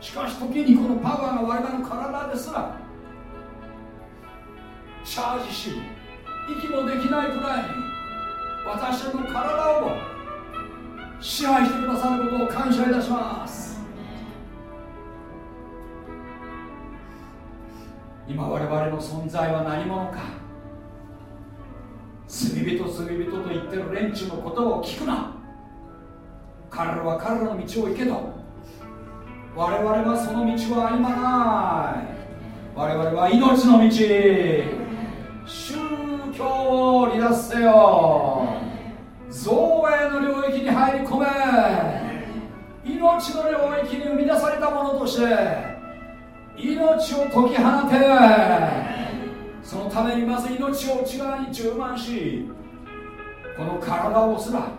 しかし時にこのパワーが我々の体ですらチャージし息もできないくらい私の体を支配してくださることを感謝いたします。今我々の存在は何者か。罪人罪人と言ってる連中のことを聞くな。彼らは彼らの道を行けと。我々はその道は歩まない。我々は命の道。宗教を離脱せよ。造営の領域に入り込め。命の領域に生み出されたものとして命を解き放て。そのためにまず命を内側に充満しこの体をすら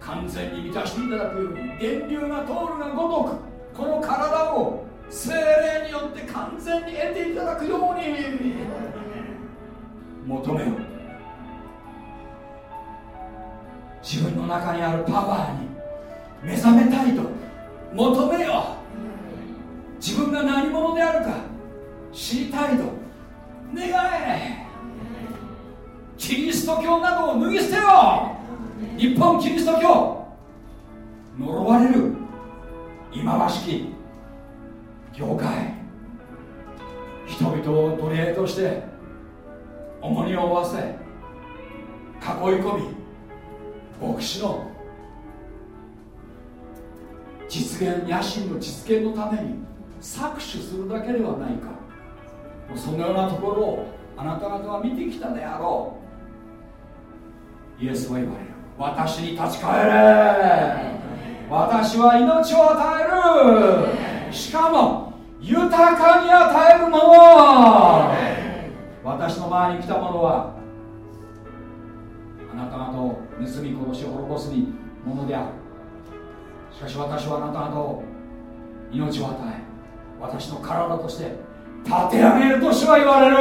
完全に満たしていただくように電流が通るがごとくこの体を精霊によって完全に得ていただくように。求めよ。自分の中にあるパワーに目覚めたいと。求めよ。自分が何者であるか。知りたいと。願え。キリスト教などを脱ぎ捨てよ。日本キリスト教。呪われる。忌まわしき。業界。人々を奴隷として重荷を負わせ囲い込み牧師の実現野心の実現のために搾取するだけではないか。そのようなところをあなた方は見てきたであろう。イエスは言われる。私に立ち返れ。私は命を与える。しかも豊かに与えるもの。私の前に来た者はあなた方を盗み殺し滅ぼすにものである。しかし私はあなた方を命を与え私の体として立て上げると主は言われる。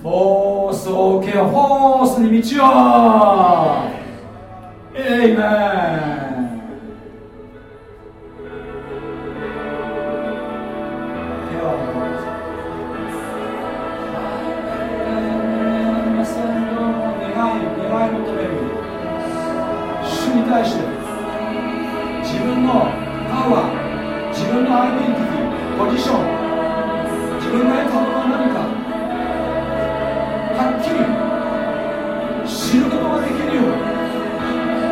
フォースを受けよフォースに道をエイメン対して自分のパワー自分のアイデンティティポジション自分が得たものは何かはっきり知ることができるよう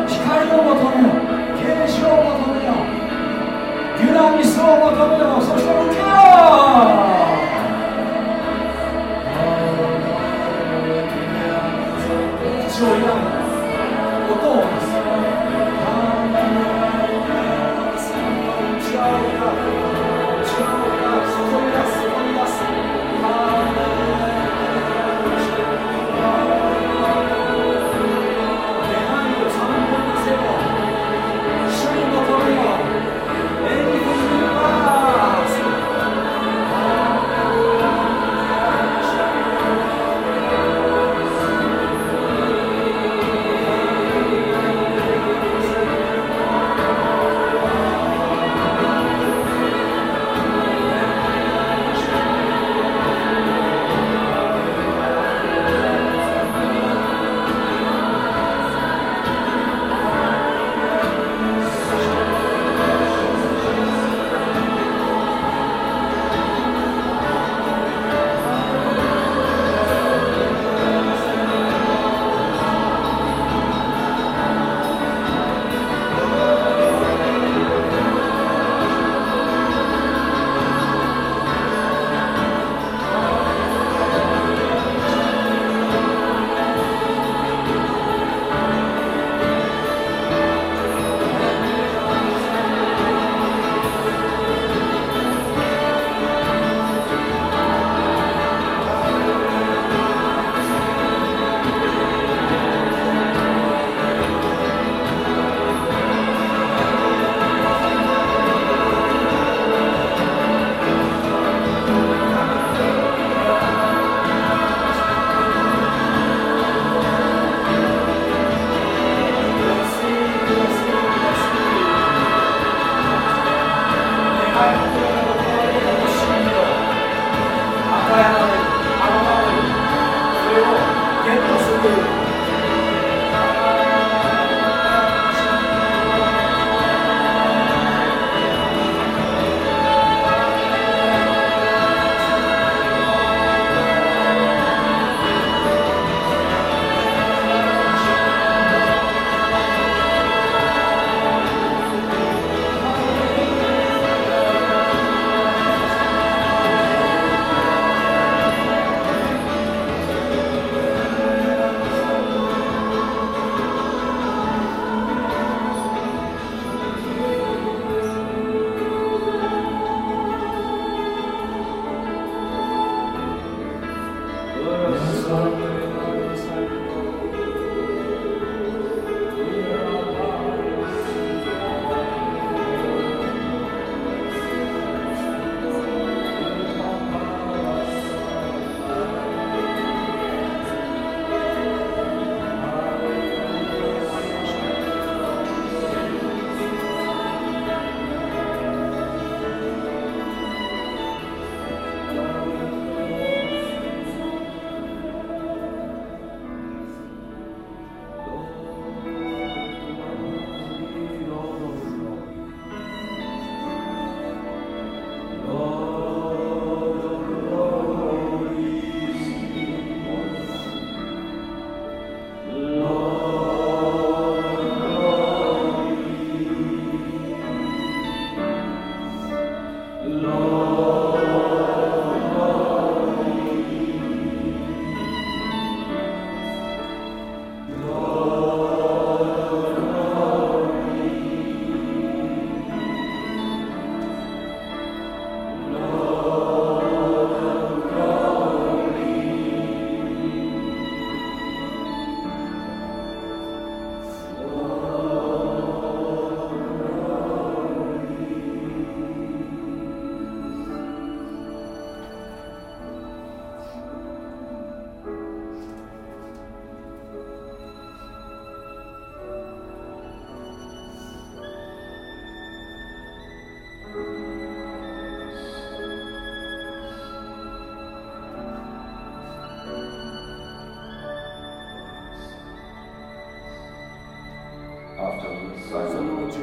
光を求めよ啓示を求めよデュナミスを求めよそして受けよそ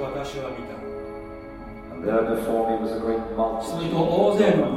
私は見た。の人、大勢の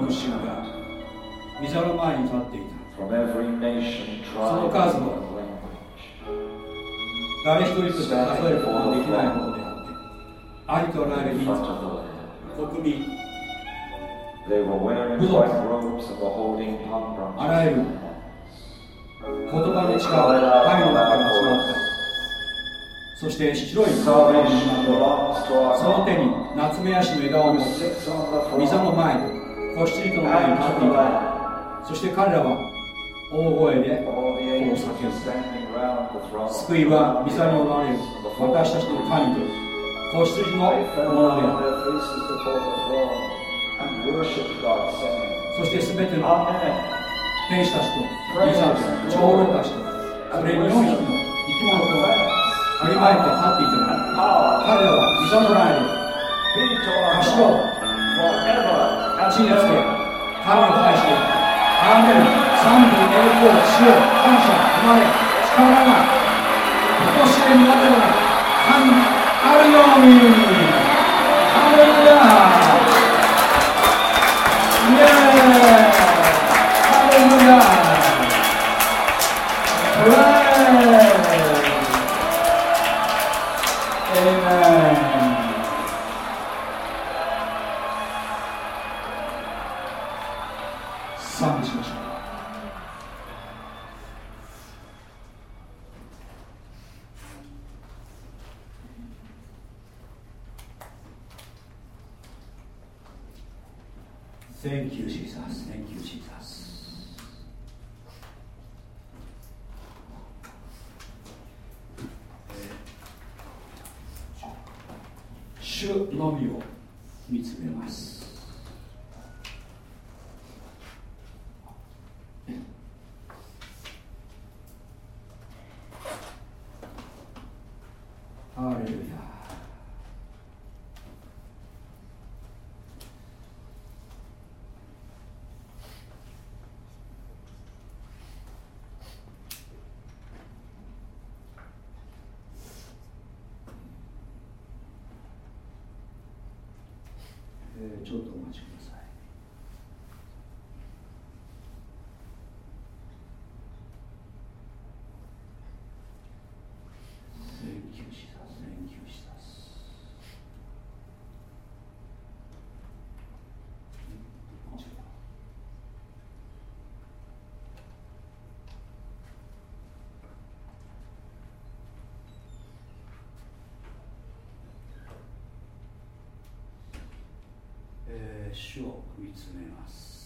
えー、主を見つめます。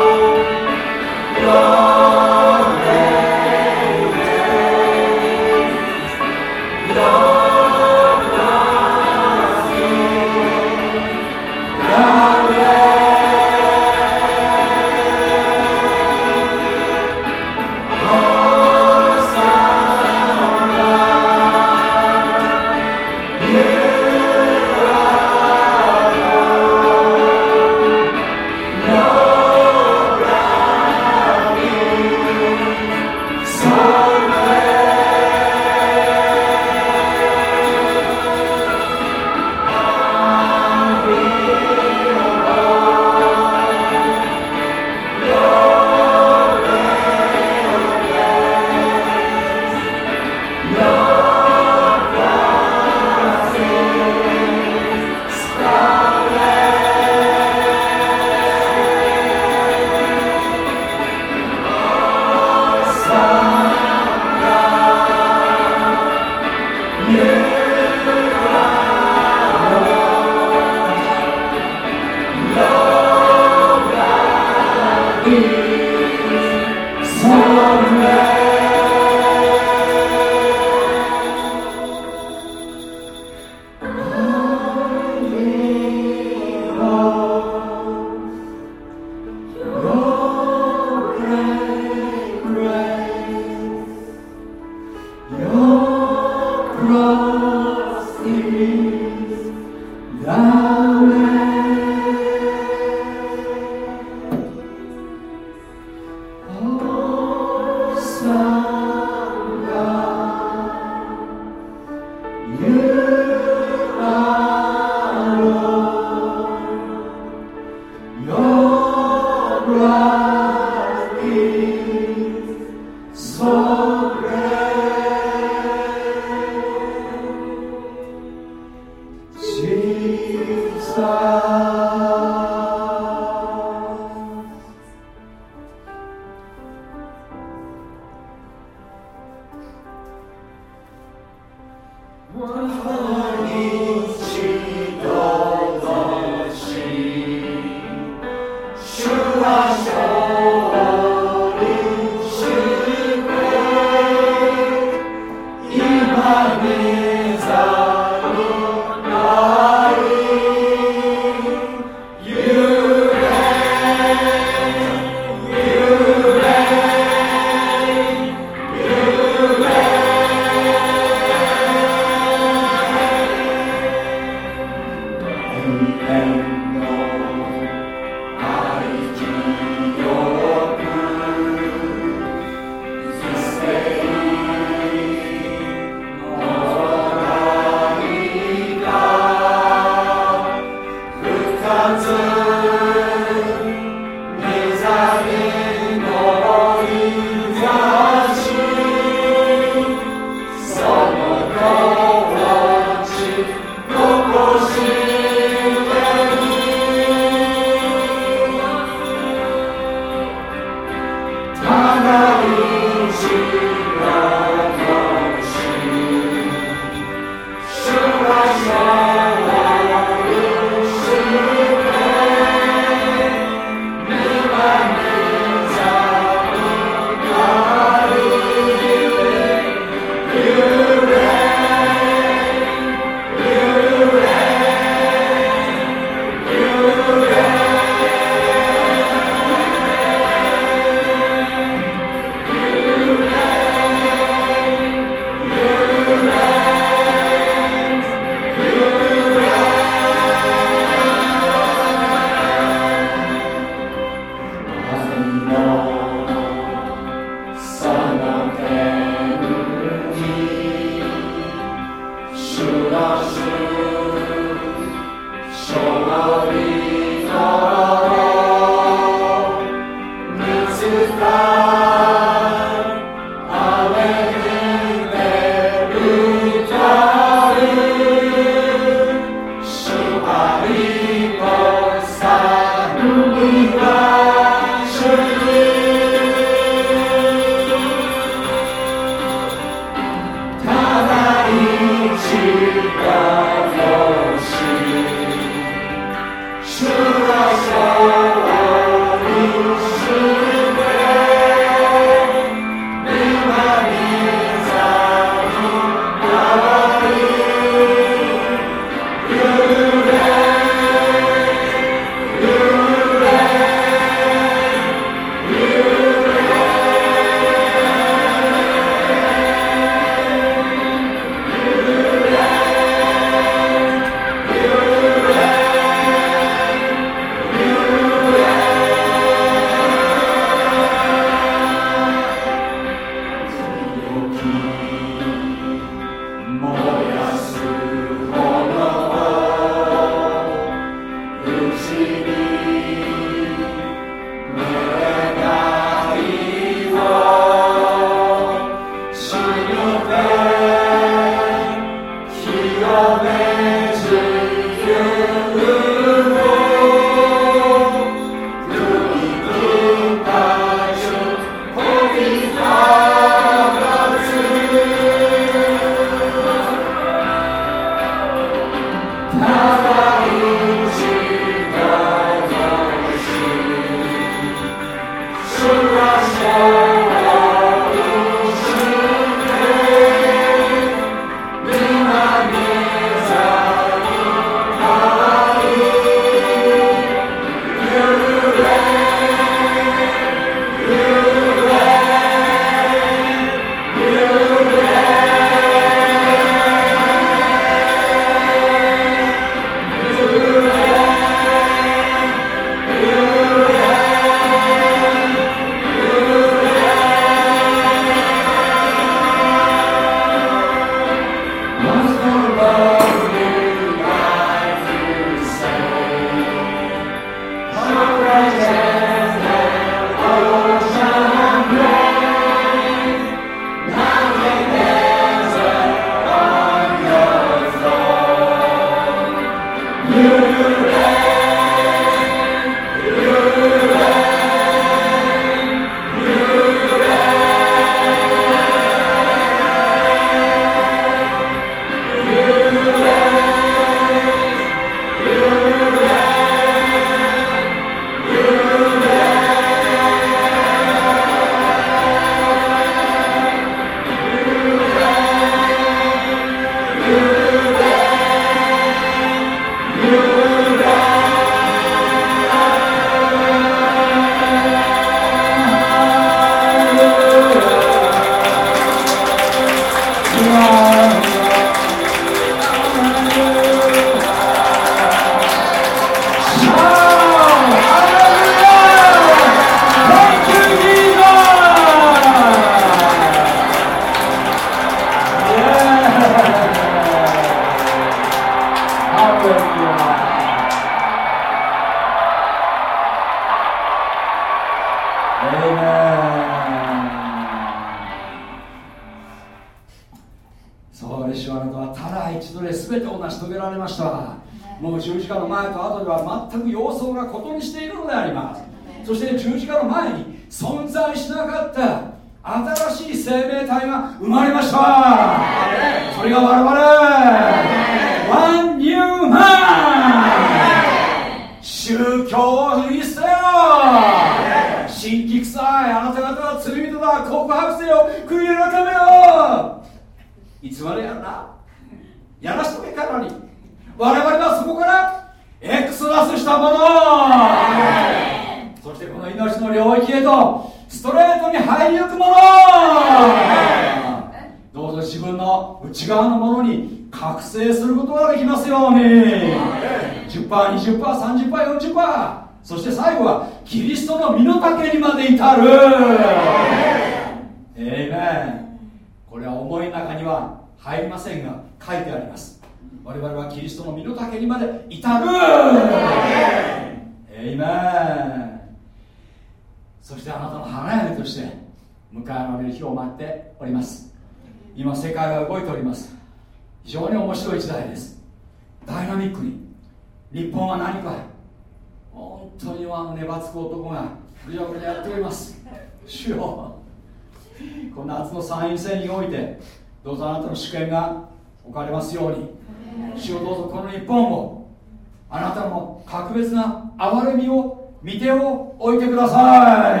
格別な憐れみを見てを置いてください。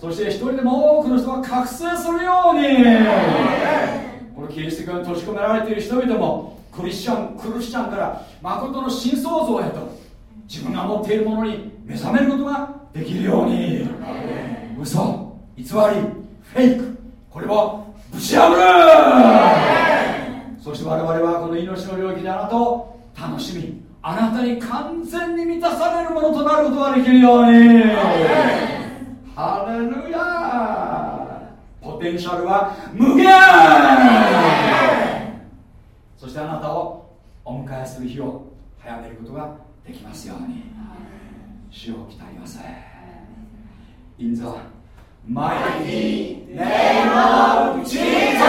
そして一人でも多くの人が覚醒するように。このキリスト教に閉じ込められている人々もクリスチャンクリスチャンから誠の新創造へと自分が持っているものに目覚めることができるように。嘘偽りフェイクこれをぶち破る。そして我々はこの命の領域であなたを楽しみあなたに完全に満たされるものとなることができるように。ハレルヤポテンシャルは無限。そしてあなたをお迎えする日を早めることができますように。主を鍛えます In the mighty name of Jesus!